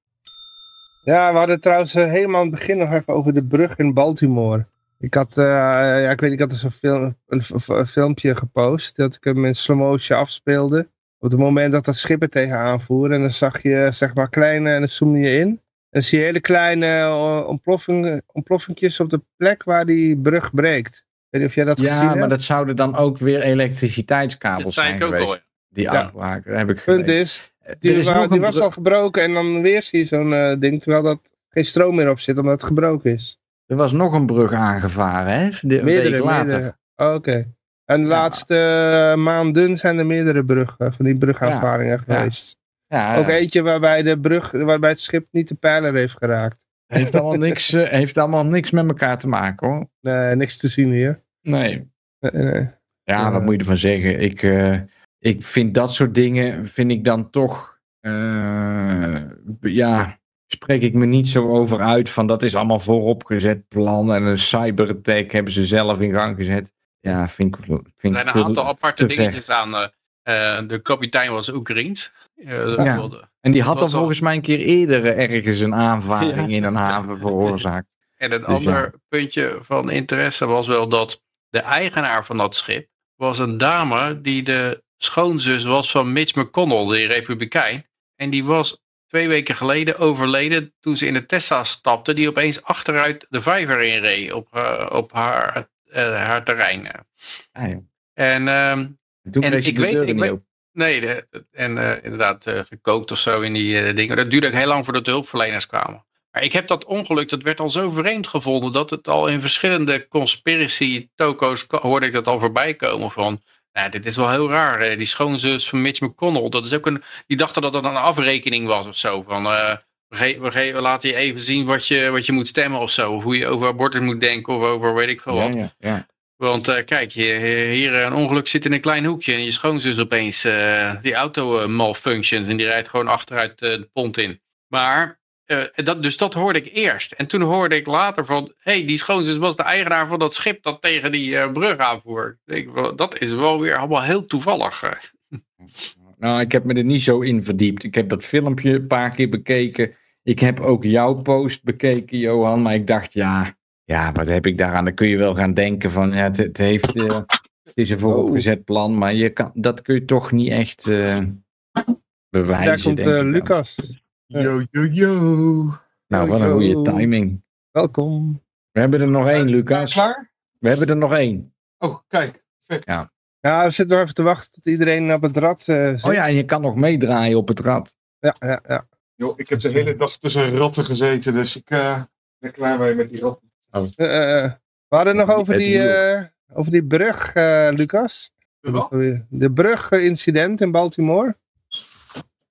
Ja, we hadden trouwens eh, helemaal aan het begin nog even over de brug in Baltimore. Ik had, ja, ik weet niet, ik had dus een, film, een, een filmpje gepost dat ik hem in slow motion afspeelde. Op het moment dat dat schip er tegenaan voer. En dan zag je, zeg maar, kleine, en dan zoomde je in. En dan zie je hele kleine eh, ontploffing, ontploffingjes op de plek waar die brug breekt. Weet niet of jij dat gezien ja, hebt. maar dat zouden dan ook weer dat elektriciteitskabels zei zijn ik ook geweest. al. ja. Die Ja. afbraken, dat heb ik punt gelezen. is, Er die, is wa- die was al gebroken en dan weer zie je zo'n eh, ding, terwijl dat geen stroom meer op zit omdat het gebroken is. Er was nog een brug aangevaren, hè? De, een Meerdere, week later. meerdere. Oh, Oké. En de laatste eh, maanden zijn er meerdere bruggen, van die brugaanvaringen geweest. Ja, Ook eentje waarbij, de brug, waarbij het schip niet de pijler heeft geraakt. heeft, allemaal niks, eh, heeft allemaal niks met elkaar te maken, hoor. Nee, niks te zien hier. Nee. Nee, nee. Ja, wat moet je ervan zeggen? Ik, eh, ik vind dat soort dingen, vind ik dan toch, eh, ja, spreek ik me niet zo over uit van dat is allemaal vooropgezet plan en een cyberattack hebben ze zelf in gang gezet. Ja, vind ik, Er vind zijn ik een aantal aparte ver. dingetjes aan. eh, eh, de kapitein was Oekraïens. Eh, Ja. wilde- En die had al al- volgens mij een keer eerder ergens een aanvaring Ja. in een haven veroorzaakt. En het Dus ander puntje van interesse was wel dat de eigenaar van dat schip was een dame die de schoonzus was van Mitch McConnell, de republikein. En die was twee weken geleden overleden toen ze in de Tesla stapte, die opeens achteruit de vijver inreed op, op haar, haar terrein. Ah, ja. En ehm, En ik weet- ik weet-. Nee, de, en eh, inderdaad eh, gekookt of zo in die eh, dingen. Dat duurde ook heel lang voordat de hulpverleners kwamen. Maar ik heb dat ongeluk, dat werd al zo vreemd gevonden dat het al in verschillende conspiracy toko's ko- hoorde ik dat al voorbij komen van. Nou, dit is wel heel raar. eh, Die schoonzus van Mitch McConnell, dat is ook een. Die dachten dat dat een afrekening was of zo. Van eh, we, laten je even zien wat je, wat je moet stemmen of zo. Of hoe je over abortus moet denken of over weet ik veel wat. ja, ja. Want eh, kijk, hier een ongeluk zit in een klein hoekje en je schoonzus opeens eh, die auto eh, malfunctions en die rijdt gewoon achteruit eh, de pont in. Maar eh, dat, dus dat hoorde ik eerst. En toen hoorde ik later van, hé, hey, die schoonzus was de eigenaar van dat schip dat tegen die eh, brug aanvoer. Dat is wel weer allemaal heel toevallig. eh. Nou, ik heb me er niet zo in verdiept. Ik heb dat filmpje een paar keer bekeken. Ik heb ook jouw post bekeken, Johan. Maar ik dacht, ja, ja wat heb ik daaraan? Dan kun je wel gaan denken van, ja, het, het heeft, eh, het is een vooropgezet plan. Maar je kan, dat kun je toch niet echt eh, bewijzen, Daar komt eh. Lucas. Yo, yo, yo. Nou, wat een Yo, goede timing. Welkom. We hebben er nog één, Lucas. Klaar? We hebben er nog één. Oh, kijk. Ja, we zitten nog even te wachten tot iedereen op het rad eh, zit. Oh ja, en je kan nog meedraaien op het rad. Ja, ja, ja. Yo, ik heb de hele dag tussen ratten gezeten, dus ik eh, ben klaar mee met die ratten. Eh, eh, we hadden nog over die, eh, over die brug, eh, Lucas. De wat? De brugincident in Baltimore.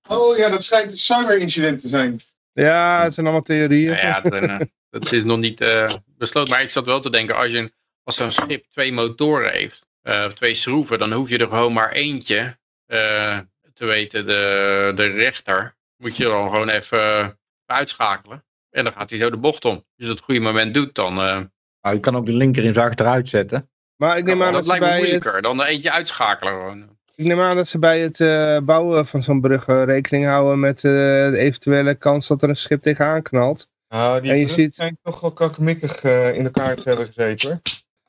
Oh ja, dat schijnt een cyberincident te zijn. Ja, het zijn allemaal theorieën. Ja, ja, het, het is nog niet eh, besloten. Maar ik zat wel te denken, als, je, een- als zo'n schip twee motoren heeft, eh, of twee schroeven, dan hoef je er gewoon maar eentje eh, te weten, de, de rechter, moet je dan gewoon even eh, uitschakelen. En dan gaat hij zo de bocht om. Als je dat op het goede moment doet, dan eh, Nou, je kan ook de linker in zijn achteruit zetten. Maar ik neem aan dat, lijkt me bij het, moeilijker. Dan er eentje uitschakelen gewoon. ik neem aan dat ze bij het eh, bouwen van zo'n brug rekening houden met eh, de eventuele kans dat er een schip tegenaan knalt. Nou, die En je ziet- zijn toch wel kakkemikkig eh, in elkaar te hebben gezeten hoor.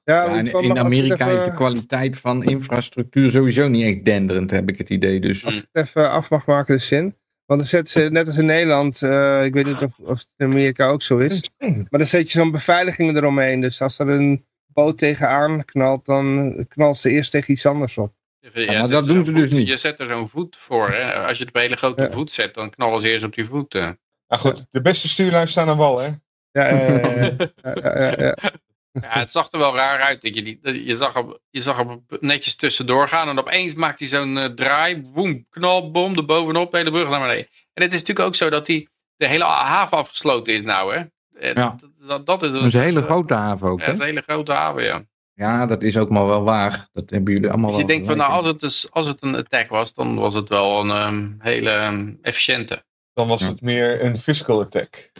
Ja, in, in Amerika is de kwaliteit van infrastructuur sowieso niet echt denderend, heb ik het idee. Dus Als ik het even af mag maken, de zin. Want dan zetten ze, net als in Nederland, eh, ik weet niet of, of het in Amerika ook zo is. Maar dan zet je zo'n beveiliging eromheen. Dus als er een boot tegenaan knalt, dan knalt ze eerst tegen iets anders op. Ja, maar dat doen ze dus niet. Je zet er zo'n voet voor. Hè? Als je het op een hele grote Ja. voet zet, dan knallen ze eerst op die voet. eh. Nou goed, de beste stuurlui staan aan wal hè. Ja, ja, ja, ja. ja, ja, ja, het zag er wel raar uit. Dat je, die, dat- je, zag hem, je zag hem netjes tussendoor gaan. En opeens maakt hij zo'n eh, draai. Boem, knal, bom, er bovenop. De hele brug naar beneden. En het is natuurlijk ook zo dat die, de hele haven afgesloten is nou. Hè? En Ja. dat, dat, dat is dat is een hele grote haven ook. Ja, Hè? het is een hele grote haven, ja. Ja, dat is ook maar wel waar. Dat hebben jullie allemaal Dus je wel denkt van, nou, als het, dus, als het een attack was, dan was het wel een ehm, hele ehm, efficiënte. Dan was Ja. het meer een fiscal attack.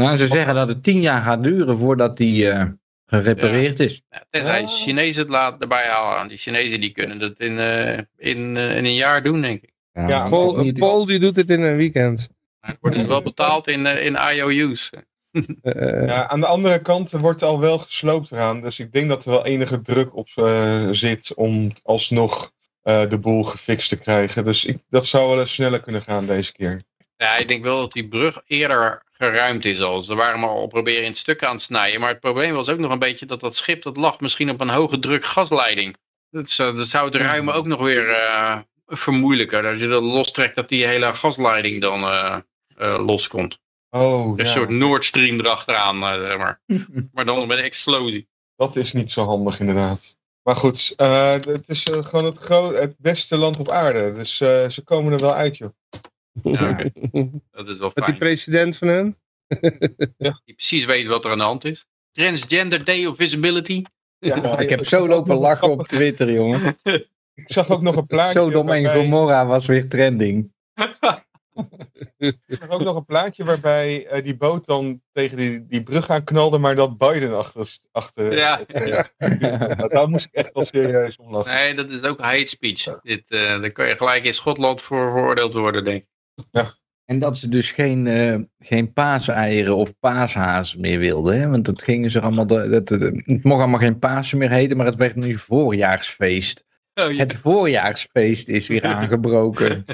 Nou, ze zeggen dat het tien jaar gaat duren voordat die eh, gerepareerd is. Ja, tenzij de Chinezen het laten erbij halen. Die Chinezen die kunnen dat in, eh, in, eh, in een jaar doen, denk ik. Ja, Paul, ook niet- Paul die doet het in een weekend. Maar wordt het wel betaald in, in IOU's. Eh, Ja, aan de andere kant wordt al wel gesloopt eraan. Dus ik denk dat er wel enige druk op zit om alsnog eh, de boel gefixt te krijgen. Dus ik, dat zou wel eens sneller kunnen gaan deze keer. Ja, ik denk wel dat die brug eerder geruimd is al. Ze waren maar al proberen in stukken aan het snijden. Maar het probleem was ook nog een beetje dat dat schip dat lag misschien op een hoge druk gasleiding. Dus eh, dat zou het ruimen ook nog weer eh, vermoeilijken. Dat je dat lostrekt dat die hele gasleiding dan eh, loskomt. Oh, Een ja. soort Nord Stream erachteraan, zeg maar. maar dan met een explosie. Dat is niet zo handig inderdaad. Maar goed, het is gewoon het, het beste land op aarde. Dus ze komen er wel uit, joh. Ja. Dat is wel Met die fijn. president van hen. Die precies weet wat er aan de hand is. Transgender Day of Visibility. Ja, Ik heb zo lopen lachen op Twitter, jongen. Ik zag ook nog een plaatje. Sodom en waarbij- Gomorra was weer trending. Ik zag ook nog een plaatje waarbij eh, die boot dan tegen die, die brug aan knalde, maar dat Biden achter. achter Ja. Nou, daar moest ik echt wel serieus om lachen. Nee, dat is ook hate speech. Dit, eh daar kan je gelijk in Schotland voor veroordeeld worden, denk ik. En dat ze dus geen, eh, geen paaseieren of paashazen meer wilden. Hè? Want dat gingen ze allemaal. Dat, dat- het mocht allemaal geen Pasen meer heten, maar het werd nu voorjaarsfeest. Oh, Het voorjaarsfeest is weer aangebroken.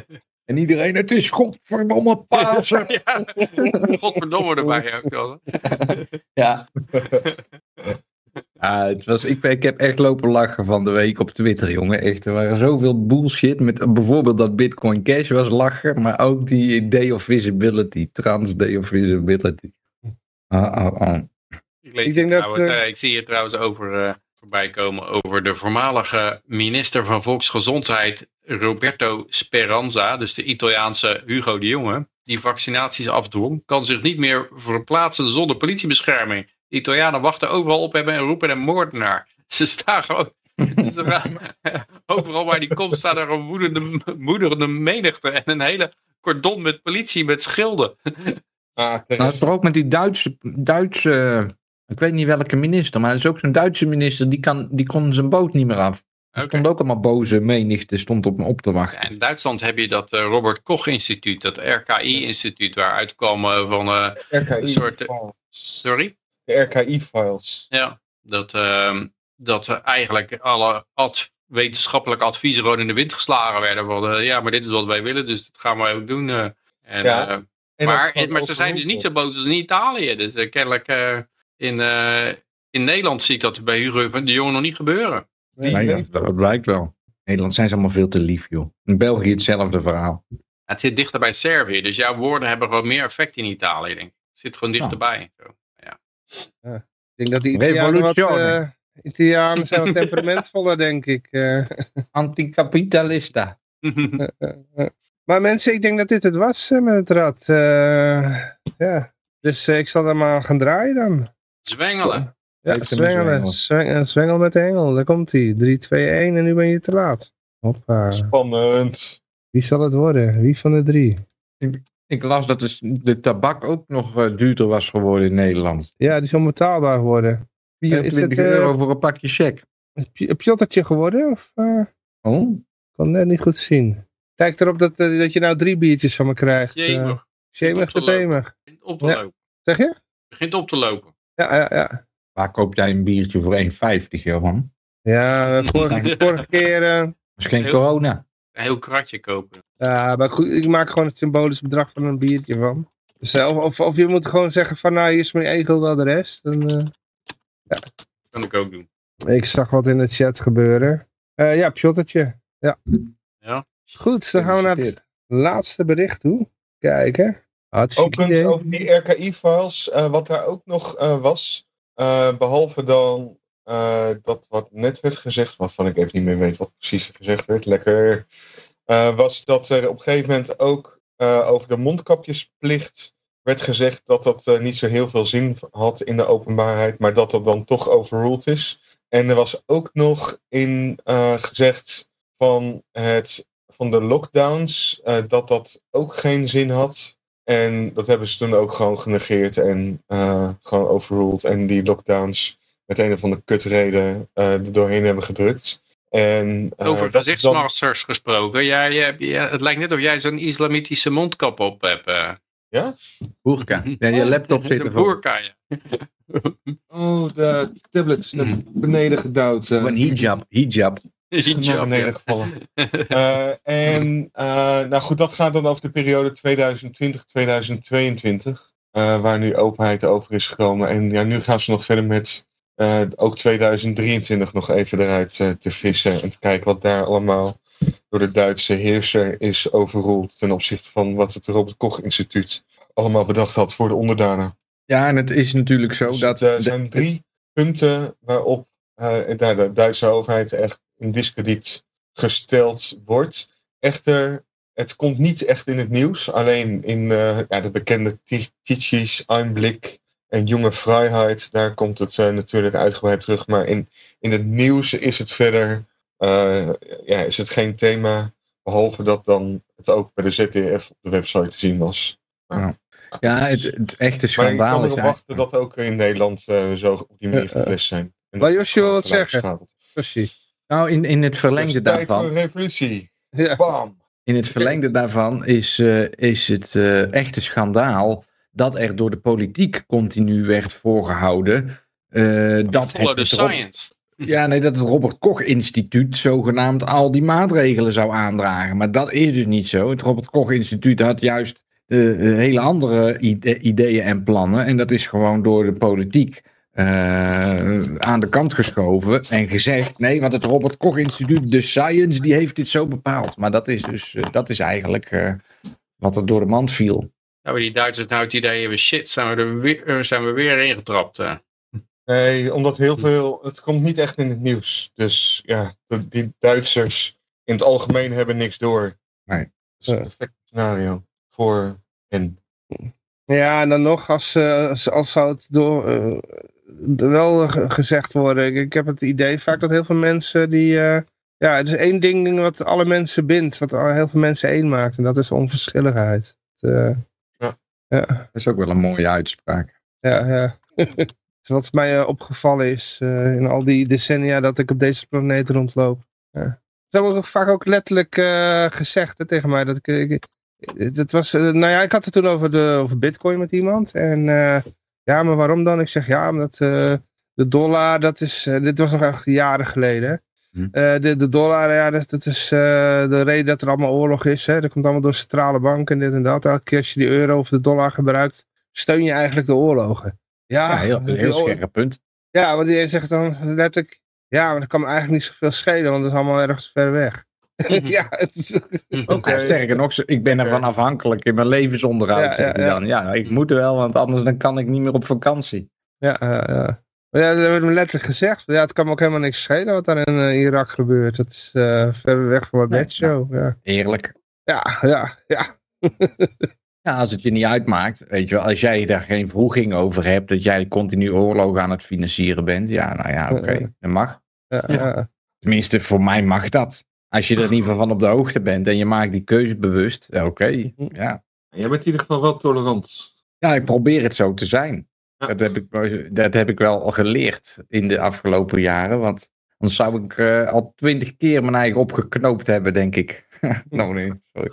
En iedereen, het is godverdomme Pasen. ja, godverdomme erbij ook dan. Ja. Ja, het was, ik, ik heb echt lopen lachen van de week op Twitter, jongen. Echt, er waren zoveel bullshit. Met bijvoorbeeld dat Bitcoin Cash was lachen, maar ook die Day of Visibility, Trans Day of Visibility. Ah, ah, ah. Ik, lees Ik denk dat, trouwens, eh, eh, ik zie hier trouwens over eh, voorbij komen over de voormalige minister van Volksgezondheid Roberto Speranza, dus de Italiaanse Hugo de Jonge, die vaccinaties afdwong, kan zich niet meer verplaatsen zonder politiebescherming. De Italianen wachten overal op hem en roepen hem moordenaar. Ze staan gewoon... overal waar die komt staat er een woedende, moederende menigte en een hele cordon met politie met schilden. Ah, Nou, is toch ook met die Duitse, Duitse, ik weet niet welke minister, maar er is ook zo'n Duitse minister, die, kan, die kon zijn boot niet meer af. Er stond ook allemaal boze menigte, stond op me op te wachten. Ja, in Duitsland heb je dat eh, Robert Koch instituut, dat RKI-instituut, waaruit kwam eh, van, eh, RKI een soort, eh, files. sorry? De RKI-files. Ja, dat, ehm, dat eigenlijk alle ad- wetenschappelijke adviezen gewoon in de wind geslagen werden. Eh, ja, maar dit is wat wij willen, dus dat gaan wij ook doen. eh. en, Ja, eh, En maar, maar ze zijn dus niet zo boos als in Italië. Dus kennelijk eh, in, eh, in Nederland zie ik dat bij Hugo van de Jonge nog niet gebeuren. Die Nee, ja, dat blijkt wel. In Nederland zijn ze allemaal veel te lief, joh. In België hetzelfde verhaal. Het zit dichter bij Servië, dus jouw woorden hebben gewoon meer effect in Italië, denk ik. Het zit gewoon dichterbij. Zo. Ik denk dat die Italianen wat... Eh, Italianen zijn wat temperamentvoller, denk ik. eh. Anticapitalista. Maar mensen, ik denk dat dit het was eh, met het rad. Eh, ja. Dus eh, ik zal daar maar gaan draaien dan. Zwengelen. Ja, zwengelen. zwengelen. Zwengel, zwengel met de hengel. Daar komt hij. 3, 2, 1 en nu ben je te laat. Hoppa. Spannend. Wie zal het worden? Wie van de drie? Ik las dat de, de tabak ook nog eh, duurder was geworden in Nederland. Ja, die is onbetaalbaar geworden. 24 het, eh, euro voor een pakje check. Een pjottertje geworden? Of, eh, Oh? Ik kon net niet goed zien. Kijk erop dat, dat je nou drie biertjes van me krijgt. Uh, Jemig. Shemig de. Pemig. Begint op te Ja. lopen. Zeg je? Begint op te lopen. Ja, ja, ja. Waar koop jij een biertje voor 1,50 Johan? Ja, vorige, vorige keer... eh, Dat is geen Heel- corona. Een heel kratje kopen. ja, maar goed, ik maak gewoon het symbolisch bedrag van een biertje van. Dus, eh, of, of, of je moet gewoon zeggen van, nou, hier is mijn egel wel de rest. En, eh, kan ik ook doen. ik zag wat in de chat gebeuren. Eh, ja, pjottertje. Ja. Ja. Goed, dan gaan we naar het laatste bericht toe. Kijken. Hartstikke over die RKI-files, eh, wat daar ook nog eh, was, eh, behalve dan eh, dat wat net werd gezegd, waarvan ik even niet meer weet wat precies gezegd werd, lekker, eh, was dat er op een gegeven moment ook eh, over de mondkapjesplicht werd gezegd dat dat niet zo heel veel zin had in de openbaarheid, maar dat dat dan toch overruled is. En er was ook nog in gezegd van, het, van de lockdowns, dat dat ook geen zin had. En dat hebben ze toen ook gewoon genegeerd en gewoon overruled. En die lockdowns met een of andere kutreden eh er doorheen hebben gedrukt. En, eh, Over dan- gezichtsmaskers gesproken. Jij, jij, jij- het lijkt net of jij zo'n islamitische mondkap op hebt. eh. Ja? Boerka. Ja, je laptop zit Een ervoor. boerka, ja. Oh, de tablet is naar beneden gedouwd. Of een hijab. Hijab. naar Ja, beneden gevallen. Eh, en eh, nou goed, dat gaat dan over de periode 2020-2022. eh, waar nu openheid over is gekomen. En ja, nu gaan ze nog verder met eh, ook 2023 nog even eruit eh, te vissen. En te kijken wat daar allemaal door de Duitse heerser is overroeld. Ten opzichte van wat het Robert Koch Instituut allemaal bedacht had voor de onderdanen. Ja, en het is natuurlijk zo Dus dat... de- zijn drie punten waarop eh, de Duitse overheid echt in discrediet gesteld wordt. Echter, het komt niet echt in het nieuws. Alleen in ja, de bekende Tichys, Einblick en Jonge Vrijheid, daar komt het eh, natuurlijk uitgebreid terug. Maar in, in het nieuws is het verder eh, ja, is het geen thema. Behalve dat dan het ook bij de ZDF op de website te zien was. ja, het, het echte Maar schandaal kan is erop eigenlijk... wachten dat ook in Nederland eh, zo op die manier Ja, ja. geflest zijn. Dat Josje wat zeggen. Precies. Nou, in, in het verlengde Dus voor daarvan... een revolutie. Ja. Bam! In het verlengde daarvan is, is het echte schandaal dat er door de politiek continu werd voorgehouden. eh, dat Follow the science. ja, nee, dat het Robert Koch Instituut zogenaamd al die maatregelen zou aandragen. Maar dat is dus niet zo. Het Robert Koch Instituut had juist eh, hele andere ide- ideeën en plannen. En dat is gewoon door de politiek eh, aan de kant geschoven en gezegd: nee, want het Robert Koch Instituut, de Science, die heeft dit zo bepaald. Maar dat is dus, eh, dat is eigenlijk eh, wat er door de mand viel. Nou, die Duitsers nou het idee hebben, shit, zijn we er weer, eh, zijn we weer ingetrapt. eh. Nee, omdat heel veel. Het komt niet echt in het nieuws. Dus ja, de- die Duitsers in het algemeen hebben niks door. Nee. Dat is een perfect scenario voor hen. Ja, en dan nog, als, eh, als, als zou het door, wel ge- gezegd worden. Ik, ik heb het idee vaak dat heel veel mensen die... eh, ja, het is één ding wat alle mensen bindt, wat al heel veel mensen één maakt. En dat is onverschilligheid. Het, eh, Ja. Dat is ook wel een mooie uitspraak. Ja, ja. Wat mij eh, opgevallen is eh, in al die decennia dat ik op deze planeet rondloop. Ja. Is ook vaak ook letterlijk eh, gezegd hè, tegen mij. Dat ik, ik, het was, nou ja, ik had het toen over, de, over bitcoin met iemand. En ja, maar waarom dan? Ik zeg ja, omdat de dollar, dat is, dit was nog echt jaren geleden. Hè. Hm. Eh, de, de dollar, ja, dat, dat is eh, de reden dat er allemaal oorlog is. Hè. Dat komt allemaal door centrale banken en dit en dat. Elke keer als je die euro of de dollar gebruikt, steun je eigenlijk de oorlogen. Ja, Ja, heel, heel scherp punt. ja, want die zegt dan letterlijk, ja, maar dat kan me eigenlijk niet zoveel schelen, want dat is allemaal ergens ver weg. ja, het is, Oké. Ja, sterker nog, ik ben ervan afhankelijk in mijn levensonderhoud. Ja, zegt ja, hij ja. dan. ja, ik moet wel, want anders dan kan ik niet meer op vakantie. ja, ja, ja. Ja, dat werd hem letterlijk gezegd. Ja, het kan me ook helemaal niks schelen wat daar in eh, Irak gebeurt. Dat is eh, ver weg van mijn Nee, bedshow. Ja, Eerlijk. ja, ja. ja. Ja, als het je niet uitmaakt, weet je wel, als jij daar geen vroeging over hebt, dat jij continu oorlogen aan het financieren bent, ja, nou ja, oké, Ja. dat mag. ja, ja. Tenminste, voor mij mag dat. Als je er in ieder geval van op de hoogte bent en je maakt die keuze bewust, ja, oké, ja. Jij bent in ieder geval wel tolerant. Ja, ik probeer het zo te zijn. Ja. Dat, heb ik, dat heb ik wel al geleerd in de afgelopen jaren, want anders zou ik eh, al twintig keer mijn eigen opgeknoopt hebben, denk ik. nou nee, sorry.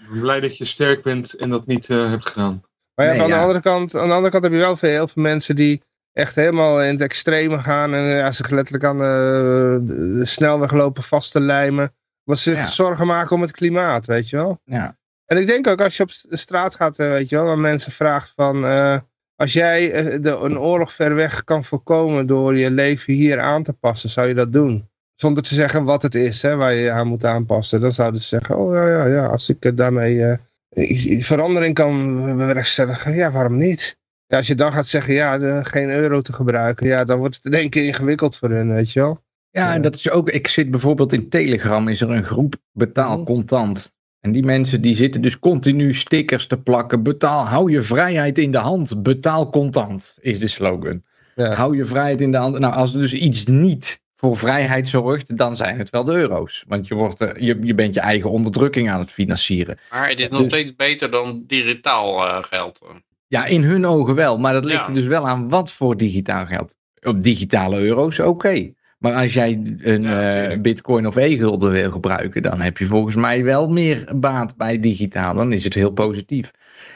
Ik ben blij dat je sterk bent en dat niet eh, hebt gedaan. Maar ja, Nee, ja. de andere kant, aan de andere kant heb je wel veel, heel veel mensen die echt helemaal in het extreme gaan en ja, zich letterlijk aan de, de snelweg lopen vast te lijmen. Maar zich Ja. zorgen maken om het klimaat, weet je wel. Ja. En ik denk ook als je op de straat gaat, eh, weet je wel, waar mensen vragen van... eh, als jij eh, de, een oorlog ver weg kan voorkomen door je leven hier aan te passen, zou je dat doen? Zonder te zeggen wat het is hè, waar je je aan moet aanpassen. Dan zouden ze zeggen, oh ja, ja, ja als ik eh, daarmee eh, iets, iets verandering kan bewerkstelligen, ja, waarom niet? Ja, als je dan gaat zeggen, ja, de- geen euro te gebruiken, ja, dan wordt het in één keer ingewikkeld voor hun, weet je wel. Ja, Ja. en dat is ook, ik zit bijvoorbeeld in Telegram, is er een groep betaal Mhm. contant. En die mensen die zitten dus continu stickers te plakken. Betaal, hou je vrijheid in de hand. Betaal contant, is de slogan. Ja. Hou je vrijheid in de hand. Nou, als er dus iets niet voor vrijheid zorgt, dan zijn het wel de euro's. Want je, wordt, er- je, je bent je eigen onderdrukking aan het financieren. Maar het is nog Dus- steeds beter dan digitaal eh, geld. Ja, in hun ogen wel. Maar dat ligt Ja. er dus wel aan wat voor digitaal geld. Op digitale euro's, oké. Maar als jij een Ja, eh, bitcoin of e-gulden wil gebruiken, dan heb je volgens mij wel meer baat bij digitaal. Dan is het heel positief.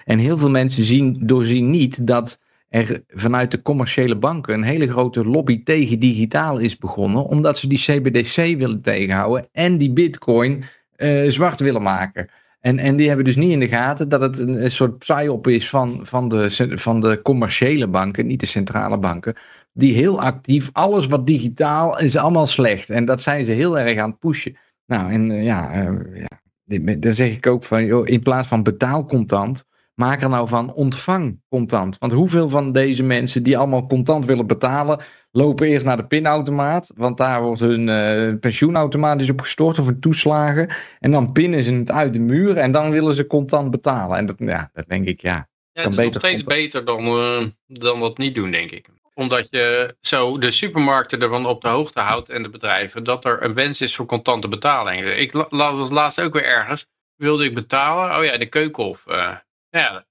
En heel veel mensen zien, doorzien niet dat er vanuit de commerciële banken een hele grote lobby tegen digitaal is begonnen. Omdat ze die CBDC willen tegenhouden en die bitcoin eh, zwart willen maken. En, en die hebben dus niet in de gaten dat het een, een soort psyop is van, van, de, van de commerciële banken, niet de centrale banken. Die heel actief, alles wat digitaal is allemaal slecht. En dat zijn ze heel erg aan het pushen. Nou, en eh, ja, eh, ja dan zeg ik ook van, joh, in plaats van betaalcontant, maak er nou van ontvang contant. Want hoeveel van deze mensen die allemaal contant willen betalen, lopen eerst naar de pinautomaat, want daar wordt hun eh, pensioen automatisch op gestort of hun toeslagen. En dan pinnen ze het uit de muur en dan willen ze contant betalen. En dat, ja, dat denk ik, ja. Ja, het is nog steeds beter dan, dan dat niet doen, denk ik. Omdat je zo de supermarkten ervan op de hoogte houdt en de bedrijven, dat er een wens is voor contante betaling. Ik was laatst ook weer ergens, wilde ik betalen, oh ja, de keukenhof. eh, ja,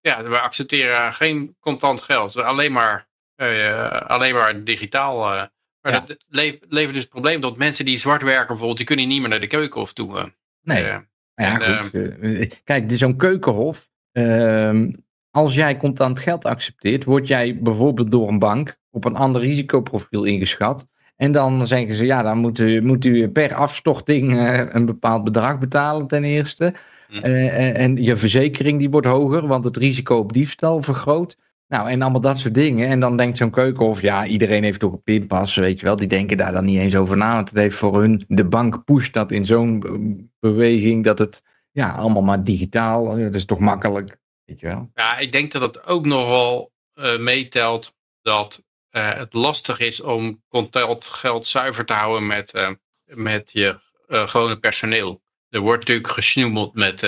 ja, we accepteren geen contant geld, alleen maar, eh, alleen maar digitaal. eh. maar Ja. dat le- levert dus het probleem dat mensen die zwart werken bijvoorbeeld, die kunnen niet meer naar de keukenhof toe. Nee, ja, en, goed. eh, kijk, zo'n keukenhof. ehm, als jij contant geld accepteert, word jij bijvoorbeeld door een bank op een ander risicoprofiel ingeschat. En dan zeggen ze, ja, dan moet u, moet u per afstorting eh, een bepaald bedrag betalen ten eerste. Hm. Eh, eh, en je verzekering die wordt hoger, want het risico op diefstal vergroot. Nou, en allemaal dat soort dingen. En dan denkt zo'n keukenhof, ja, iedereen heeft toch een pinpas, weet je wel. Die denken daar dan niet eens over na. Want het heeft voor hun, de bank pusht dat in zo'n beweging dat het, ja, allemaal maar digitaal. Dat is toch makkelijk, weet je wel. Ja, ik denk dat het ook nog wel eh, meetelt dat eh, het lastig is om contant geld zuiver te houden met, eh, met je gewone personeel. Er wordt natuurlijk gesjoemeld met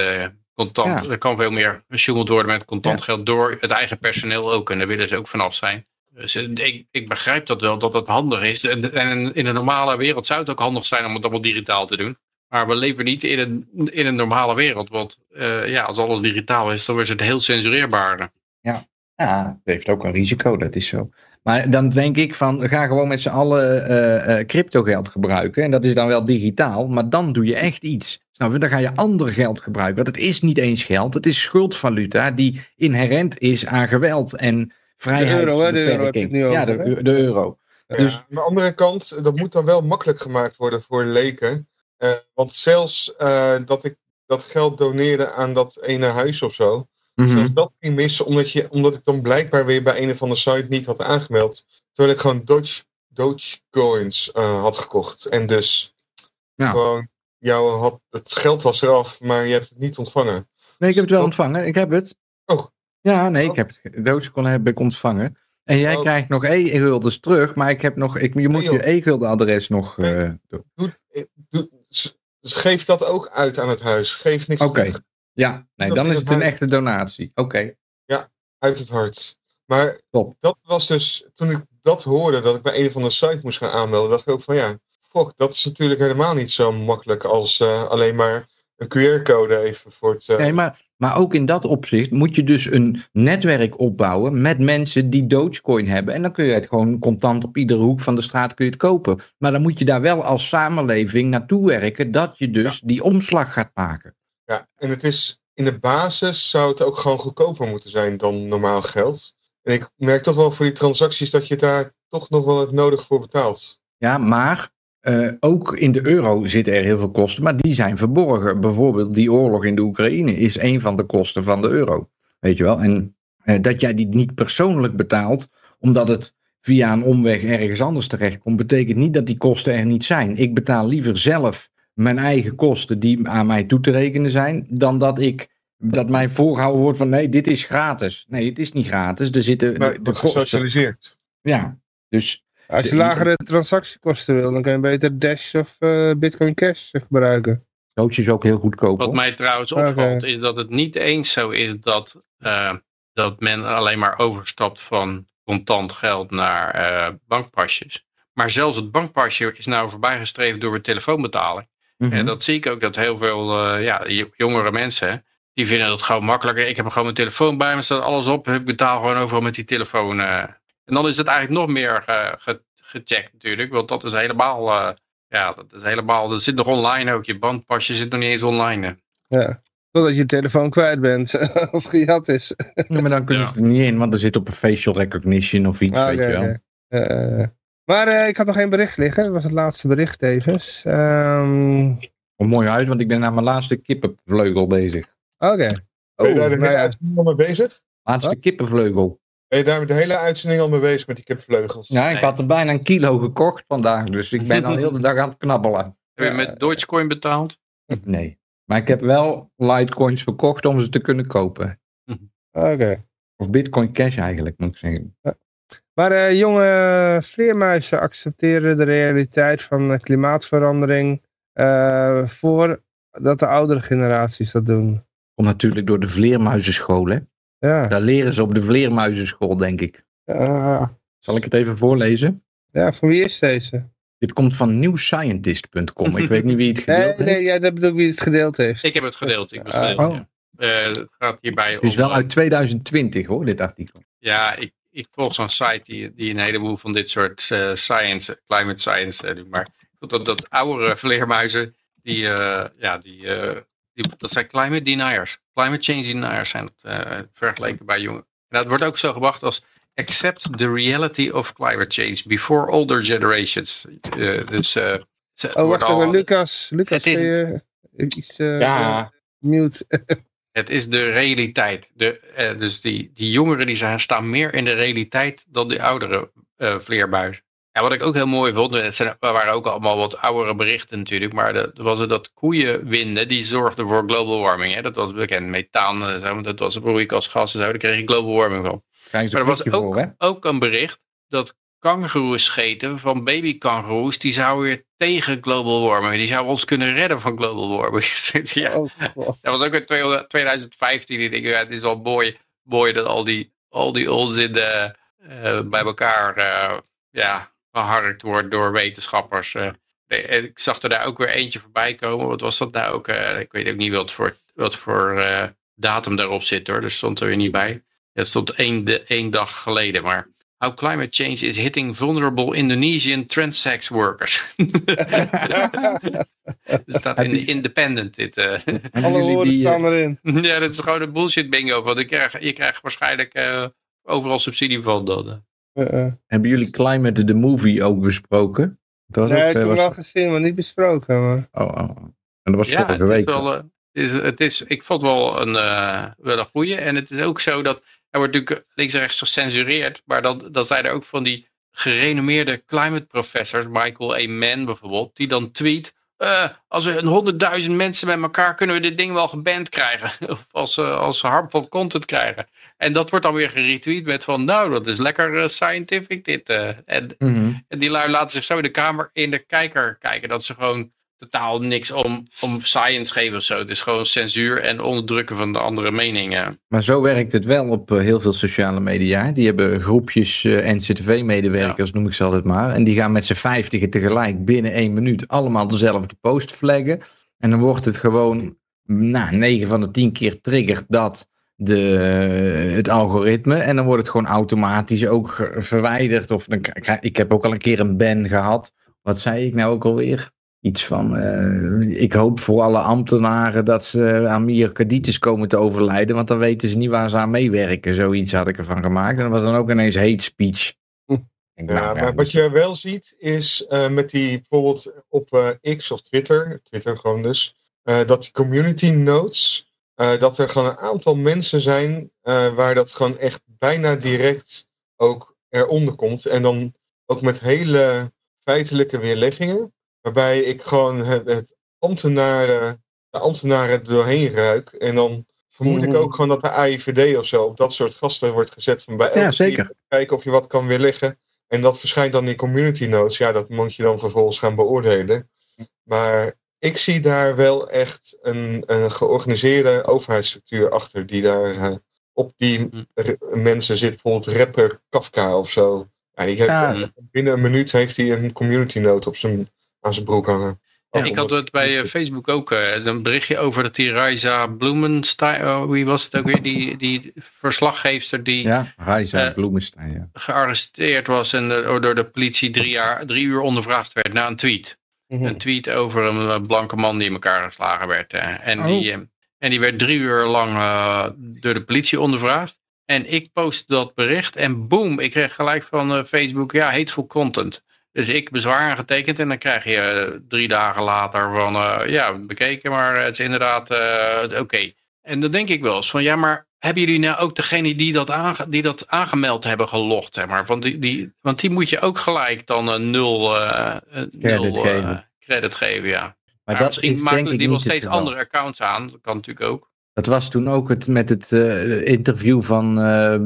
contant. Ja. Er kan veel meer gesjoemeld worden met contant Ja. geld door het eigen personeel ook. En daar willen ze ook vanaf zijn. Dus ik, ik begrijp dat wel, dat het handig is. En, en in de normale wereld zou het ook handig zijn om het allemaal digitaal te doen. Maar we leven niet in een, in een normale wereld. Want eh, ja, als alles digitaal is, dan is het heel censureerbaar. Ja, het heeft ook een risico, dat is zo. Maar dan denk ik van, ga gewoon met z'n allen eh, eh, crypto geld gebruiken. En dat is dan wel digitaal, maar dan doe je echt iets. Je? Dan ga je ander geld gebruiken. Want het is niet eens geld, het is schuldvaluta die inherent is aan geweld en vrijheid. euro, hè? De euro heb je het nu over, Ja, de, de euro. Ja, Dus- aan de andere kant, dat moet dan wel makkelijk gemaakt worden voor leken. Eh, want zelfs eh, dat ik dat geld doneerde aan dat ene huis of zo. Mhm. Zelfs dat ging mis, omdat, je, omdat ik dan blijkbaar weer bij een of andere site niet had aangemeld. Terwijl ik gewoon Doge, Dogecoins eh, had gekocht. En dus Ja. gewoon, jou had, het geld was eraf, maar je hebt het niet ontvangen. Nee, ik heb het wel ontvangen. Ik heb het. Oh. Ja, nee, ik Oh. heb het. Dogecoin heb ik ontvangen. En jij Oh. krijgt nog e-guldens terug, maar ik heb nog, ik, je moet Nee, je e-guldenadres nog doen. Doe, doe, s- s- geef dat ook uit aan het huis. Geef niks Oké. Ja, nee, Dat dan is het het een echte donatie. Oké. uit het hart. Maar Top. dat was dus, toen ik dat hoorde, dat ik bij een of andere site moest gaan aanmelden, dacht ik ook van ja, fuck, dat is natuurlijk helemaal niet zo makkelijk als eh, alleen maar een QR-code even voor het... eh, Nee, maar, maar ook in dat opzicht moet je dus een netwerk opbouwen met mensen die Dogecoin hebben. En dan kun je het gewoon contant op iedere hoek van de straat kun je het kopen. Maar dan moet je daar wel als samenleving naartoe werken dat je dus die omslag gaat maken. Ja, en het is in de basis zou het ook gewoon goedkoper moeten zijn dan normaal geld. En ik merk toch wel voor die transacties dat je daar toch nog wel het nodig voor betaalt. Ja, maar eh, ook in de euro zitten er heel veel kosten, maar die zijn verborgen. Bijvoorbeeld die oorlog in de Oekraïne is een van de kosten van de euro. Weet je wel? En eh, dat jij die niet persoonlijk betaalt, omdat het via een omweg ergens anders terechtkomt, betekent niet dat die kosten er niet zijn. Ik betaal liever zelf mijn eigen kosten die aan mij toe te rekenen zijn, dan dat ik dat mij voorgehouden wordt van nee, dit is gratis. Nee, het is niet gratis. Er zitten Maar de, de kosten. gesocialiseerd. Ja, dus Als je lagere transactiekosten wil, dan kun je beter Dash of eh, Bitcoin Cash gebruiken. Doodje is ook heel goedkoop. Wat hoor. mij trouwens opvalt is dat het niet eens zo is dat, eh, dat men alleen maar overstapt van contant geld naar eh, bankpasjes. Maar zelfs het bankpasje is nou voorbijgestreefd door een telefoonbetaling. Mhm. En dat zie ik ook dat heel veel eh, ja, jongere mensen, die vinden het gewoon makkelijker. Ik heb gewoon mijn telefoon bij me, staat alles op. Ik betaal gewoon overal met die telefoon. En dan is het eigenlijk nog meer eh, ge- gecheckt natuurlijk. Want dat is helemaal, eh, ja, dat is helemaal, dat zit nog online ook. Je bandpasje zit nog niet eens online. hè. Ja. Totdat je je telefoon kwijt bent of gejat is. Ja, maar dan kunnen Ja. ze er niet in, want er zit op een facial recognition of iets, Ah, weet je wel. oké. Eh, maar eh, ik had nog één bericht liggen. Dat was het laatste bericht tevens. Ehm, Komt mooi uit, want ik ben aan mijn laatste kippenvleugel bezig. Oké. Ben je Oh, daar de nou ja. mee bezig? Laatste Wat? kippenvleugel. Ben je daar de hele uitzending al mee bezig met die kipvleugels? Ja, ik had er bijna een kilo gekocht vandaag, dus ik ben al heel de dag aan het knabbelen. Heb je met Dogecoin betaald? Nee. Maar ik heb wel Litecoins verkocht om ze te kunnen kopen. Oké. Of Bitcoin Cash eigenlijk, moet ik zeggen. Maar eh, jonge vleermuizen accepteren de realiteit van klimaatverandering eh voordat de oudere generaties dat doen. Komt natuurlijk door de vleermuizenschool, hè. Ja. Daar leren ze op de vleermuizenschool, denk ik. Eh, Zal ik het even voorlezen? ja, van wie is deze? Dit komt van newscientist.com. Ik weet niet wie het Nee, gedeeld heeft. nee, ja, dat bedoel ik wie het gedeeld heeft. Ik heb het gedeeld. Ik oh. ja. Eh, het gaat hierbij Het is om, wel eh, uit 2020 hoor, dit artikel. Ja, ik, ik volg zo'n site die, die een heleboel van dit soort eh, science, climate science doet. Maar ik vond dat, dat oudere vleermuizen, die, eh, ja, die, eh, die, dat zijn climate deniers. Climate change deniers zijn dat eh, vergeleken bij jongen. En dat wordt ook zo gebracht als accept the reality of climate change before older generations. Eh, dus eh, Oh, wordt wacht al- even, Lucas. Lucas, Het is- iets eh, mute? Het is de realiteit. De, eh, dus die, die jongeren die zijn, staan meer in de realiteit dan die oudere eh vleermuizen. Ja, wat ik ook heel mooi vond, het zijn, er waren ook allemaal wat oudere berichten natuurlijk, maar de, was het dat koeienwinden die zorgden voor global warming. Hè? Dat was bekend, methaan, eh, zo, dat was broeikasgas en zo, daar kreeg je global warming van. Maar er was ook, voor, ook een bericht dat kangoeroescheten van babykangoeroes, die zouden weer tegen global warming, die zouden ons kunnen redden van global warming. ja. Oh. Dat was ook in 200 2015. Ik denk, ja, het is wel mooi, mooi dat al die, al die onzin eh, eh, bij elkaar eh, ja, geharkt wordt door wetenschappers. eh. ik Eh, Ik zag er daar ook weer eentje voorbij komen. Wat was dat nou ook? Eh, ik weet ook niet wat voor, wat voor eh, datum daarop zit hoor. Er stond er weer niet bij. Het stond één, de, één dag geleden. Maar how climate change is hitting vulnerable Indonesian trans-sex workers. Het staat in de Independent dit. eh. Alle woorden staan erin. ja, dat is gewoon een bullshit bingo. Want je krijgt, je krijgt waarschijnlijk eh, overal subsidie van dan. Uh, uh. hebben jullie Climate the Movie ook besproken? Dat was Nee, ook, ik eh, heb hem was- wel gezien, maar niet besproken. Maar... Oh, oh, oh. En dat was Ja, vorige week. wel, eh, het is, het is, ik vond wel een, eh, wel een goeie. En het is ook zo dat er wordt natuurlijk links en rechts gecensureerd. Maar dan, dan zijn er ook van die gerenommeerde climate professors, Michael A. Mann bijvoorbeeld, die dan tweet. Eh, als we een honderdduizend mensen met elkaar kunnen we dit ding wel geband krijgen. Of als, eh, als we harmful content krijgen. En dat wordt dan weer geretweet met van nou dat is lekker eh, scientific dit. En Mhm. en die lui laten zich zo in de kamer in de kijker kijken. Dat ze gewoon totaal niks om, om science geven of zo. Het is gewoon censuur en onderdrukken van de andere meningen. Maar zo werkt het wel op eh, heel veel sociale media. Die hebben groepjes eh, NCTV-medewerkers, noem ik ze altijd maar. En die gaan met z'n vijftigen tegelijk binnen één minuut allemaal dezelfde post flaggen. En dan wordt het gewoon, nou, 9 van de 10 keer triggert dat de, het algoritme. En dan wordt het gewoon automatisch ook verwijderd. Of dan ik heb ook al een keer een ban gehad. Wat zei ik nou ook alweer? Iets van, eh, ik hoop voor alle ambtenaren dat ze aan myocarditis komen te overlijden, want dan weten ze niet waar ze aan meewerken. Zoiets had ik ervan gemaakt. En dat was dan ook ineens hate speech. Hm. Denk, nou, Ja, wat je wel ziet is eh, met die bijvoorbeeld op eh, X of Twitter, Twitter gewoon dus, dat die community notes, dat er gewoon een aantal mensen zijn waar dat gewoon echt bijna direct ook eronder komt. En dan ook met hele feitelijke weerleggingen, waarbij ik gewoon het, het ambtenaren, de ambtenaren doorheen ruik. En dan vermoed ik Mhm. ook gewoon dat bij AIVD of zo op dat soort gasten wordt gezet van bij elke Ja, zeker. kijken of je wat kan weerleggen. En dat verschijnt dan in community notes. Ja, dat moet je dan vervolgens gaan beoordelen. Maar ik zie daar wel echt een, een georganiseerde overheidsstructuur achter. Die daar eh, op die Hm. r- mensen zit. Bijvoorbeeld rapper Kafka of zo. Ja, die heeft, Ja. eh, binnen een minuut heeft hij een community note op zijn, aan zijn broek hangen. En ik had het bij eh, Facebook ook eh, een berichtje over dat die Raisa Bloemenstein, oh, wie was het ook weer, die, die verslaggeefster die ja, Raisa Eh, Bloemenstein, ja. gearresteerd was en eh, door de politie drie, jaar, drie uur ondervraagd werd na een tweet. Mhm. Een tweet over een blanke man die in elkaar geslagen werd. eh. en, Oh. die, eh, en die werd drie uur lang door de politie ondervraagd. En ik postte dat bericht en boom, ik kreeg gelijk van Facebook, ja, hateful content. Dus ik bezwaar aangetekend en dan krijg je eh, drie dagen later van, eh, ja, bekeken, maar het is inderdaad eh, oké. En dan denk ik wel eens van, ja, maar hebben jullie nou ook degene die dat, aange- die dat aangemeld hebben gelogd, zeg maar? Want die, die, want die moet je ook gelijk dan een nul, eh, nul, geven. eh, credit geven, ja. Maar Maar dat misschien is maken denk ik die wel steeds andere accounts aan. Dat kan natuurlijk ook. Dat was toen ook het met het eh, interview van, eh,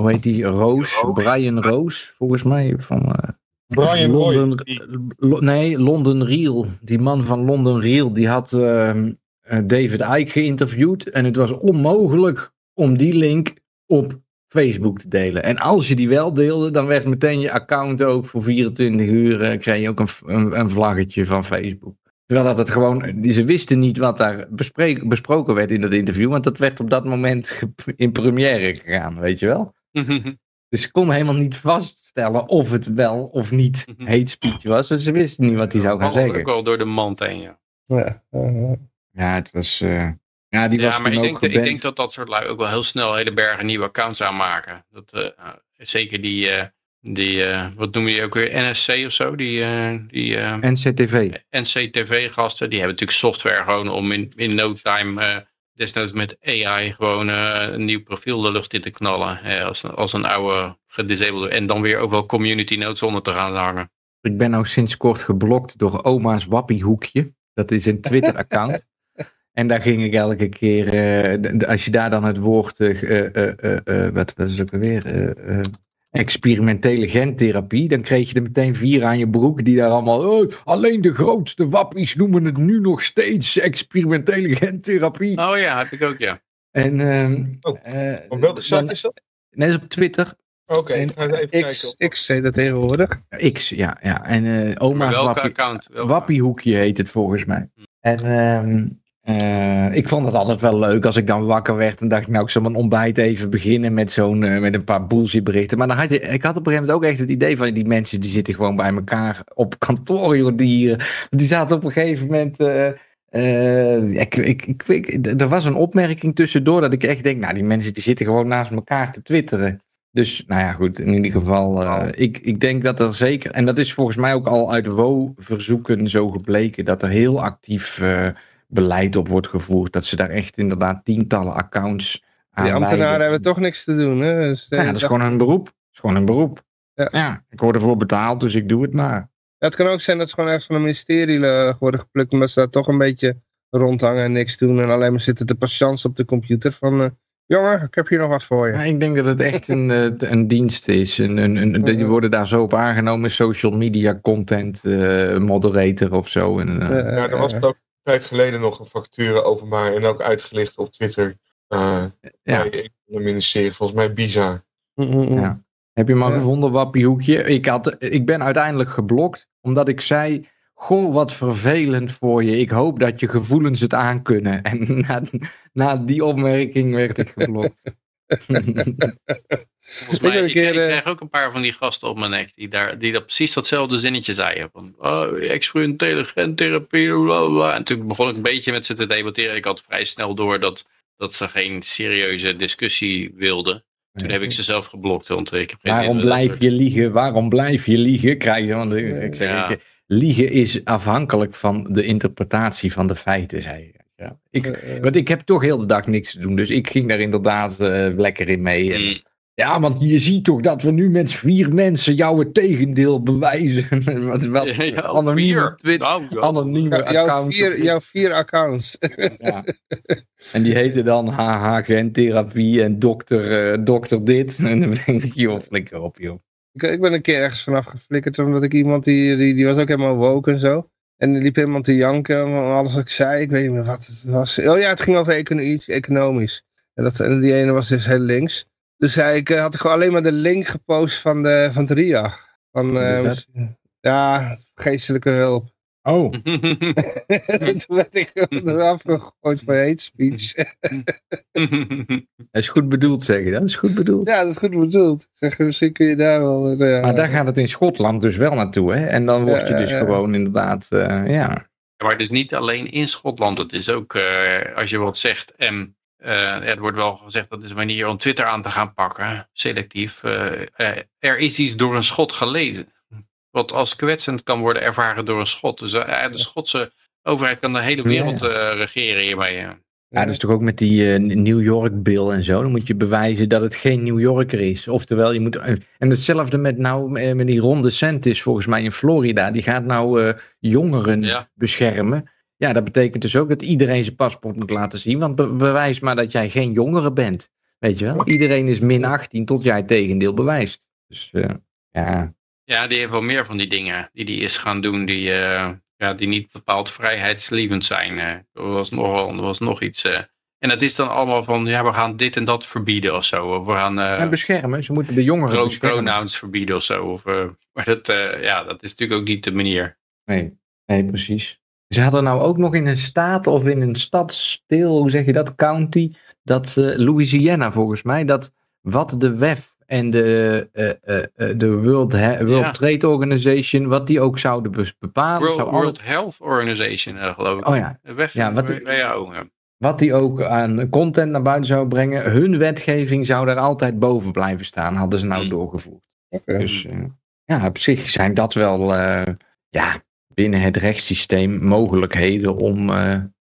hoe heet die, Roos, Brian Roos, volgens mij, van eh, Brian. London, nee, London Real. Die man van London Real, die had ehm, eh, David Icke geïnterviewd en het was onmogelijk om die link op Facebook te delen. En als je die wel deelde, dan werd meteen je account ook voor 24 uur, eh, kreeg je ook een, een, een vlaggetje van Facebook. Terwijl dat het gewoon, ze wisten niet wat daar bespreek- besproken werd in dat interview, want dat werd op dat moment in première gegaan, weet je wel. Dus ze konden helemaal niet vaststellen of het wel of niet Mhm. hate speech was. Dus ze wisten niet wat hij zou gaan zeggen. Ook wel door de mand heen, ja. Ja, Ja, het was. eh, ja, die was maar ik ook denk, ik geband. denk dat dat soort lui ook wel heel snel hele bergen nieuwe accounts aanmaken. Dat, eh, eh, zeker die, eh, die eh, wat noem je ook weer, NSC of zo, die, eh, die eh, NCTV. NCTV-gasten, die hebben natuurlijk software gewoon om in, in no time, desnoods met AI, gewoon eh, een nieuw profiel de lucht in te knallen. als, een- als een oude gedisabled. En dan weer ook wel community notes onder te gaan hangen. Ik ben nou sinds kort geblokt door oma's wappiehoekje. Dat is een Twitter-account. en daar ging ik elke keer, eh, als je daar dan het woord, eh, wat was het ook eh, experimentele gentherapie, dan kreeg je er meteen vier aan je broek die daar allemaal, oh, alleen de grootste wappies noemen het nu nog steeds experimentele gentherapie. Oh ja, heb ik ook, ja. En, ehm, Oh, eh, Op welke site dan- is dat? Net op Twitter. Oké, ga even X, kijken. X heet dat tegenwoordig. X, ja. ja. En eh Maar oma's welke wappie, account? Welke? wappiehoekje heet het volgens mij. En ehm, eh, ik vond het altijd wel leuk als ik dan wakker werd en dacht, nou, ik zal mijn ontbijt even beginnen met zo'n, eh, met een paar bullshit berichten. Maar dan had je, ik had op een gegeven moment ook echt het idee van, die mensen die zitten gewoon bij elkaar op kantoor, joh. Die, eh, die zaten op een gegeven moment... eh, ik, ik, ik, ik- er was een opmerking tussendoor dat ik echt denk, nou, die mensen die zitten gewoon naast elkaar te twitteren. Dus, nou ja, goed, in ieder geval, ik, ik denk dat er zeker, en dat is volgens mij ook al uit WO-verzoeken zo gebleken, dat er heel actief beleid op wordt gevoerd. Dat ze daar echt inderdaad tientallen accounts aan Die ambtenaren hebben toch niks te doen. Hè? Dus, eh, Ja, dat is gewoon hun beroep. Dat is gewoon hun beroep. Ja. Ja. ik word ervoor betaald, dus ik doe het maar. Ja, het kan ook zijn dat ze gewoon ergens van een ministerie eh, worden geplukt, omdat ze daar toch een beetje rondhangen en niks doen. En alleen maar zitten te patiënt op de computer van, eh, jongen, ik heb hier nog wat voor je. Ja, ik denk dat het echt een, eh, een dienst is. Een, een, een, die worden daar zo op aangenomen, social media content eh, moderator of zo. En, Ja, er was ook een tijd geleden nog een vacature openbaar en ook uitgelicht op Twitter. eh ja. Bij een ministerie, volgens mij bizar. mm, mm, mm. Ja. Heb je Ja. gevonden, Wappiehoekje? Ik, had, ik ben uiteindelijk geblokt, omdat ik zei... Goh, wat vervelend voor je. Ik hoop dat je gevoelens het aankunnen. En na, na die opmerking werd ik geblokt. Volgens mij, ik, keer, ik eh, krijg ook een paar van die gasten op mijn nek die, daar, die dat precies datzelfde zinnetje zeiden. Van, oh, experimentele gentherapie, bla, bla. En toen begon ik een beetje met ze te debatteren. Ik had vrij snel door dat, dat ze geen serieuze discussie wilden. Toen heb ik ze zelf geblokt, want ik heb geen Waarom blijf soort- je liegen? Waarom blijf je liegen? Krijg je, want ik, ik zeg, Ja. ik- liegen is afhankelijk van de interpretatie van de feiten, zei je. Ja. Ik, Eh, eh, want ik heb toch heel de dag niks te doen, dus ik ging daar inderdaad eh, lekker in mee. En- Mm. ja, want je ziet toch dat we nu met vier mensen jou het tegendeel bewijzen. wat, wat, Ja, anonieme Nou, anonieme jou- jouw, accounts. vier, jouw vier accounts. Ja. En die heten dan HH gentherapie en dokter, eh, dokter dit. En dan denk ik, joh, flikker op joh. ik, ik ben een keer ergens vanaf geflikkerd, omdat ik iemand die, die, die was ook helemaal woke en zo. En er liep iemand te janken om alles wat ik zei. Ik weet niet meer wat het was. Oh ja, het ging over econo iets economisch. En, dat, en die ene was dus heel links. Dus zei ik, eh, had ik gewoon alleen maar de link gepost van, de, van het RIAG. Van, eh, ja, geestelijke hulp. Oh, Toen werd ik eraf gegooid voor hate speech. dat is goed bedoeld zeggen, dat is goed bedoeld. ja, dat is goed bedoeld. Zeg, misschien kun je daar wel... eh, Maar daar gaat het in Schotland dus wel naartoe, hè? En dan word je Ja, dus ja. gewoon inderdaad, eh, ja. Ja, maar het is niet alleen in Schotland. Het is ook eh, als je wat zegt. En eh, ja, er wordt wel gezegd dat is een manier om Twitter aan te gaan pakken. Selectief. Er is iets door een Schot gelezen. Wat als kwetsend kan worden ervaren door een Schot. Dus eh, de Schotse overheid kan de hele wereld eh, regeren hiermee. eh. Ja, dat is toch ook met die eh, New York bill en zo. Dan moet je bewijzen dat het geen New Yorker is. Oftewel, je moet. En hetzelfde met nou eh, met die Ron DeSantis volgens mij in Florida. Die gaat nou eh, jongeren Ja. beschermen. Ja, dat betekent dus ook dat iedereen zijn paspoort moet laten zien. Want be- bewijs maar dat jij geen jongere bent. Weet je wel? Iedereen is min 18 tot jij het tegendeel bewijst. Dus eh, ja. Ja, die heeft wel meer van die dingen die die is gaan doen. Die, eh, ja, die niet bepaald vrijheidslievend zijn. eh. Er was nog, er was nog iets. eh. En dat is dan allemaal van, ja, we gaan dit en dat verbieden of zo. Of we gaan En beschermen. Ze moeten de jongeren beschermen. pronouns verbieden of zo. Of, maar dat, ja, dat is natuurlijk ook niet de manier. Nee, nee, precies. Ze hadden nou ook nog in een staat of in een stadsdeel, hoe zeg je dat, county, dat Louisiana volgens mij, dat wat de WEF en de, eh, eh, eh, de World, He- World Ja. Trade Organization, wat die ook zouden bes- bepalen. World, zou World Health Organization, eh, geloof ik. Oh ja, Ja, wat de de- WHO. ja. wat die ook aan content naar buiten zou brengen, hun wetgeving zou daar altijd boven blijven staan, hadden ze nou Hmm. doorgevoerd. Dus eh, ja, op zich zijn dat wel eh, ja, binnen het rechtssysteem mogelijkheden om eh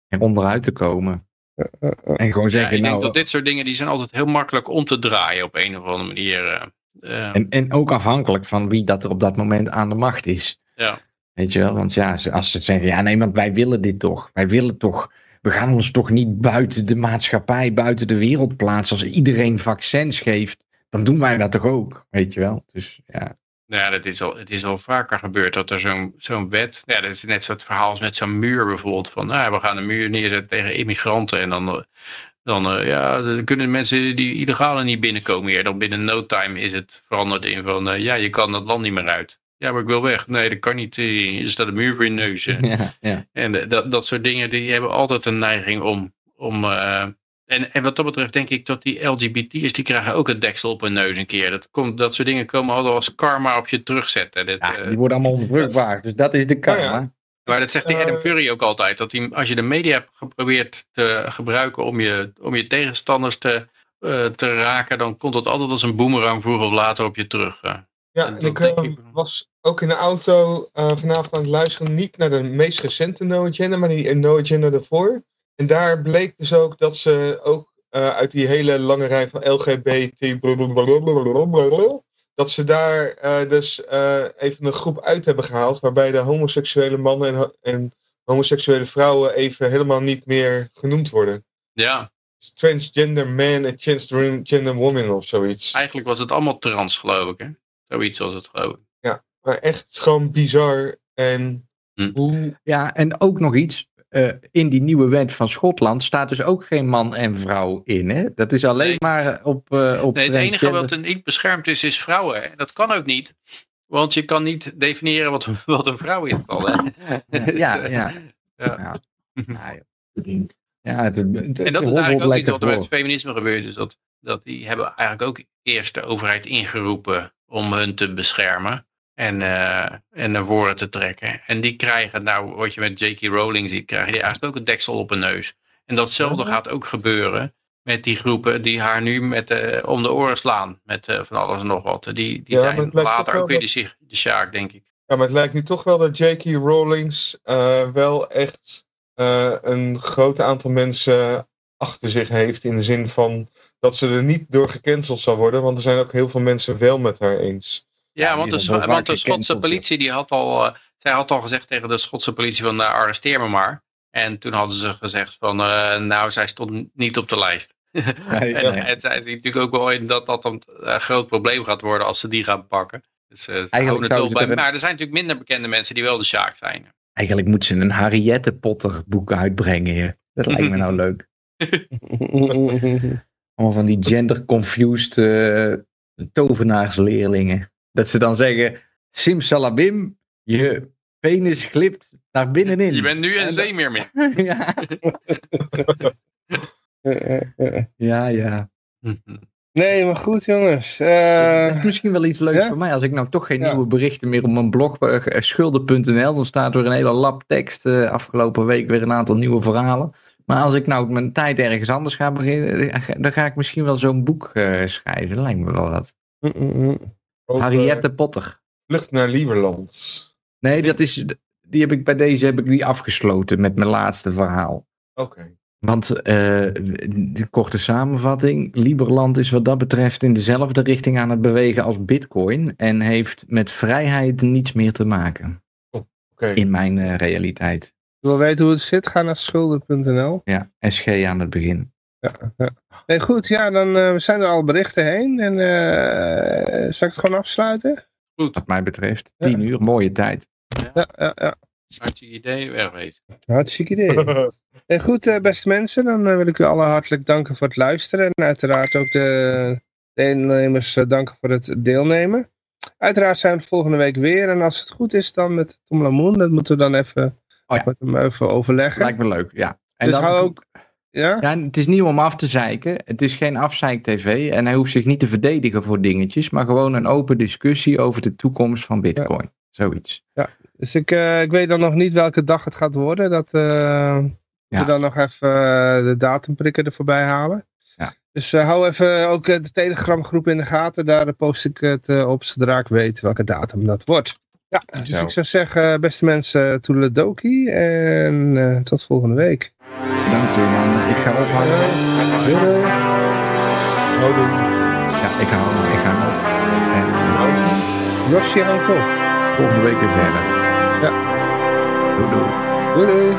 er onderuit te komen. Eh, En gewoon Ja, zeggen, ik denk nou, dat dit soort dingen die zijn altijd heel makkelijk om te draaien op een of andere manier. eh. Eh, en, en ook afhankelijk van wie dat er op dat moment aan de macht is. ja. Weet je wel, want ja, als ze zeggen, ja nee, want wij willen dit toch. Wij willen toch, we gaan ons toch niet buiten de maatschappij, buiten de wereld plaatsen. Als iedereen vaccins geeft, dan doen wij dat toch ook, weet je wel. Dus ja, ja, dat is al, het is al vaker gebeurd dat er zo'n zo'n wet. Ja, dat is net zo'n verhaal als met zo'n muur bijvoorbeeld. Van nou, we gaan een muur neerzetten tegen immigranten. En dan, Dan, eh, ja, dan kunnen mensen die illegale niet binnenkomen meer. Dan binnen no time is het veranderd in van, eh, ja, je kan dat land niet meer uit. Ja, maar ik wil weg. Nee, dat kan niet. Er staat een muur voor je neus. Ja, ja. En eh, dat, dat soort dingen, die hebben altijd een neiging om... om en, en wat dat betreft denk ik dat die LGBT'ers, die krijgen ook een deksel op hun neus een keer. Dat, komt, dat soort dingen komen altijd als karma op je terugzetten. Dit, Ja, eh, die worden allemaal onvruchtbaar. Dus dat is de karma. ja. maar dat zegt die Eh, Adam Curry ook altijd. Dat hij, als je de media hebt geprobeerd te gebruiken om je, om je tegenstanders te, eh, te raken, dan komt dat altijd als een boemerang vroeger of later op je terug. Ja, En en ik was ook in de auto eh, vanavond aan het luisteren, niet naar de meest recente No Agenda, maar die No Agenda ervoor. En daar bleek dus ook dat ze ook eh, uit die hele lange rij van LGBT, dat ze daar eh, dus eh, even een groep uit hebben gehaald, waarbij de homoseksuele mannen en, en homoseksuele vrouwen even helemaal niet meer genoemd worden. Ja, Transgender man en transgender woman of zoiets. eigenlijk was het allemaal trans, geloof ik. Hè? Zoiets was het, geloof ik. Maar echt gewoon bizar. En Hm. hoe Ja, en ook nog iets. Eh, in die nieuwe wet van Schotland staat dus ook geen man en vrouw in. Hè? Dat is alleen Nee. maar op, eh op Nee, het enige wat er niet beschermd is, is vrouwen. hè. Dat kan ook niet. Want je kan niet definiëren wat, wat een vrouw is al. Hè? Ja, Dus, eh, ja. ja. Ja, ja, joh. ja het, het, het En dat is eigenlijk ook iets wat er met door. feminisme gebeurt. Dus dat, dat die hebben eigenlijk ook eerst de overheid ingeroepen om hun te beschermen. En, eh, en naar voren te trekken. En die krijgen, nou wat je met J.K. Rowling ziet, krijgen die eigenlijk ook een deksel op hun neus. En datzelfde Ja. gaat ook gebeuren met die groepen die haar nu met, eh, om de oren slaan. Met eh, van alles en nog wat. Die, die Ja, zijn later ook weer de, de sjaak, denk ik. Ja, maar het lijkt nu toch wel dat J.K. Rowlings wel echt een groot aantal mensen achter zich heeft. In de zin van dat ze er niet door gecanceld zal worden. Want er zijn ook heel veel mensen wel met haar eens. Ja, want, de, want de Schotse politie die had al, eh, zij had al gezegd tegen de Schotse politie van nou, arresteer me maar. En toen hadden ze gezegd van eh, nou, zij stond niet op de lijst. Nee, en, nee. en zij ziet natuurlijk ook wel in dat dat een eh, groot probleem gaat worden als ze die gaan pakken. Dus, eh, het ze bij, er Maar er zijn natuurlijk minder bekende mensen die wel de Sjaak zijn. Eigenlijk moet ze een Harriette Potter boek uitbrengen. hier. Dat lijkt me nou leuk. Allemaal van die gender-confused eh, tovenaarsleerlingen. Dat ze dan zeggen, simsalabim, je penis glipt naar binnenin. Je bent nu En een dan- zeemeermin. ja, ja, ja. Nee, maar goed jongens. dat Eh, is misschien wel iets leuks ja? voor mij. Als ik nou toch geen Ja. nieuwe berichten meer op mijn blog, eh, schulden.nl, dan staat er een hele lap tekst. eh, afgelopen week weer een aantal nieuwe verhalen. Maar als ik nou mijn tijd ergens anders ga beginnen, dan ga ik misschien wel zo'n boek eh, schrijven. Dat lijkt me wel wat. Over Harriette Potter. Vlucht naar Lieberland. Nee, dat is, die heb ik bij deze heb ik die afgesloten met mijn laatste verhaal. Oké. Want eh, de korte samenvatting, Liberland is wat dat betreft in dezelfde richting aan het bewegen als Bitcoin en heeft met vrijheid niets meer te maken Oké. in mijn eh, realiteit. wil weten hoe het zit? Ga naar schulden.nl. Ja, SG aan het begin. Nee, goed, ja, dan eh, we zijn er al berichten heen. En eh zal ik het gewoon afsluiten? Wat mij betreft, 10 uur, mooie tijd. Ja, ja, ja. Hartstikke idee, wegwezen. Hartstikke idee. En goed, eh, beste mensen, dan wil ik u allen hartelijk danken voor het luisteren. En uiteraard ook de deelnemers danken voor het deelnemen. Uiteraard zijn we volgende week weer. En als het goed is dan met Tom Lamoen, dat moeten we dan even, Oh ja. met hem even overleggen. Lijkt me leuk, ja. En dus dan, hou ook... Ja? ja, het is niet om af te zeiken. Het is geen afzeik-tv. En hij hoeft zich niet te verdedigen voor dingetjes. Maar gewoon een open discussie over de toekomst van Bitcoin. Zoiets. Dus ik, eh, ik weet dan nog niet welke dag het gaat worden. Dat eh, Ja. we dan nog even eh, de datumprikken er voorbij halen. Ja. Dus hou even ook de Telegram groep in de gaten. Daar post ik het op zodra ik weet welke datum dat wordt. Ja, dus Zo. ik zou zeggen, beste mensen, toedeledokie. En tot volgende week. Dank u, man. Ik ga ophangen. Doei, doei. Ja, ik hou ik ga op. En Josje hangt op. volgende week weer verder. Ja. Doei, doei. Doei doei.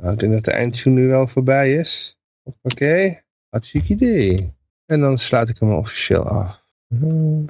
Nou, ik denk dat de eindtune nu wel voorbij is. Oké, hartstikke idee. En dan sluit ik hem officieel af. Hmm.